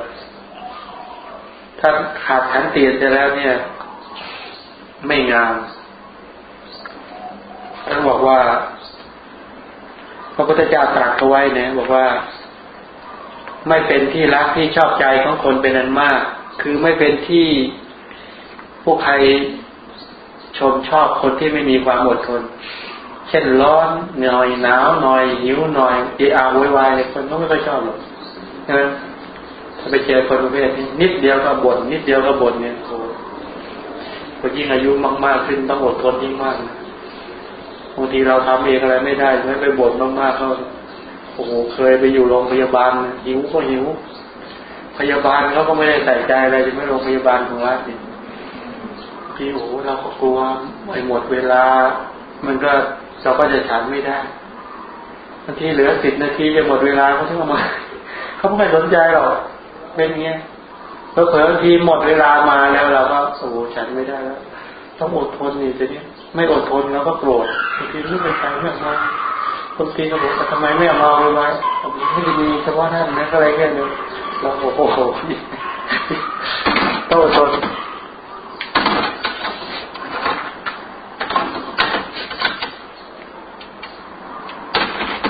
ถ้าขาดขันเตียนไปแล้วเนี่ย ไม่งามท่านบอกว่า พระพุทธเจ้าตรัสเอาไว้นะบอกว่า ไม่เป็นที่รักที่ชอบใจของคนเป็นอันมาก คือไม่เป็นที่ผู้ใครชมชอบคนที่ไม่มีความอดทน เช่นร้อนหน่อยหนาวหน่อยหิวหน่อยเออาโวยวายคนก็ไม่ค่อยชอบหรอกนะ ถ้าไปเจอคนประเภทนี้นิดเดียวก็บ่นนิดเดียวก็บ่นเนี่ยโอ้คนยิ่งอายุมากๆขึ้นต้องอดทนยิ่งมากนะบางทีเราทำเองอะไรไม่ได้ไม่ไปบ่นมากๆเขาโอ้โหเคยไปอยู่โรงพยาบาลหิวก็หิว พยาบาลเขาก็ไม่ได้ใส่ใจอะไรจะไม่โรงพยาบาลของรัฐพี่โอ้เราก็กลัวไม่หมดเวลา มันก็เราก็จะฉันไม่ได้บางทีเหลือสิบนาทีจะหมดเวลาเขาถึงมาเขาไม่สนใจหรอก เป็นเงี้ยเพอเผลอบางทีหมดเวลามาแล้วเราก็โอ้ฉันไม่ได้แล้ว ต้องอดทนนี่จะเนี้ยไม่อดทนแล้วก็โกรธบางทีไม่เป็นใจไม่มาบางทีก็บอกว่าทำไมไม่เอามาเลยไว้ไม่ดีเฉพาะท่านนะอะไรแค่นี้เราโอ้โหต้องอดทน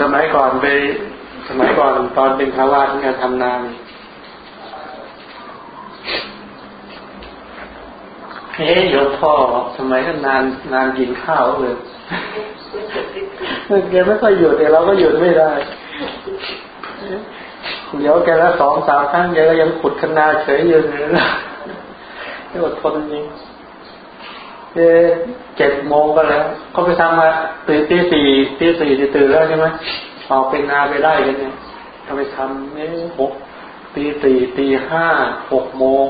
สมัยก่อนไปสมัยก่อนตอนเป็นคาวาสเนี่ยทำนาน เฮ้ยยกพ่อสมัยนั้นานนานกินข้าวเลยแกไม่ค่อยหยุดแต่เราก็หยุดไม่ได้ เดี๋ยวแกละสองสามครั้งแกก็ยังขุดคนาเฉยอยู่เลยนะไม่อดทนจริงเเจ็ดโมงก็แล้วเขาไปทำมาตื่นตีสี่ตีสี่ตื่นแล้วใช่ไหมออกเป็นนาไปได้กันเนี่ยทำไปทำเนี่ยหก ตีสี่ตีห้าหกโมง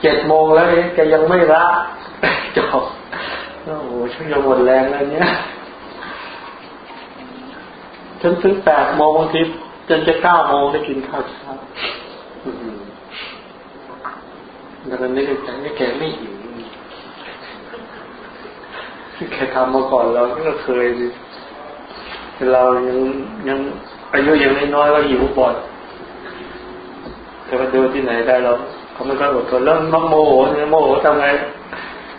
เจ็ดโมงแล้วเนี่ยแกยังไม่ละจบโอ้โหช่างจะหมดแรงแล้วเนี่ยจนถึงแปดโมงบางทีจนจะเก้าโมงได้กินข้าวเช้าแล้วก็นึกใจแกไม่หิวแกทำมาก่อนเราก็เคยเรายังยังอายุยังน้อยก็หิวปอด แต่ว่าดูที่ไหนได้เราเขาไม่ก็อดทนแล้วมักโมโหเนี่ยโมโหทำไง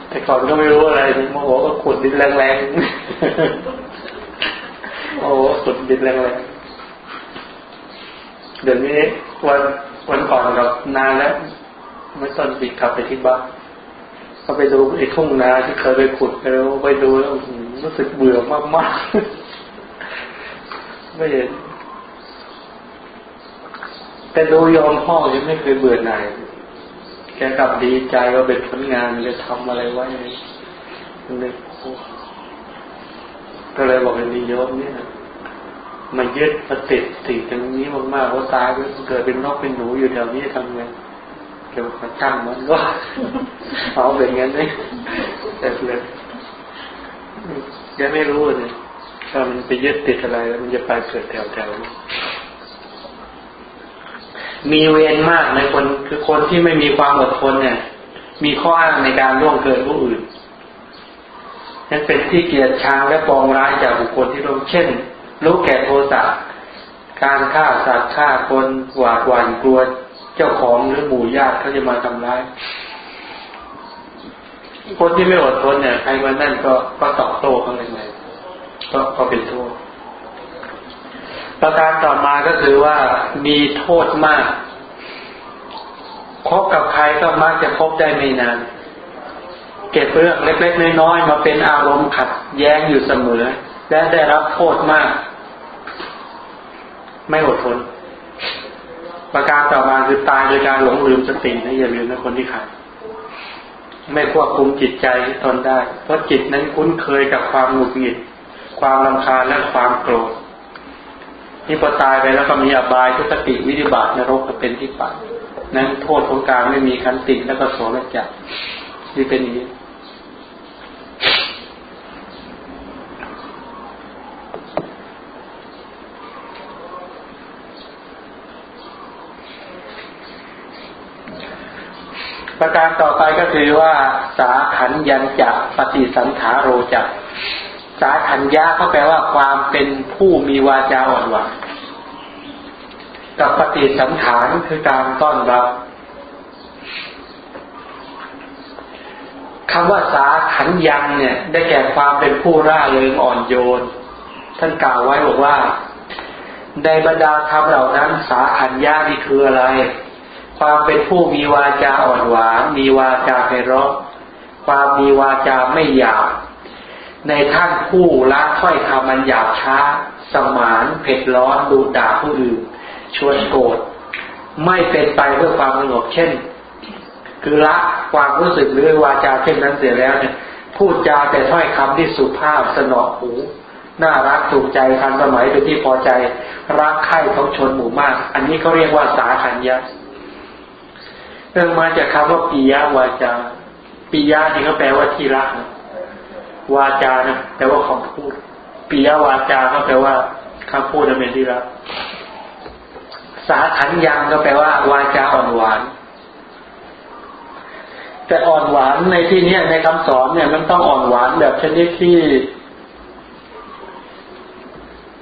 แต่ก่อนก็ไม่รู้อะไรโมโหก็ขุดดินแรงๆโอ้ขุดดินแรงๆเดี๋ยวนี้วันวันก่อนกับนานแล้วเมื่อตอนปิดขับไปที่บ้านก็ไปดูไอ้ทุ่งนาที่เคยไปขุดไปแล้วไปดูแล้วรู้สึกเบื่อมากๆไม่เห็น แต่ดูยอมพ่อยังไม่เคยเบื่อหน่ายแกกลับดีใจว่าเป็นผลงานจะทำอะไรไว้นึกก็เลยบอกให้นิยมเนี่ยมายึดมาติดสิ่งตรงนี้มากๆว่าตายเกิดเป็นนกเป็นหนูอยู่แถวนี้ทำไงเกี่ยวกับช่างมันก็เอาเป็นงั้นเลยแต่เลยยังไม่รู้เลยถ้ามันไปยึดติดอะไรแล้วมันจะไปเกิดแถวๆ มีเวรมากในคนคือคนที่ไม่มีความอดทนเนี่ย มีข้ออ้างในการล่วงเกินผู้อื่นนั่นเป็นที่เกียรติชังและปองร้ายจากบุคคลที่ร่วมเช่นรู้แก่โทสะการฆ่าสัตว์ฆ่าคนหวาดหวั่นกลัวเจ้าของหรือหมู่ญาติเขาจะมาทำร้าย คนที่ไม่อดทนเนี่ยใครมานั่นก็ก็ตอบโต้เขาเลยไงก็ก็เป็นโทษ ประการต่อมาก็คือว่ามีโทษมาก คบกับใครก็มักจะคบได้ไม่นาน เก็บเรื่องเล็กๆน้อยๆมาเป็นอารมณ์ขัดแย้งอยู่เสมอ และได้รับโทษมาก ไม่อดทน ประการต่อมาคือตายโดยการหลงลืมสตินะอย่าลืมนะคนที่ขาดไม่ควบคุมจิตใจทนได้ เพราะจิตนั้นคุ้นเคยกับความหงุดหงิด ความลำคาญและความโกรธ นี่พอตายไปแล้วก็มีอบายทุสติวิริบาตนรกก็เป็นที่ปัดนั้นโทษของการไม่มีคันติแล้วก็โสรจักนี่เป็นอย่างนี้ประการต่อไปก็คือว่าสาขันยันจักปฏิสันขาโรจักาขันยะเขาแปลว่าความเป็นผู้มีวาจาอ่อนหวานกับปฏิสันฐานคือการต้อนรับคำว่าสาขันยังเนี่ย ได้แก่ความเป็นผู้ร่าเริงอ่อนโยน ท่านกล่าวไว้บอกว่า ในบรรดาธรรมเหล่านั้น สาขันยานี่คืออะไร ความเป็นผู้มีวาจาอ่อนหวานมีวาจาไพเราะความมีวาจาไม่หยาบ ในท่านผู้ละถ้อยคำมันหยาบช้า สมานเผ็ดร้อนดูด่าผู้อื่น ชวนโกรธไม่เป็นไปเพื่อความสงบเช่น คือละความรู้สึกหรือวาจาเช่นนั้นเสียแล้วเนี่ยพูดจาแต่ถ้อยคำที่สุภาพสนอหูน่ารักถูกใจทันสมัยเป็นที่พอใจ รักใคร่ของชนหมู่มาก อันนี้เขาเรียกว่าสาขันยะเรื่องมาจากคำว่าปิยะวาจาปิยะนี่ก็แปลว่าที่รักนะ วาจานะแปลว่าคำพูดปิยวาจาก็แปลว่าคำพูดเป็นที่รักสาขันยังก็แปลว่า วาจาอ่อนหวาน แต่อ่อนหวานในที่นี้ในคำสอนเนี่ย มันต้องอ่อนหวานแบบชนิดที่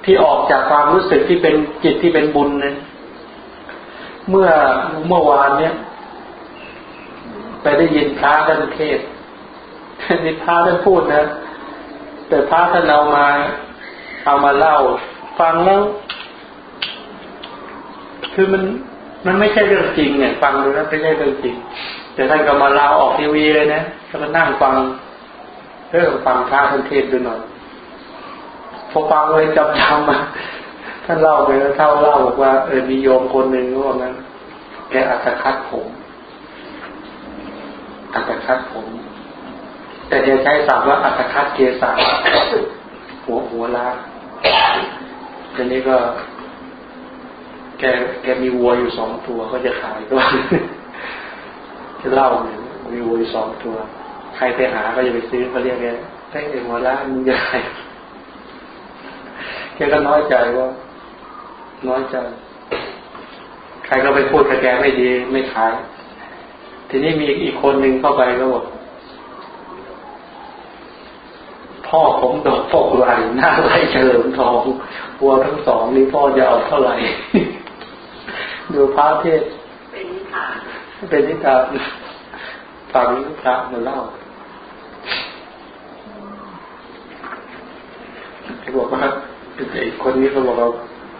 ที่ออกจากความรู้สึกที่เป็นจิตที่เป็นบุญเนี่ยเมื่อเมื่อวานเนี่ย ไปได้ยินพระท่านเทศ นี่พระท่านพูดนะ แต่พระท่านเอามาเอามาเล่า ฟังแล้ว คือมันมันไม่ใช่เรื่องจริงเนี่ย ฟังดูแล้วไม่ใช่เรื่องจริง แต่ท่านก็มาเล่าออกทีวีเลยนะแล้วก็นั่งฟังเรื่องฟังพระท่านเทศดูหน่อยพอฟังเลยจำจำมาท่านเล่าไปแล้วเท่าเล่าบอกว่าเออมีโยมคนหนึ่งว่างั้นแกอัตคัดผมอัตคัดผม แต่จะใช้ศัพท์ว่าอัตคัดเกษาหัวหัวล้าทีนี้ก็แกแกมีวัวอยู่สองตัวก็จะขายก็จะเล่าเนี่ยมีวัวอยู่สองตัว ใครไปหาก็จะไปซื้อเขาเรียกแกไอ้หัวล้ามึงจะขายแกก็น้อยใจว่า น้อยใจ ใครก็ไปพูดกับแกไม่ดีไม่ขาย ทีนี้มีอีกคนหนึ่งเข้าไปก็บอก พ่อผมดอกพกไหลหน้าไหลเฉลิมทองวัวทั้งสองนี้พ่อจะเอาเท่าไหร่ดูพระเทศเป็นนิทานเป็นนิทานฟังพระมาเล่าเขาบอกว่าไอ้คนนี้เขาบอกว่า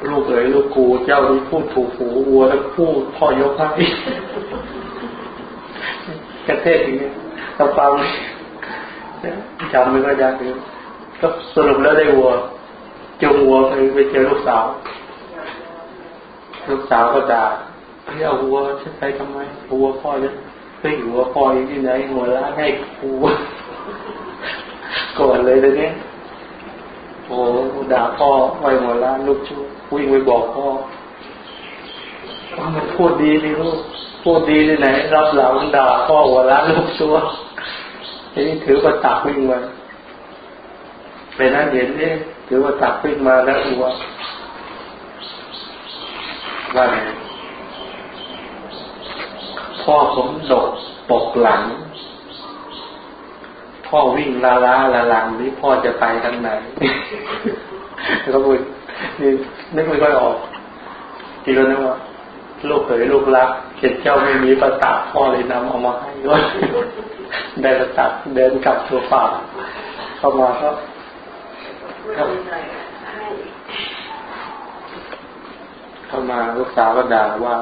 ลูกเอ๋ยลูกกูเจ้านี่พูดถูกหูวัวแล้วพูดพ่อยกให้กระเทศอย่างเงี้เราฟัง จำไม่ค่อยได้ก็สรุปแล้วได้วัวจูงวัวไปไปเจอลูกสาว ลูกสาวก็ด่าเฮ้ยเอาวัวฉันไปทำไมวัวพ่อเนี่ยเฮ้ยวัวพ่ออยู่ที่ไหนหัวล้านให้วัวก่อนเลยเลยเนี้ยโอ้ด่าพ่อไว้หัวล้านลูกชูวิ่งไปบอกพ่อมันพูดดีนี่ลูกพูดดีที่ไหนรับหลังด่าพ่อหัวล้านลูกชัว ทีนี้ถือว่าตักวิ่งมาไปนั้นเห็นนี่ถือว่าตักวิ่งมาแล้วดูว่าว่าไงพ่อผมดกปกหลัง พ่อวิ่งลาลาลาลังนี่พ่อจะไปทางไหนก็พูดนี่นึกไม่ค่อยออกทีก็นึกว่าลูกเขยลูกรักเข็ดเจ้าไม่มีประตาพ่อเลยนำเอามาให้ด้วย ได้ประตัดเดินกลับตัวป่าเข้ามาก็เข้ามาลูกสาวก็ด่าว่า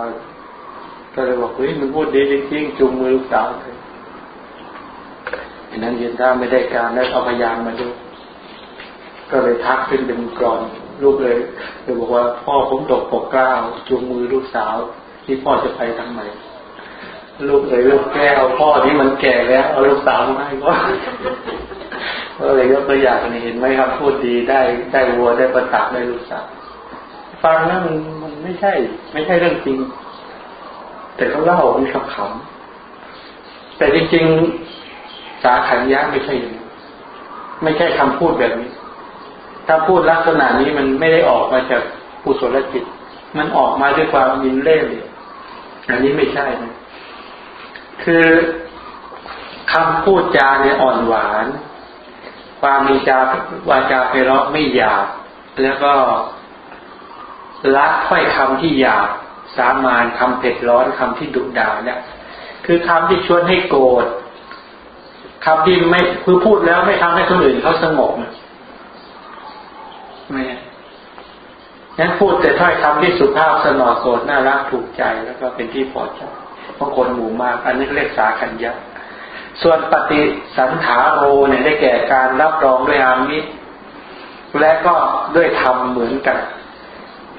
ก็เลยบอกเฮ้ยมันพูดดีจริงๆจุงมือลูกสาวเลยนั้นยืนถ้าไม่ได้การแล้วเอาพยานมาดูก็เลยทักขึ้นเป็นกรอนลูกเลยเลยบอกว่า พ่อผมตกปกกล้าจูงมือลูกสาว ที่พ่อจะไปทางไหน ลูกเอ๋ยลูกแก้วพ่อที่มันแก่แล้วเอาลูกสาวมาให้ก็ก็เลยยกตัวอย่างนี้เห็นไหมครับพูดดีได้ได้วัวได้ประตักได้ลูกสาวฟังแล้วมันมันไม่ใช่ ไม่ใช่เรื่องจริง แต่เขาเล่ามีคำขำแต่จริงๆสาขันยะไม่ใช่อย่างไม่ใช่คำพูดแบบนี้ ถ้าพูดลักษณะนี้มันไม่ได้ออกมาจากปุศลจิต มันออกมาด้วยความยินเล่ห์อันนี้ไม่ใช่นะ คือคำพูดจาเนี่ยอ่อนหวาน ความมีจาวาจาไพเราะไม่หยาบ แล้วก็ละถ้อยคำที่หยาบสามานคำเผ็ดร้อนคำที่ดุด่าเนี่ย คือคำที่ชวนให้โกรธคำที่ไม่คือพูดแล้วไม่ทำให้คนอื่นเขาสงบไม่นั้นพูดแต่ถ้อยคำที่สุภาพสนอโสดน่ารักถูกใจแล้วก็เป็นที่พอใจ บางคนหมู่มาก อันนี้เรียกสาขัญญาส่วนปฏิสันถาโรเนี่ยได้แก่การรับรองด้วยอามิตรและก็ด้วยธรรมเหมือนกัน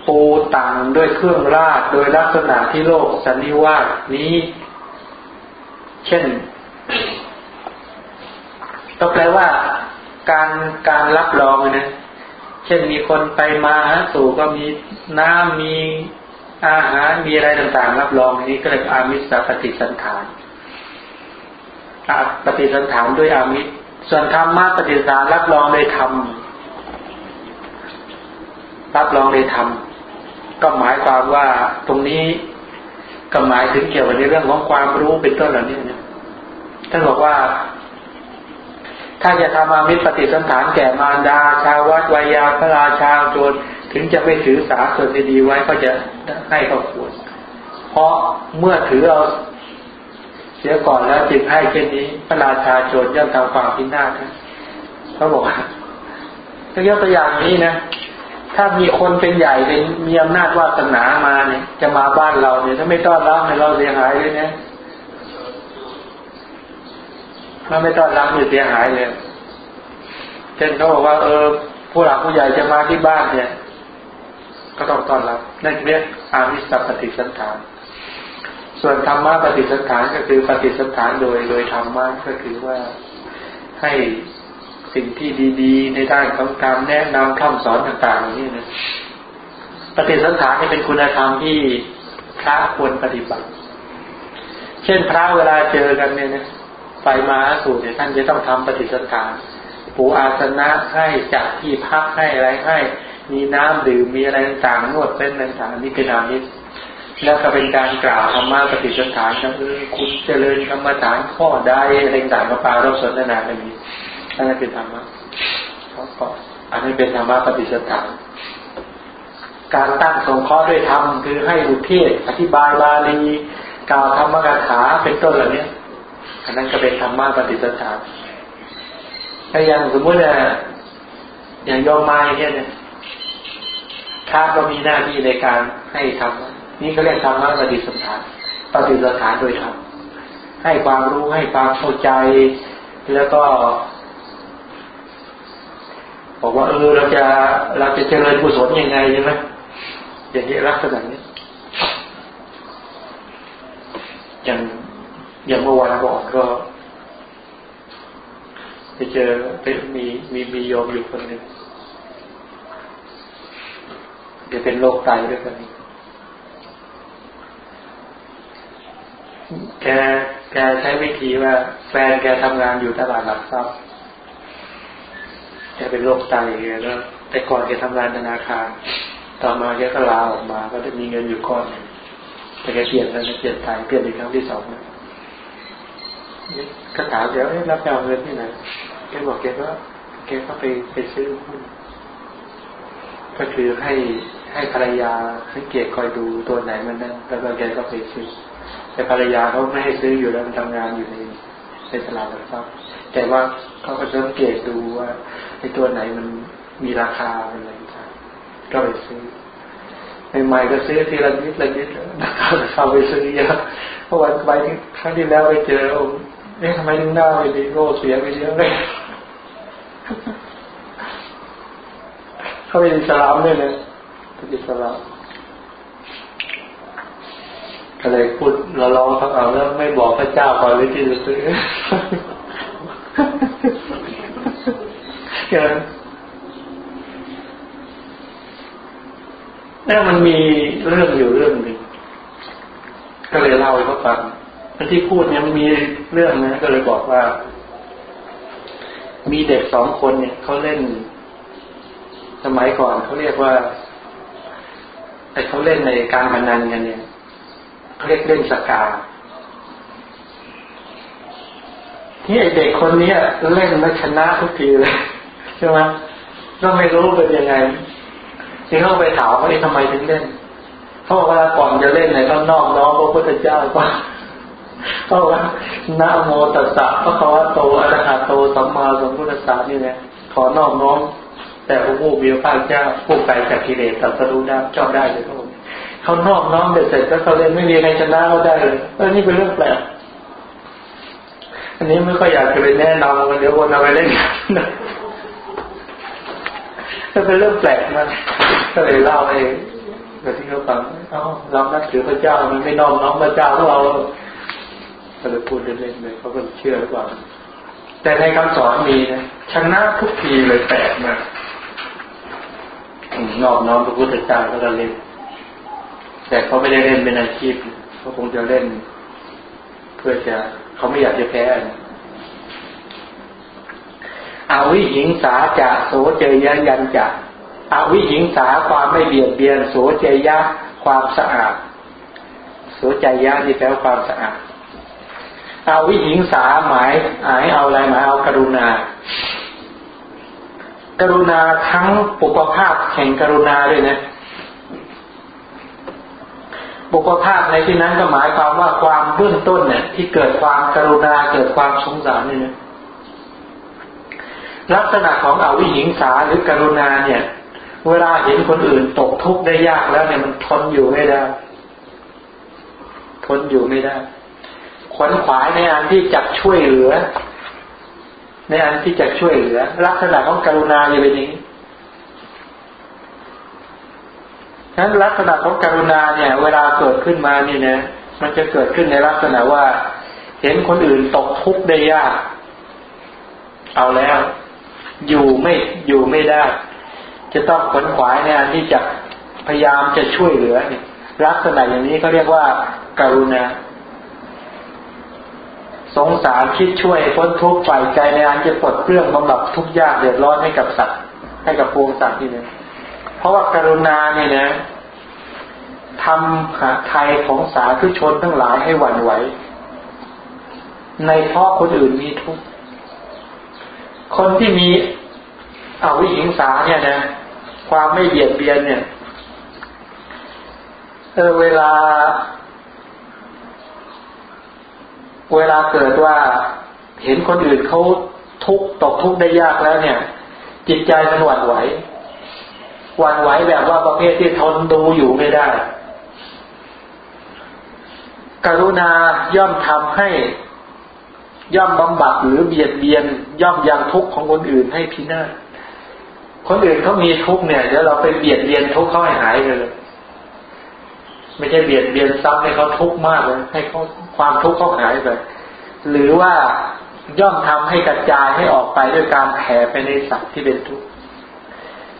ปูตังด้วยเครื่องราชโดยลักษณะที่โลกสันนิวาสนี้ เช่นก็แปลว่า การการรับรองนะเช่นมีคนไปมาหาสู่ก็มีน้ำมี อาหารมีอะไรต่างๆ รับรองนี้ก็เรียกอามิสปฏิสันฐานปฏิสันฐานด้วยอามิสส่วนธรรมะปฏิสันฐานรับรองโดยธรรมรับรองโดยธรรมก็หมายความว่าตรงนี้ก็หมายถึงเกี่ยวกับในเรื่องของความรู้เป็นต้นเหล่านี้นะท่านบอกว่า ถ้าจะทำอามิตรปฏิสันฐานแก่มารดา ชาววัดวายาพระราชาโจร ถึงจะไม่ถือสาส่วนดีไว้ก็จะให้เขาควรเพราะเมื่อถือเอาเสียก่อนแล้วจึงให้เช่นนี้ พระราชาโจรย่อมทำความพินาศเขาบอกว่าถ้ายกตัวอย่างนี้นะถ้ามีคนเป็นใหญ่เป็นมีอำนาจวาสนามาเนี่ย จะมาบ้านเราเนี่ย ถ้าไม่ต้อนรับให้เราเสียหายเลยนะถ้าไม่ต้อนรับอยู่เสียหายเลยเช่นเขาบอกว่าเออผู้หลักผู้ใหญ่จะมาที่บ้านเนี่ย ก็ต้องต้อนรับนั่นเรียกอาวิสปฏิสันฐาน ส่วนธรรมะปฏิสันฐานก็คือปฏิสันฐานโดยโดยธรรมะก็คือว่าให้สิ่งที่ดีๆ ในด้านของการแนะนำคำสอนต่างๆนี่นะปฏิสันฐานนี่เป็นคุณธรรมที่พระควรปฏิบัติ เช่นพระเวลาเจอกันเนี่ยนะไปมาสู่เนี่ยท่านจะต้องทำปฏิสันฐานปูอาสนะให้จัดที่พักให้อะไรให้ มีน้ำดื่มมีอะไรต่างๆนวดเป็นต่างๆนี่เป็นอามิตรแล้วก็เป็นการกล่าวธรรมะปฏิสันฐานก็คือคุณเจริญกรรมฐานข้อใดอะไรต่างๆมาปาเราสนทนากันนี้อันนั้นเป็นธรรมะเขาก็อันนี้เป็นธรรมะปฏิสันฐานการตั้งสงเคราะห์ด้วยธรรมคือให้อุเทศอธิบายบาลีกล่าวธรรมกถาเป็นต้นเหล่านี้อันนั้นก็เป็นธรรมะปฏิสันฐานถ้าอย่างสมมติเนี่ยอย่างยอมมาอย่างเงี้ยเนี่ย พระก็มีหน้าที่ในการให้ทำนี่เขาเรียกธรรมะปฏิสันฐานปฏิสันฐานโดยธรรมให้ความรู้ให้ความเข้าใจ แล้วก็บอกว่าเออเราจะเราจะเจริญกุศลยังไงใช่ไหมอย่างนี้ลักษณะนี้อย่างอย่างเมื่อวานก่อนก็ไปเจอไปมีมีมีโยมอยู่คนหนึ่ง จะเป็นโรคไตด้วยกันแกแกใช้วิธีว่าแฟนแกทำงานอยู่ตลาดหลักทรัพย์แกเป็นโรคไตแกก็แต่ก่อนแกทำงานธนาคาร ต่อมาแกก็ลาออกมา ก็จะมีเงินอยู่ก้อนแต่แกเปลี่ยนแล้วเปลี่ยนไตเปลี่ยนอีกครั้งที่สองนะก็ถามเดี๋ยวรับเอาเงินที่ไหนแกบอกแกก็แกก็ไปไปซื้อหุ้น ก็คือให้ให้ภรรยาสังเกตคอยดูตัวไหนมันนั่นแล้วก็แกก็ไปซื้อแต่ภรรยาเขาไม่ให้ซื้ออยู่แล้วมันทำงานอยู่ในในตลาดหลักทรัพย์แต่ว่าเขาก็สังเกตดูว่าไอ้ตัวไหนมันมีราคาอะไรต่างก็ไปซื้อใหม่ๆก็ซื้อทีละนิดละนิดแล้วเข้าไปซื้อเยอะเพราะวันไปครั้งที่แล้วไปเจอเอ๊ะทำไมถึงหน้าไปดีโรเสียไปเยอะเลย เขาเป็นอิสลามเนี่ยนะเป็นอิสลามก็เลยพูดเราลองเขาเอาแล้วไม่บอกพระเจ้าก่อนเลยที่จะซื้อแล้วมันมีเรื่องอยู่เรื่องหนึ่งก็เลยเล่าให้เขาฟังที่พูดเนี่ยมันมีเรื่องนะก็เลยบอกว่า มีเด็กสองคนเนี่ยเขาเล่น สมัยก่อนเขาเรียกว่าไอ้เขาเล่นในการพนันกันเนี่ยเขาเรียกเล่นสกาที่ไอเด็กคนนี้เล่นแล้วชนะทุกทีเลยใช่ไหมก็ไม่รู้เป็นยังไงที่เขาไปถามว่าทำไมถึงเล่นเขาบอกว่าก่อนจะเล่นในข้างนอกน้องพระพุทธเจ้าก็ก็ว่านะโมตัสสะพระคัมภโตอะระหะโตสัมมาสัมพุทธัสสะนี่แหละขอนอบน้อม แต่พระผู้มีพระเจ้าผู้ไกลจากกิเลสตัดสู้ได้ชอบได้เลยเขาเขานอบน้อมเด็ดเสร็จแล้วเขาเล่นไม่มีใครชนะเขาได้เลยเออนี่เป็นเรื่องแปลกอันนี้ไม่ค่อยอยากจะไปแนะนำกันเดี๋ยวคนเอาไปเล่นก็เป็นเรื่องแปลกมากก็เลยเล่าเองแต่ที่เขาฟังเอ้าเรานับถือพระเจ้ามันไม่นอมน้อมพระเจ้าเราก็เลยพูดเล่นๆเลยเขาก็เชื่อหรือเปล่าแต่ในคำสอนมีนะชนะทุกทีเลยแปลกมาก นอบน้อมพระพุทธเจ้าก็เล่น แต่เขาไม่ได้เล่นเป็นอาชีพเขาคงจะเล่น เพื่อจะเขาไม่อยากจะแพ้อาวิหิงสาจะโสเจยยันจะอาวิหิงสาความไม่เบียดเบียนโสเจยะความสะอาดโสใจยะนี่แปลว่าความสะอาดอาวิหิงสาหมายหมายเอาอะไรหมายเอากรุณา กรุณาทั้งปุปภาพแห่งกรุณาด้วยนะบุพภาพในที่นั้นก็หมายความว่าความเบื้องต้นเนี่ย ที่เกิดความกรุณาเกิดความสงสารนี่นะลักษณะของอวิหิงสาหรือกรุณาเนี่ย เวลาเห็นคนอื่นตกทุกข์ได้ยากแล้วเนี่ยมันทนอยู่ไม่ได้ ทนอยู่ไม่ได้ขวนขวายในอันที่จะช่วยเหลือ ในอันที่จะช่วยเหลือ ลักษณะของกรุณาจะเป็นอย่างนี้ฉะนั้นลักษณะของกรุณาเนี่ย เวลาเกิดขึ้นมานี่นะมันจะเกิดขึ้นในลักษณะว่า เห็นคนอื่นตกทุกข์ได้ยาก เอาแล้ว อยู่ไม่อยู่ไม่ได้ จะต้องขวนขวายในอันที่จะพยายามจะช่วยเหลือเนี่ยลักษณะอย่างนี้เขาเรียกว่าการุณา สงสารคิดช่วยพ้นทุกข์ฝ่ายใจในอันจะปลดเปลื้องบำบัดทุกข์ยากเดือดร้อนให้กับสัตว์ให้กับพวงสัตว์ที่นี่เพราะว่าการุณาเนี่ยนะทำหาไทยของสาธุชนทั้งหลายให้หวั่นไหว ในเพราะคนอื่นมีทุกข์คนที่มีอาวิหิงสาเนี่ยนะความไม่เบียดเบียนเนี่ยเออเวลา เวลาเกิดว่าเห็นคนอื่นเขาทุกตกทุกได้ยากแล้วเนี่ย จิตใจมันหวั่นไหวหวั่นไหวแบบว่าประเภทที่ทนดูอยู่ไม่ได้ กรุณาย่อมทำให้ย่อมบำบัดหรือเบียดเบียน ย่อมยังทุกข์ของคนอื่นให้พินาศคนอื่นเขามีทุกข์เนี่ยเดี๋ยวเราไปเบียดเบียนทุกข์เขาให้หายเลย ไม่ใช่เบียดเบียนซ้ำให้เขาทุกข์มากเลย ให้เขาความทุกข์เขาหายไปหรือว่าย่อมทำให้กระจายให้ออกไปด้วยการแผ่ไปในสัตว์ที่เป็นทุกข์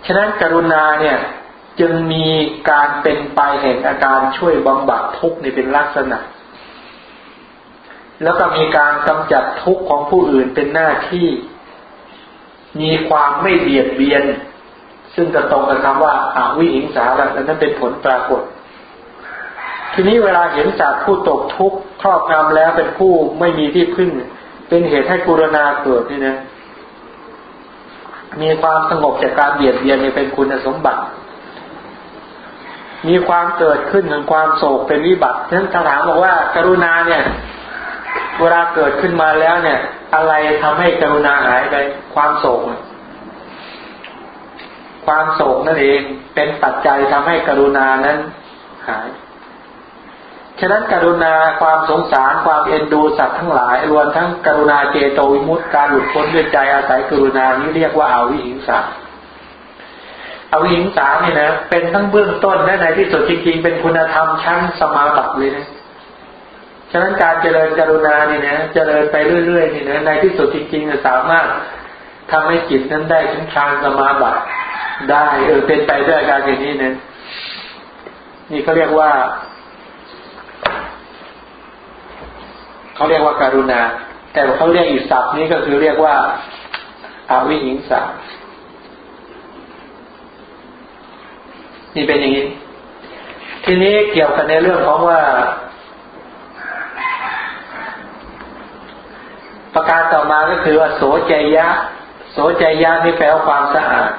ฉะนั้นกรุณาเนี่ยจึงมีการเป็นไปแห่งอาการช่วยบำบัดทุกข์นี่เป็นลักษณะ แล้วก็มีการกำจัดทุกข์ของผู้อื่นเป็นหน้าที่ มีความไม่เบียดเบียน ซึ่งจะตรงกับคำว่าอาวิหิงสาแล้วนั้นเป็นผลปรากฏ ทีนี้เวลาเห็นจากผู้ตกทุกข์ครอบงำแล้วเป็นผู้ไม่มีที่พึ่ง เป็นเหตุให้กุรณาเกิดนี่นะมีความสงบจากการเบียดเบียนเป็นคุณสมบัติ มีความเกิดขึ้นของความโศกเป็นวิบัติฉะนั้นถามบอกว่ากรุณาเนี่ย เวลาเกิดขึ้นมาแล้วเนี่ย อะไรทำให้กรุณาหายไป ความโศก ความโศกนั่นเองเป็นปัจจัยทำให้กรุณานั้นหาย ฉะนั้นกรุณาความสงสารความเอ็นดูสัตว์ทั้งหลายรวมทั้งกรุณาเจโตวิมุตติการหลุดพ้นด้วยใจอาศัยกรุณานี้เรียกว่าอาวิหิงสาอาวิหิงสาเนี่ยนะเป็นทั้งเบื้องต้นและในที่สุดจริงๆ เป็นคุณธรรมชั้นสมาบัติเลยนะฉะนั้นการเจริญกรุณาเนี่ยนะเจริญไปเรื่อยๆนี่นะในที่สุดจริงๆจะสามารถทำให้จิตนั้นได้ถึงฌานสมาบัติได้เออเป็นไปด้วยการอย่างนี้นะนี่เขาเรียกว่า เขาเรียกว่าการุณา แต่เขาเรียกอีกศัพท์นี้ก็คือเรียกว่าอาวิหิงสานี่เป็นอย่างนี้ ทีนี้เกี่ยวกันในเรื่องของว่า ประการต่อมาก็คือว่าโสใจยะ โสใจยะนี่แปลว่าความสะอาด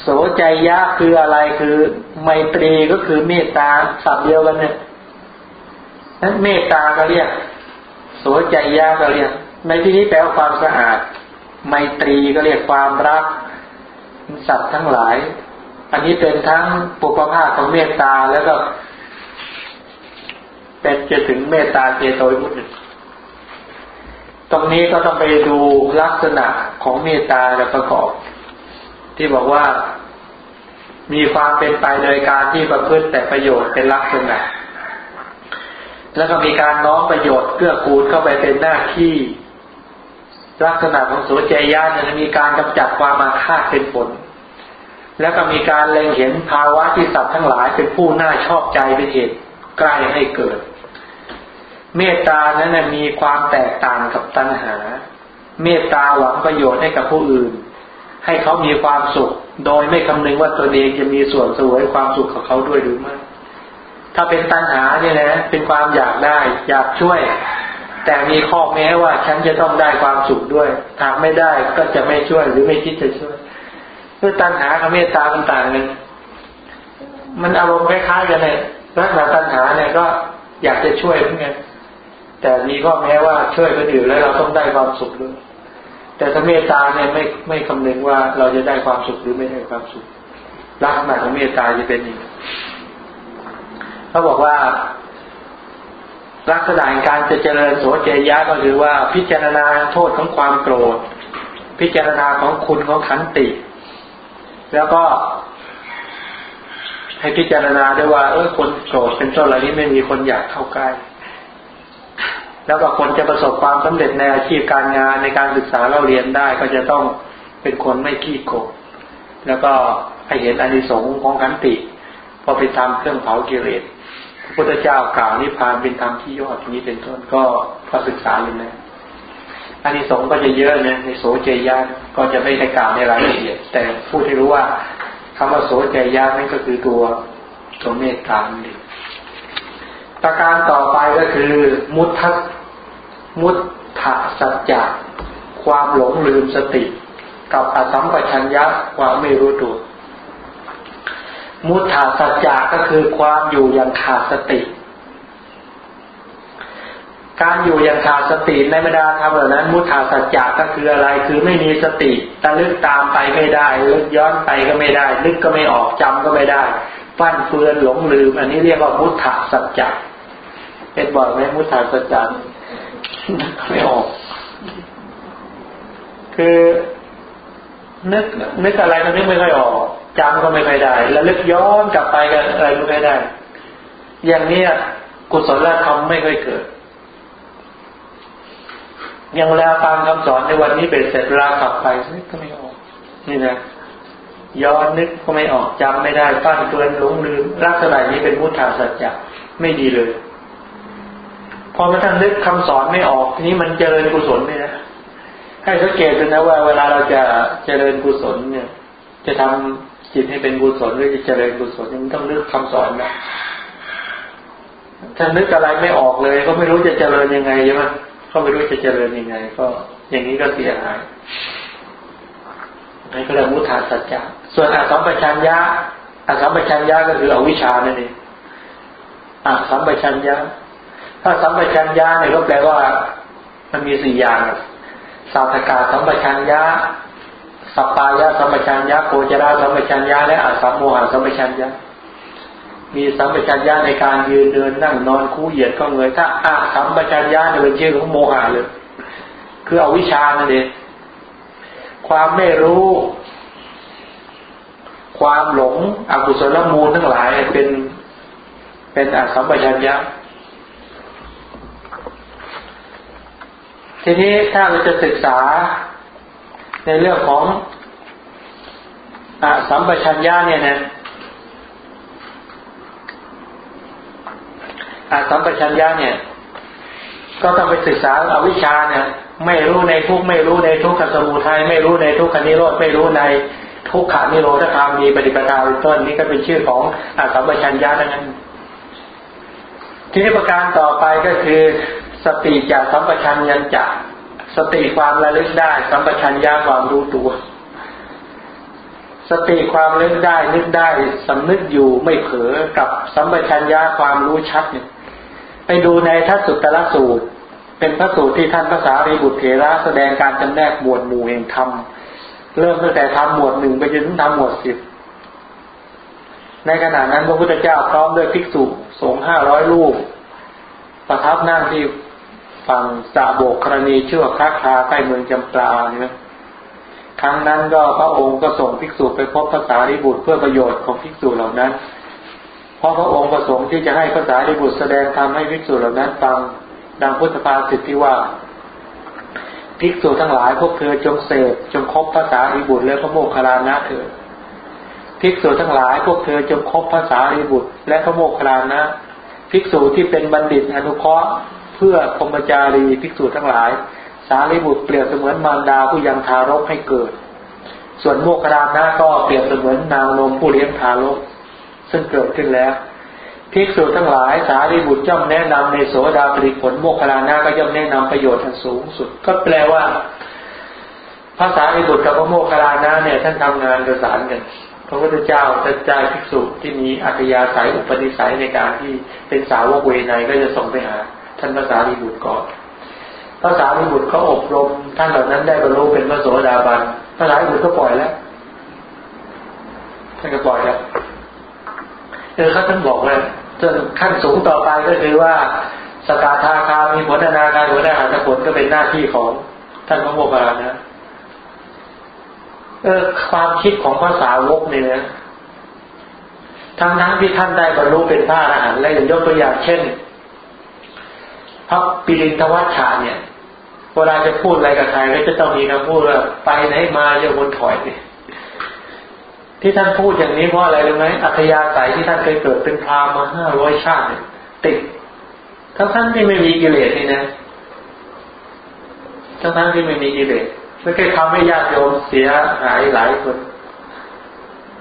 โสใจยะคืออะไรคือไมตรีก็คือเมตตาสับเดียวกันเนี่ย นั้นเมตตาก็เรียกโสใจยาก็เรียก ในที่นี้แปลว่าความสะอาด ไมตรีก็เรียกความรักสัตว์ทั้งหลาย อันนี้เป็นทั้งปุปภาคของเมตตาแล้วก็ เป็นจะถึงเมตตาเจโตยมุตตรงนี้ก็ต้องไปดูลักษณะของเมตตาและประกอบ ที่บอกว่ามีความเป็นไปโดยการที่ประพฤติแต่ประโยชน์เป็นลักษณะ แล้วก็มีการน้อมประโยชน์เกื้อกูลเข้าไปเป็นหน้าที่ ลักษณะของสุเจยะจะมีการกำจัดความมาฆาตเป็นผล แล้วก็มีการเล็งเห็นภาวะที่สัตว์ทั้งหลายเป็นผู้น่าชอบใจเป็นเหตุใกล้ให้เกิด เมตตานั้นมีความแตกต่างกับตัณหา เมตตาหวังประโยชน์ให้กับผู้อื่น ให้เขามีความสุข โดยไม่คำนึงว่าตัวเองจะมีส่วนสวยความสุขของเขาด้วยหรือไม่ ถ้าเป็นตัณหาเนี่ยนะ เป็นความอยากได้ อยากช่วย แต่มีข้อแม้ว่าฉันจะต้องได้ความสุขด้วยหากไม่ได้ก็จะไม่ช่วยหรือไม่คิดจะช่วยเพื่อตัณหากับเมตตาต่างกันมันอารมณ์คล้ายๆกันเลยลักษณะตัณหาเนี่ยก็อยากจะช่วยเหมือนกันแต่มีข้อแม้ว่าช่วยคนอื่นแล้วเราต้องได้ความสุขด้วย แต่ถ้าเมตตาเนี่ยไม่ไม่คำนึงว่าเราจะได้ความสุขหรือไม่ได้ความสุขลักษณะของเมตตาจะเป็นอย่างนี้ เขาบอกว่า ลักษณะการจะเจริญโสเจยะก็คือว่าพิจารณาโทษของความโกรธ พิจารณาของคุณของขันติ แล้วก็ให้พิจารณาด้วยว่าเออคนโกรธเป็นต้นอะไรนี้ไม่มีคนอยากเข้าใกล้ แล้วก็คนจะประสบความสำเร็จในอาชีพการงานในการศึกษาเราเรียนได้ก็จะต้องเป็นคนไม่ขี้โกงแล้วก็ให้เห็นอานิสงส์ของขันติพอไปทำเครื่องเผากิเลส พุทธเจ้ากล่าวนิพพานเป็นธรรมที่ยอดนี้เป็นต้นก็พอศึกษาเลยนะอานิสงส์ก็จะเยอะนะในโสเจยานก็จะไม่ได้กล่าวในรายละเอียด แต่พูดให้รู้ว่าคำว่าโสเจยานนั่นก็คือตัวตัวเมตตาเองประการต่อไปก็คือ มุทัมุตถะสัจจะความหลงลืมสติ กับอสัมปชัญญะความไม่รู้ตัว มุตถะสัจจะก็คือความอยู่อย่างขาดสติ การอยู่อย่างขาดสติในบรรดาธรรมเหล่านั้น มุตถาสัจจะก็คืออะไร คือไม่มีสติตะลึกตามไปไม่ได้ลึกย้อนไปก็ไม่ได้ ลึกก็ไม่ออกจำก็ไม่ได้ฟั่นเฟือนหลงลืม อันนี้เรียกว่ามุตถะสัจจะเป็นบ่อยไหมมุตถะสัจจะไม่ออก คือ นึกนึกอะไรก็นึกไม่ค่อยออกจำก็ไม่ค่อยได้ แล้วลึกย้อนกลับไปก็อะไรก็ไม่ได้ อย่างนี้กุศลธรรมไม่ค่อยเกิดยังแล้วตามคำสอนในวันนี้เป็นเสร็จลากลับไปนึกก็ไม่ออก นี่นะย้อนนึกก็ไม่ออกจำไม่ได้ปั้นเกินหลงลืมลักษณะนี้เป็นมุทาสัจจะไม่ดีเลย พอมาท่านนึกคำสอนไม่ออก ทีนี้มันเจริญกุศลไหมนะ ให้สังเกตดูนะว่าเวลาเราจะเจริญกุศลเนี่ย จะทำจิตให้เป็นกุศลหรือจะเจริญกุศลมันต้องนึกคำสอนนะถ้านึกอะไรไม่ออกเลย ก็ไม่รู้จะเจริญยังไงใช่ไหมก็ไม่รู้จะเจริญยังไง ก็อย่างนี้ก็เสียหายนี่ก็เรียกมุทาสัจจะส่วนอาสัมปชัญญะอาสัมปชัญญะก็คืออวิชานั่นเองอาสัมปชัญญะถ้าสัมปชัญญะเนี่ยก็แปลว่า มันมีสี่อย่าง สาธกาสัมปชัญญะสัปปายะสัมปชัญญะโกจราสัมปชัญญะและอาสัมโมหะสัมปชัญญะมีสัมปชัญญะในการยืนเดินนั่งนอนคู่เหยียดก็เงยถ้าอาสัมปชัญญะเนี่ยเป็นชื่อของโมหะเลย คือเอาวิชานั่นเองความไม่รู้ ความหลงอกุศลมูลทั้งหลายเป็นเป็นอสัมปชัญญะ ทีนี้ถ้าเราจะศึกษาในเรื่องของอสัมปชัญญะเนี่ยนะอาสัมปชัญญะเนี่ย ก็ต้องไปศึกษาอาวิชชาเนี่ย ไม่รู้ในทุกไม่รู้ในทุกขสมุทัยไม่รู้ในทุกขนิโรธไม่รู้ในทุกขานิโรธธรรมมีปฏิปทาเป็นต้นนี้ก็เป็นชื่อของอาสัมปชัญญะนั้น ทีนี้ประการต่อไปก็คือ สติจากสัมปชัญญะจากสติความระลึกได้ สัมปชัญญะความรู้ตัว สติความเลึกได้นึกได้สำนึกอยู่ไม่เผลอกับสัมปชัญญะความรู้ชัดเนี่ย ไปดูในทัศสุตละสูตร เป็นพระสูตรที่ท่านภาษารีบุตรเถระแสดงการจำแนกหมวดหมู่แห่งธรรมเริ่มตั้งแต่ทำหมวดหนึ่งไปจนถึงทำหมวดสิบในขณะนั้นพระพุทธเจ้าพร้อมด้วยภิกษุสงฆ์ห้าร้อยรูปประทับนั่งที่ ฝั่งสาโบกกรณีชื่อว่าคาคาใกล้เมืองจำปาเนี่ยครั้งนั้นก็พระองค์ก็ส่งภิกษุไปพบภาษาริบุตรเพื่อประโยชน์ของภิกษุเหล่านั้น เพราะพระองค์ประสงค์ที่จะให้ภาษาริบุตรแสดงธรรมให้ภิกษุเหล่านั้นฟังดังพุทธภาษิตที่ว่า ภิกษุทั้งหลายพวกเธอจงเสพจงคบภาษาริบุตรและพระโมคคัลลานะเถิดภิกษุทั้งหลายพวกเธอจงคบภาษาริบุตรและพระโมคคัลลานะ ภิกษุที่เป็นบัณฑิตอนุเคราะห์ เพื่อพมจารีภิกษุทั้งหลาย สารีบุตรเปรียบเสมือนมารดาผู้ยังทารกให้เกิด ส่วนโมคคลานะก็เปรียบเสมือนนางนมผู้เลี้ยงทารก ซึ่งเกิดขึ้นแล้วภิกษุทั้งหลายสารีบุตรย่อมแนะนำในโสดาปริผลโมคคลานะก็ย่อมแนะนำประโยชน์อันสูงสุด ก็แปลว่าภาษาริบุตรกับพระโมคคลานะเนี่ยท่านทำงานประสานกันพระพุทธเจ้าจะจ่ายภิกษุที่มีอัตยาศัยอุปนิสัยในการที่เป็นสาวกเวไนก็จะส่งไปหา ท่านภาษาลีบุตรก่อนภาษาลีบุตรเขาอบรม ท่านเหล่านั้นได้บรรลุเป็นพระโสดาบันภาษาลีบุตรก็ปล่อยแล้วท่านก็ปล่อยแล้วเออเขาท่านบอกเลยจนขั้นสูงต่อไปก็คือว่าสกาธาคามีผลนาการหัวหน้าหารผลก็เป็นหน้าที่ของท่านพระโมคคัลลานะเออความคิดของภาษาวกเนี่ยนะทั้งนั้นที่ท่านได้บรรลุเป็นพระอรหันต์และอย่างยกตัวอย่างเช่น พระปิรินทวัชชาเนี่ยเวลาจะพูดอะไรกับใครก็จะต้องมีคำพูดว่าไปไหนมาเยอะบนถอยเนี่ยที่ท่านพูดอย่างนี้เพราะอะไรรู้ไหมอัธยาศัยที่ท่านเคยเกิดเป็นพราหมณ์มาห้าร้อยชาติเนี่ยติดทั้งท่านที่ไม่มีกิเลสนี่นะทั้งท่านที่ไม่มีกิเลสไม่เคยทำให้ญาติโยมเสียหายหลายคน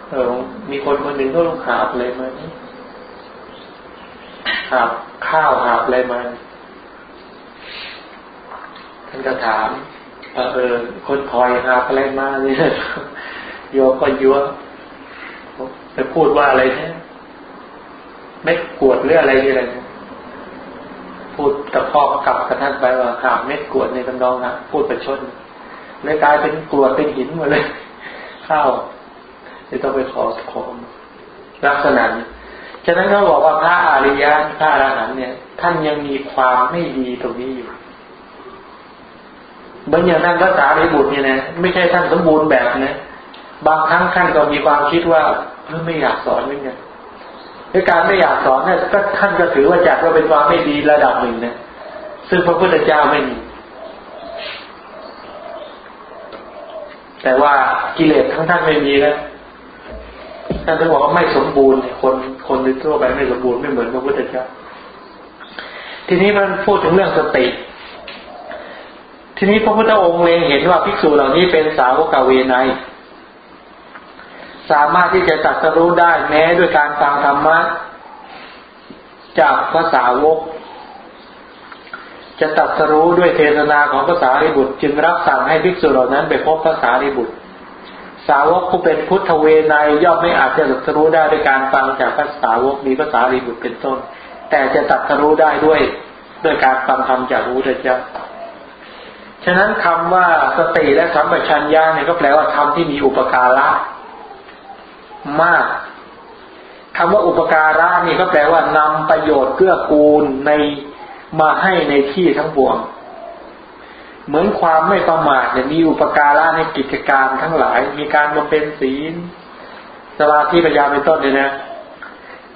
เออมีคนคนหนึ่งก็ลงหาบอะไรมาหาบข้าวหาบอะไรมา ท่านก็ถามเออคนคอยหาอะไรมาเนี่ยโยก็ยัวจะพูดว่าอะไรเนี่ยไม่กวดหรืออะไรนี่อะไรพูดตะพอกกลับกับท่านไปว่าขาเม็ดกวดในตำนองนะพูดประชดเลยกลายเป็นกวดเป็นหินหมดเลยข้าวจะต้องไปขอขอลักษณะฉะนั้นเขาบอกว่าพระอริยะพระอรหันต์เนี่ย ท่านยังมีความไม่ดีตรงนี้อยู่ บางอย่างท่านก็สารีบุตรเนี่ยนะไม่ใช่ท่านสมบูรณ์แบบนะบางครั้งท่านก็มีความคิดว่าเไม่อยากสอนเหมือนกันการไม่อยากสอนเนี่ยก็ท่านก็ถือว่าจากว่าเป็นความไม่ดีระดับหนึ่งนะซึ่งพระพุทธเจ้าไม่มี แต่ว่ากิเลสทั้งท่านไม่มีแล้วท่านจะบอกว่าไม่สมบูรณ์คนคนทั่วไปไม่สมบูรณ์ไม่เหมือนพระพุทธเจ้าทีนี้มันพูดถึงเรื่องสติ ทีนี้พระพุทธองค์เล็งเห็นว่าภิกษุเหล่านี้เป็นสาวกเวไนสามารถที่จะตัดสรู้ได้แม้ด้วยการฟังธรรมะจากภาษาวก จะตัดสรู้ด้วยเทศนาของภาษาริบุตร จึงรับสั่งให้ภิกษุเหล่านั้นไปพบภาษาริบุตร สาวกผู้เป็นพุทธเวไนย่อมไม่อาจจะตัดสรู้ได้ด้วยการฟังจากภาษาวกมีภาษาริบุตรเป็นต้น แต่จะตัดสรู้ได้ด้วยด้วยการฟังธรรมจากพระพุทธเจ้า ฉะนั้นคำว่าสติและสัมปชัญญะเนี่ยก็แปลว่าธรรมที่มีอุปการะมากคำว่าอุปการะนี่ก็แปลว่านำประโยชน์เกื้อกูลในมาให้ในที่ทั้งปวง เหมือนความไม่ประมาทเนี่ยมีอุปการะในกิจการทั้งหลาย มีการมาเป็นศีลสมาธิปัญญาเป็นต้นเลยนะ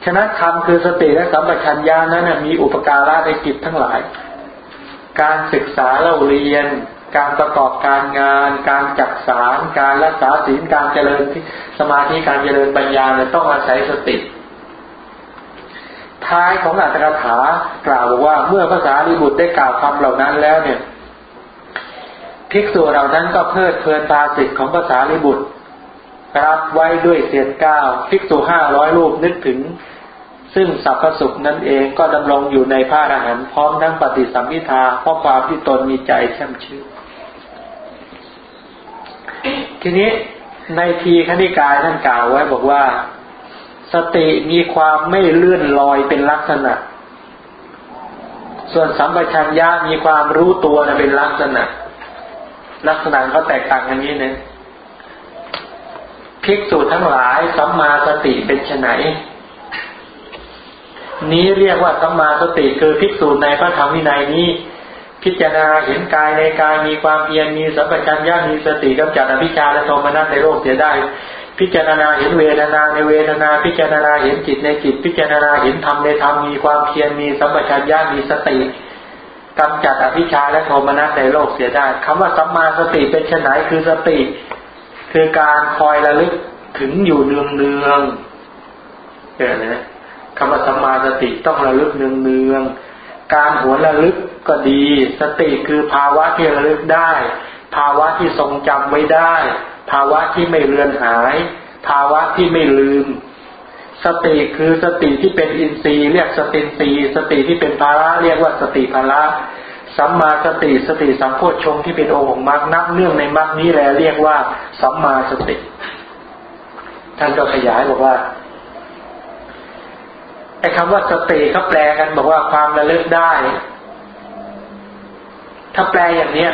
ฉะนั้นธรรมคือสติและสัมปชัญญะนั้นมีอุปการะในกิจทั้งหลาย การศึกษาเล่าเรียน การประกอบการงาน การจักสารการรักษาศีลการเจริญสมาธิการเจริญปัญญาเนี่ยต้องอาศัยสติท้ายของอัตถกถากล่าวว่าเมื่อภาษาลิบุตรได้กล่าวคำเหล่านั้นแล้วเนี่ยภิกษุเหล่านั้นก็เพลิดเพลินตาสิทธิ์ของภาษาลิบุตรรับไว้ด้วยเสียงก้าวภิกษุห้าร้อยรูปนึกถึง ซึ่งสัพพสุขนั้นเองก็ดำรงอยู่ในพระอรหันต์พร้อมทั้งปฏิสัมพิทาเพราะความที่ตนมีใจแช่มชื่นทีนี้ในทีขณิกายท่านกล่าวไว้บอกว่า สติมีความไม่เลื่อนลอยเป็นลักษณะ ส่วนสัมปชัญญะมีความรู้ตัวนะเป็นลักษณะ ลักษณะเขาแตกต่างกันนี้เนี่ยภิกษุทั้งหลายสัมมาสติเป็นไน นี้เรียกว่าสัมมาสติคือภิกษุในพระธรรมวินัยนี้ พิจารณาเห็นกายในกายมีความเพียรมีสัมปชัญญะมีสติกำจัดอภิชาและโทมนัสในโลกเสียได้ พิจารณาเห็นเวทนาในเวทนา พิจารณาเห็นจิตในจิต พิจารณาเห็นธรรมในธรรมมีความเพียรมีสัมปชัญญะมีสติกำจัดอภิชาและโทมนัสในโลกเสียได้คำว่าสัมมาสติเป็นไนคือสติ คือการคอยระลึกถึงอยู่เนืองเนืองเห็น ไหมคำว่าสัมมาสติต้องระลึกเนืองเนืองการหัวระลึกก็ดี สติคือภาวะที่ระลึกได้ ภาวะที่ทรงจำไว้ได้ ภาวะที่ไม่เลือนหาย ภาวะที่ไม่ลืม สติคือสติที่เป็นอินทรีย์เรียกสตินทรีย์สติที่เป็นภาระเรียกว่าสติภาระสัมมาสติสติสัมโพชฌงที่เป็นองค์ของมรรคนับเนื่องในมรรคนี้แหละเรียกว่า สัมมาสติ ท่านก็ขยายบอกว่า ไอ้คำว่าสติเขาแปลกันบอกว่าความระลึกได้ ถ้าแปลอย่างเนี้ย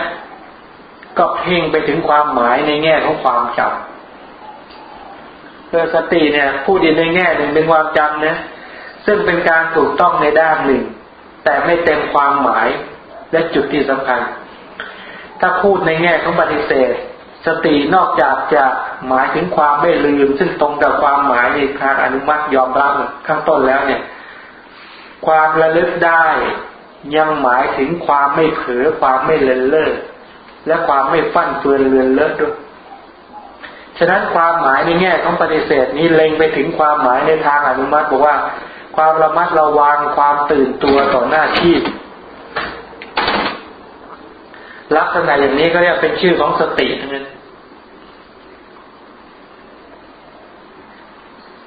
ก็เพ่งไปถึงความหมายในแง่ของความจำเพื่อสติเนี่ยพูดในแง่หนึ่งเป็นความจำนะซึ่งเป็นการถูกต้องในด้านหนึ่ง แต่ไม่เต็มความหมายและจุดที่สำคัญ ถ้าพูดในแง่ของปฏิเสธ สตินอกจากจะหมายถึงความไม่ลืม ซึ่งตรงกับความหมายในทางอนุมัติยอมรับข้างต้นแล้วเนี่ย ความระลึกได้ยังหมายถึงความไม่เผลอความไม่เลินเล่อและความไม่ฟั่นเฟือนเลือนเลอะด้วย ฉะนั้นความหมายในแง่ของปฏิเสธนี้เล็งไปถึงความหมายในทางอนุมัติบอกว่า ความระมัดระวังความตื่นตัวต่อหน้าที่ลักษณะอย่างนี้ก็เรียกเป็นชื่อของสติทั้งนั้น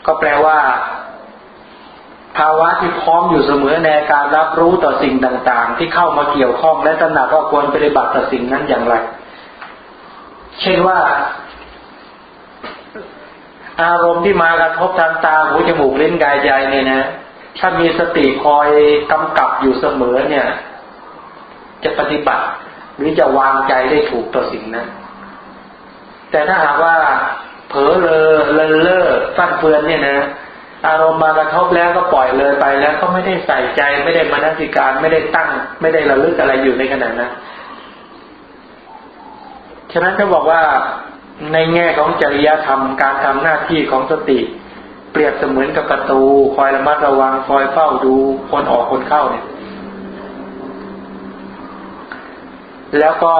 ก็แปลว่า ภาวะที่พร้อมอยู่เสมอในการรับรู้ต่อสิ่งต่าง ๆ ที่เข้ามาเกี่ยวข้องและตระหนักว่าควรปฏิบัติต่อสิ่งนั้นอย่างไร เช่นว่า อารมณ์ที่มากระทบทางตาหูจมูกลิ้นกายใจเนี่ยนะ ถ้ามีสติคอยกำกับอยู่เสมอเนี่ย จะปฏิบัติหรือจะวางใจได้ถูกต่อสิ่งนั้น แต่ถ้าหากว่า เผลอเลอเลอเลอฟันเฟือนเนี่ยนะ อารมณ์มากระทบแล้วก็ปล่อยเลยไปแล้วก็ไม่ได้ใส่ใจไม่ได้มานัสิการไม่ได้ตั้ง ไม่ได้ระลึกอะไรอยู่ในขณะนั้นฉะนั้นจะบอกว่าในแง่ของจริยธรรมการทำหน้าที่ของสติ เปรียบเสมือนกับประตู คอยระมัดระวังคอยเฝ้าดูคนออกคนเข้าเนี่ย แล้วก็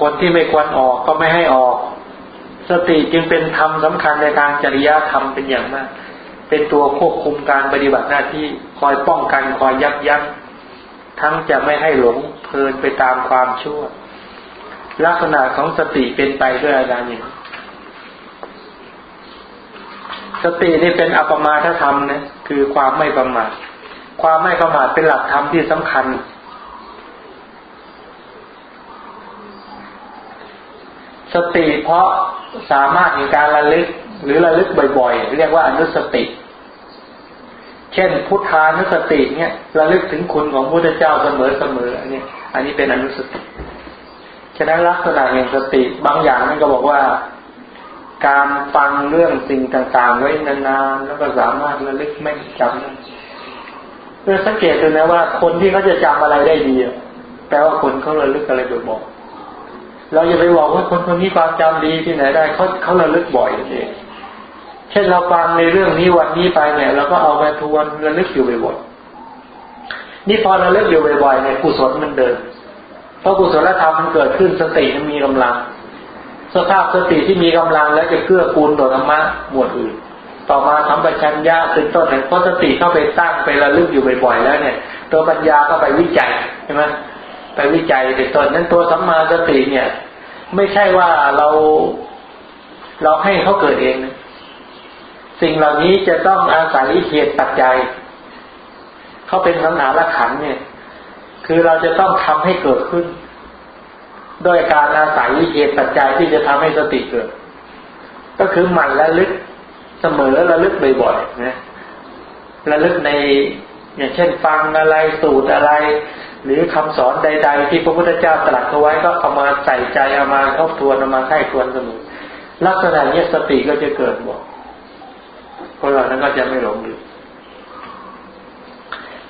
คนที่ไม่ควรออกก็ไม่ให้ออก สติจึงเป็นธรรมสาคัญในทางจริยธรรมเป็นอย่างมาก เป็นตัวควบคุมการปฏิบัติหน้าที่คอยป้องกันคอยยับยั้งทั้งจะไม่ให้หลงเพลินไปตามความชั่ว ลักษณะของสติเป็นไปด้วยอาการอย่างสตินี่เป็นอัปมาทธรรมนะคือความไม่ประมาทความไม่ประมาทเป็นหลักธรรมที่สำคัญ สติเพราะสามารถในการระลึกหรือระลึกบ่อยๆ เรียกว่าอนุสติ เช่น พุทธานุสติเนี่ยระลึกถึงคุณของพระพุทธเจ้าเสมอๆอันนี้ อันนี้เป็นอนุสติฉะนั้นลักษณะแห่งสติบางอย่างนั่นก็บอกว่า การฟังเรื่องสิ่งต่างๆ ไว้นานๆแล้วก็สามารถระลึกไม่จำเพื่อสังเกตดูนะว่า คนที่เขาจะจำอะไรได้ดีแปลว่าคนเขาระลึกอะไรบ่อย เราอย่าไปบอกว่าคนคนนี้ความจำดีที่ไหนได้เขาเขาระลึกบ่อยเองเช่นเราฟังในเรื่องนี้วันนี้ไปเนี่ยเราก็เอามาทวนระลึกอยู่บ่อยๆนี่พอระลึกอยู่บ่อยๆเนี่ยกุศลมันเดินเพราะกุศลธรรมมันเกิดขึ้นสติมันมีกำลัง สภาพสติที่มีกำลังแล้วจะเกื้อกูลต่อธรรมะหมวดอื่น ต่อมาทำปัญญาเป็นต้นเห็นเพราะสติเข้าไปตั้งไประลึกอยู่บ่อยๆแล้วเนี่ย ตัวปัญญาก็ไปวิจัยใช่ไหม ไปวิจัยเป็นต้นนั้นตัวสัมมาสติเนี่ย ไม่ใช่ว่าเราเราให้เขาเกิดเองนะสิ่งเหล่านี้จะต้องอาศัยเหตุปัจจัยเขาเป็นสังหารขันเนี่ย คือเราจะต้องทำให้เกิดขึ้น โดยการอาศัยเหตุปัจจัยที่จะทำให้สติเกิด ก็คือหมั่นและลึกเสมอและลึกบ่อยๆนะระลึกในอย่างเช่นฟังอะไรสูตรอะไร หรือคำสอนใด ๆ ที่พระพุทธเจ้าตรัสเอาไว้ก็เอามาใส่ใจเอามาทบทวนเอามาไข้ควรเสมอลักษณะนี้สติก็จะเกิดบอกคนเรานั้นก็จะไม่หลงลืม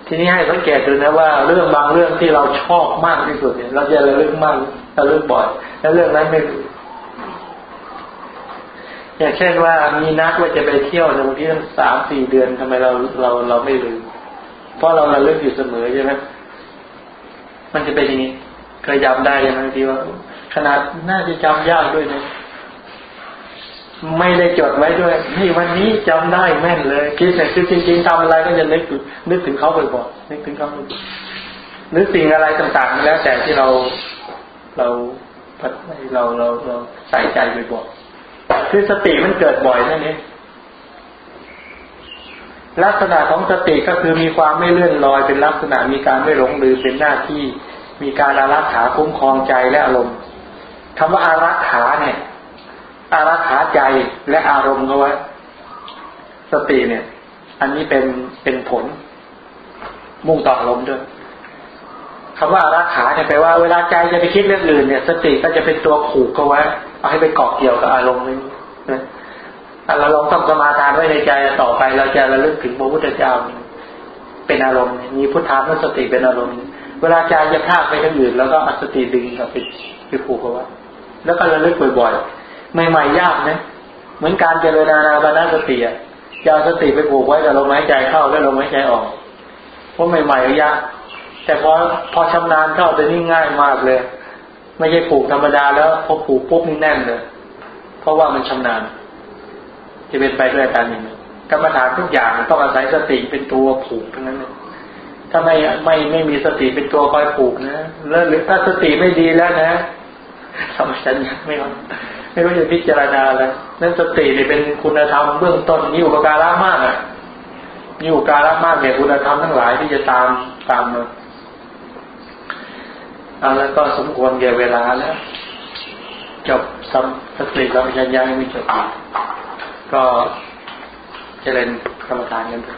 ทีนี้ให้สังเกตดูนะว่าเรื่องบางเรื่องที่เราชอบมากที่สุดเนี่ย เราจะระลึกมากระลึกบ่อยแล้วเรื่องนั้นไม่รู้อย่างเช่นว่ามีนัดว่าจะไปเที่ยวในวันที่ตั้งสามสี่เดือนทำไมเราเราเราไม่ลืมเพราะเราระลึกอยู่เสมอใช่ไหม มันจะเป็นอย่างนี้เคยจำได้ยังไงที่ว่า ขนาดน่าจะจำยากด้วยนะไม่ได้จดไว้ด้วยนี่วันนี้จำได้แม่นเลยคิดแต่คือจริงๆทำอะไรก็จะนึกนึกถึงเขาบ่อยๆนึกถึงเขานึกสิ่งอะไรต่างๆแล้วแต่ที่เราเราเราเราเราใส่ใจบ่อยๆคือสติมันเกิดบ่อยนั่นเอง ลักษณะของสติก็คือมีความไม่เลื่อนลอยเป็นลักษณะมีการไม่หลงลืมเป็นหน้าที่ มีการอารักขาคุ้มครองใจและอารมณ์คำว่าอารักขาเนี่ย อารักขาใจและอารมณ์เขาไว้สติเนี่ย อันนี้เป็นเป็นผล มุ่งต่ออารมณ์ด้วยคำว่าอารักขาเนี่ยแปลว่าเวลาใจจะไปคิดเรื่องอื่นเนี่ย สติก็จะเป็นตัวผูกเขาไว้เอาให้ไปเกาะเกี่ยวกับอารมณ์นี้ นะเราลองต้องสมาทานไว้ในใจต่อไป เราจะระลึกถึงพระพุทธเจ้า เป็นอารมณ์ มีพุทธานุสติเป็นอารมณ์ เวลาใจจะพลาดไปทางอื่น แล้วก็อสติดึงกลับไปไปผูกเอาไว้แล้วก็ระลึกบ่อยๆใหม่ๆยากนะเหมือนการเจริญนานาบานาสติอะจะเอาสติไปผูกไว้กับลมหายใจเข้าและลมหายใจออกเพราะใหม่ๆยากแต่พอพอชำนาญเข้าจะนี่ง่ายมากเลย ไม่ใช่ผูกธรรมดาแล้วพอผูกปุ๊บนี่แน่นเลย เพราะว่ามันชำนาญ จะเป็นไปด้วยการอย่างนี้กรรมฐานทุกอย่างต้องอาศัยสติเป็นตัวผูกทั้งนั้นเลยถ้าไม่ไม่ไม่มีสติเป็นตัวคอยผูกนะแล้วหรือถ้าสติไม่ดีแล้วนะทำฉันไม่เอาไม่รู้จะพิจารณาอะไรนั่นสติเนี่ยเป็นคุณธรรมเบื้องต้นมีอุปการะมากอะมีอุปการะมากเนี่ยคุณธรรมทั้งหลายที่จะตามตามมาเอาแล้วก็สมควรแก่เวลาแล้ว จบสัมสติเรายังยังไม่จบ ก็เจริญกรรมฐานกันไป